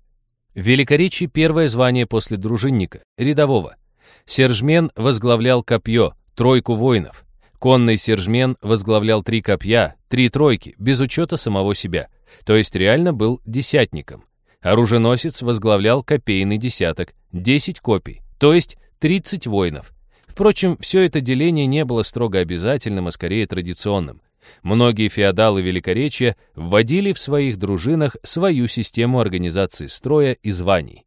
В Великоречии первое звание после дружинника, рядового. Сержмен возглавлял копье, тройку воинов. Конный сержмен возглавлял три копья, три тройки, без учета самого себя. То есть реально был десятником. Оруженосец возглавлял копейный десяток, 10 копий, то есть 30 воинов. Впрочем, все это деление не было строго обязательным, а скорее традиционным. Многие феодалы Великоречия вводили в своих дружинах свою систему организации строя и званий.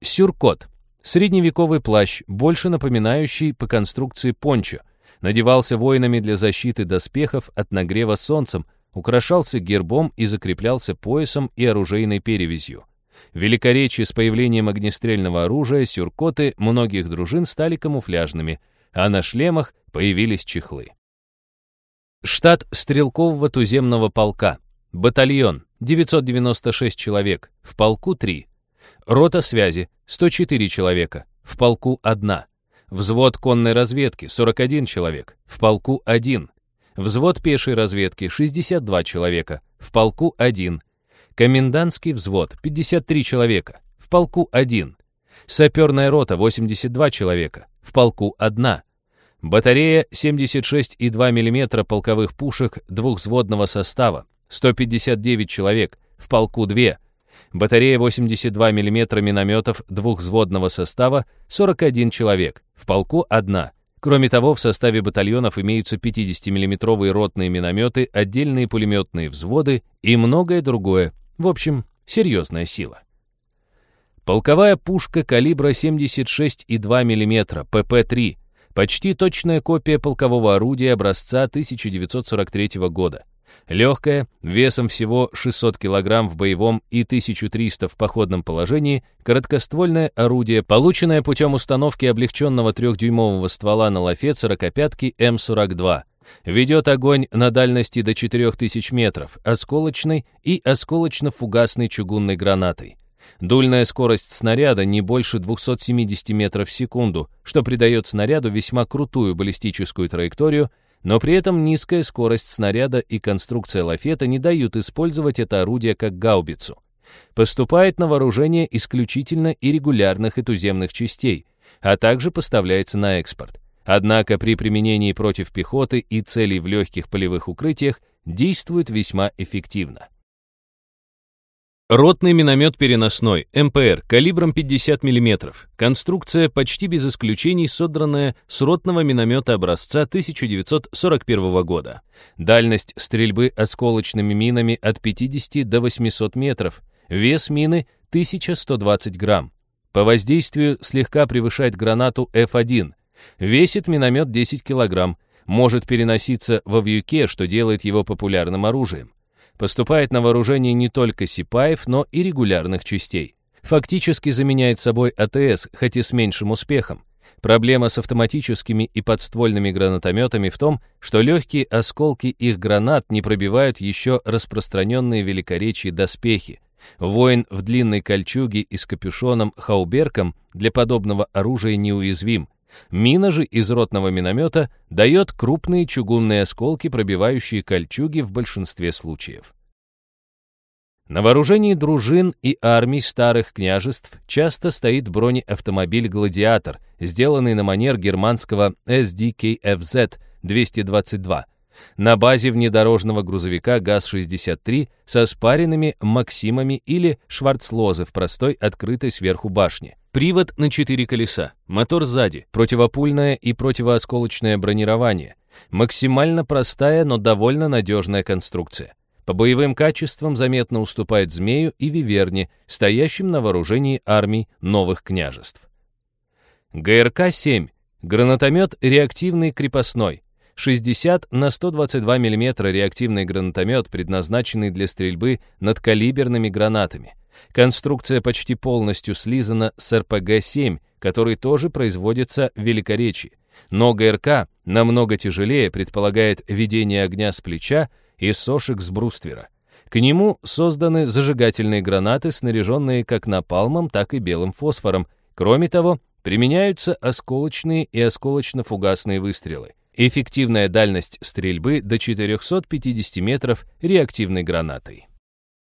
Сюркот — средневековый плащ, больше напоминающий по конструкции пончо, надевался воинами для защиты доспехов от нагрева солнцем, украшался гербом и закреплялся поясом и оружейной перевязью. Великоречии с появлением огнестрельного оружия сюркоты многих дружин стали камуфляжными, а на шлемах появились чехлы. Штат стрелкового туземного полка. Батальон 996 человек, в полку 3. Рота связи 104 человека, в полку 1. Взвод конной разведки 41 человек, в полку 1. Взвод пешей разведки 62 человека, в полку 1. Комендантский взвод 53 человека, в полку 1. Саперная рота 82 человека, в полку 1. Батарея 76,2 мм полковых пушек двухвзводного состава 159 человек, в полку 2. Батарея 82 мм минометов двухвзводного состава 41 человек, в полку 1. Кроме того, в составе батальонов имеются 50-миллиметровые ротные минометы, отдельные пулеметные взводы и многое другое. В общем, серьезная сила. Полковая пушка калибра 76,2 мм ПП-3, почти точная копия полкового орудия образца 1943 года. Легкая, весом всего 600 кг в боевом и 1300 в походном положении, короткоствольное орудие, полученное путем установки облегченного трехдюймового ствола на лафет 45-ки М-42. Ведет огонь на дальности до 4000 метров, осколочной и осколочно-фугасной чугунной гранатой. Дульная скорость снаряда не больше 270 метров в секунду, что придает снаряду весьма крутую баллистическую траекторию но при этом низкая скорость снаряда и конструкция лафета не дают использовать это орудие как гаубицу. Поступает на вооружение исключительно иррегулярных и туземных частей, а также поставляется на экспорт. Однако при применении против пехоты и целей в легких полевых укрытиях действует весьма эффективно. Ротный миномет переносной, МПР, калибром 50 мм. Конструкция почти без исключений содранная с ротного миномета образца 1941 года. Дальность стрельбы осколочными минами от 50 до 800 метров. Вес мины 1120 грамм. По воздействию слегка превышает гранату F1. Весит миномет 10 килограмм. Может переноситься во вьюке, что делает его популярным оружием. поступает на вооружение не только сипаев, но и регулярных частей. Фактически заменяет собой АТС, хоть и с меньшим успехом. Проблема с автоматическими и подствольными гранатометами в том, что легкие осколки их гранат не пробивают еще распространенные великоречие доспехи. Воин в длинной кольчуге и с капюшоном хауберком для подобного оружия неуязвим. Мина же из ротного миномета дает крупные чугунные осколки, пробивающие кольчуги в большинстве случаев. На вооружении дружин и армий старых княжеств часто стоит бронеавтомобиль «Гладиатор», сделанный на манер германского SDKFZ-222, на базе внедорожного грузовика ГАЗ-63 со спаренными «Максимами» или «Шварцлозы» в простой открытой сверху башне. Привод на четыре колеса, мотор сзади, противопульное и противоосколочное бронирование. Максимально простая, но довольно надежная конструкция. По боевым качествам заметно уступает «Змею» и «Виверне», стоящим на вооружении армий новых княжеств. ГРК-7. Гранатомет реактивный крепостной. 60 на 122 мм реактивный гранатомет, предназначенный для стрельбы над калиберными гранатами. Конструкция почти полностью слизана с РПГ-7, который тоже производится в Великоречии. Но ГРК намного тяжелее, предполагает ведение огня с плеча и сошек с бруствера. К нему созданы зажигательные гранаты, снаряженные как напалмом, так и белым фосфором. Кроме того, применяются осколочные и осколочно-фугасные выстрелы. Эффективная дальность стрельбы до 450 метров реактивной гранатой.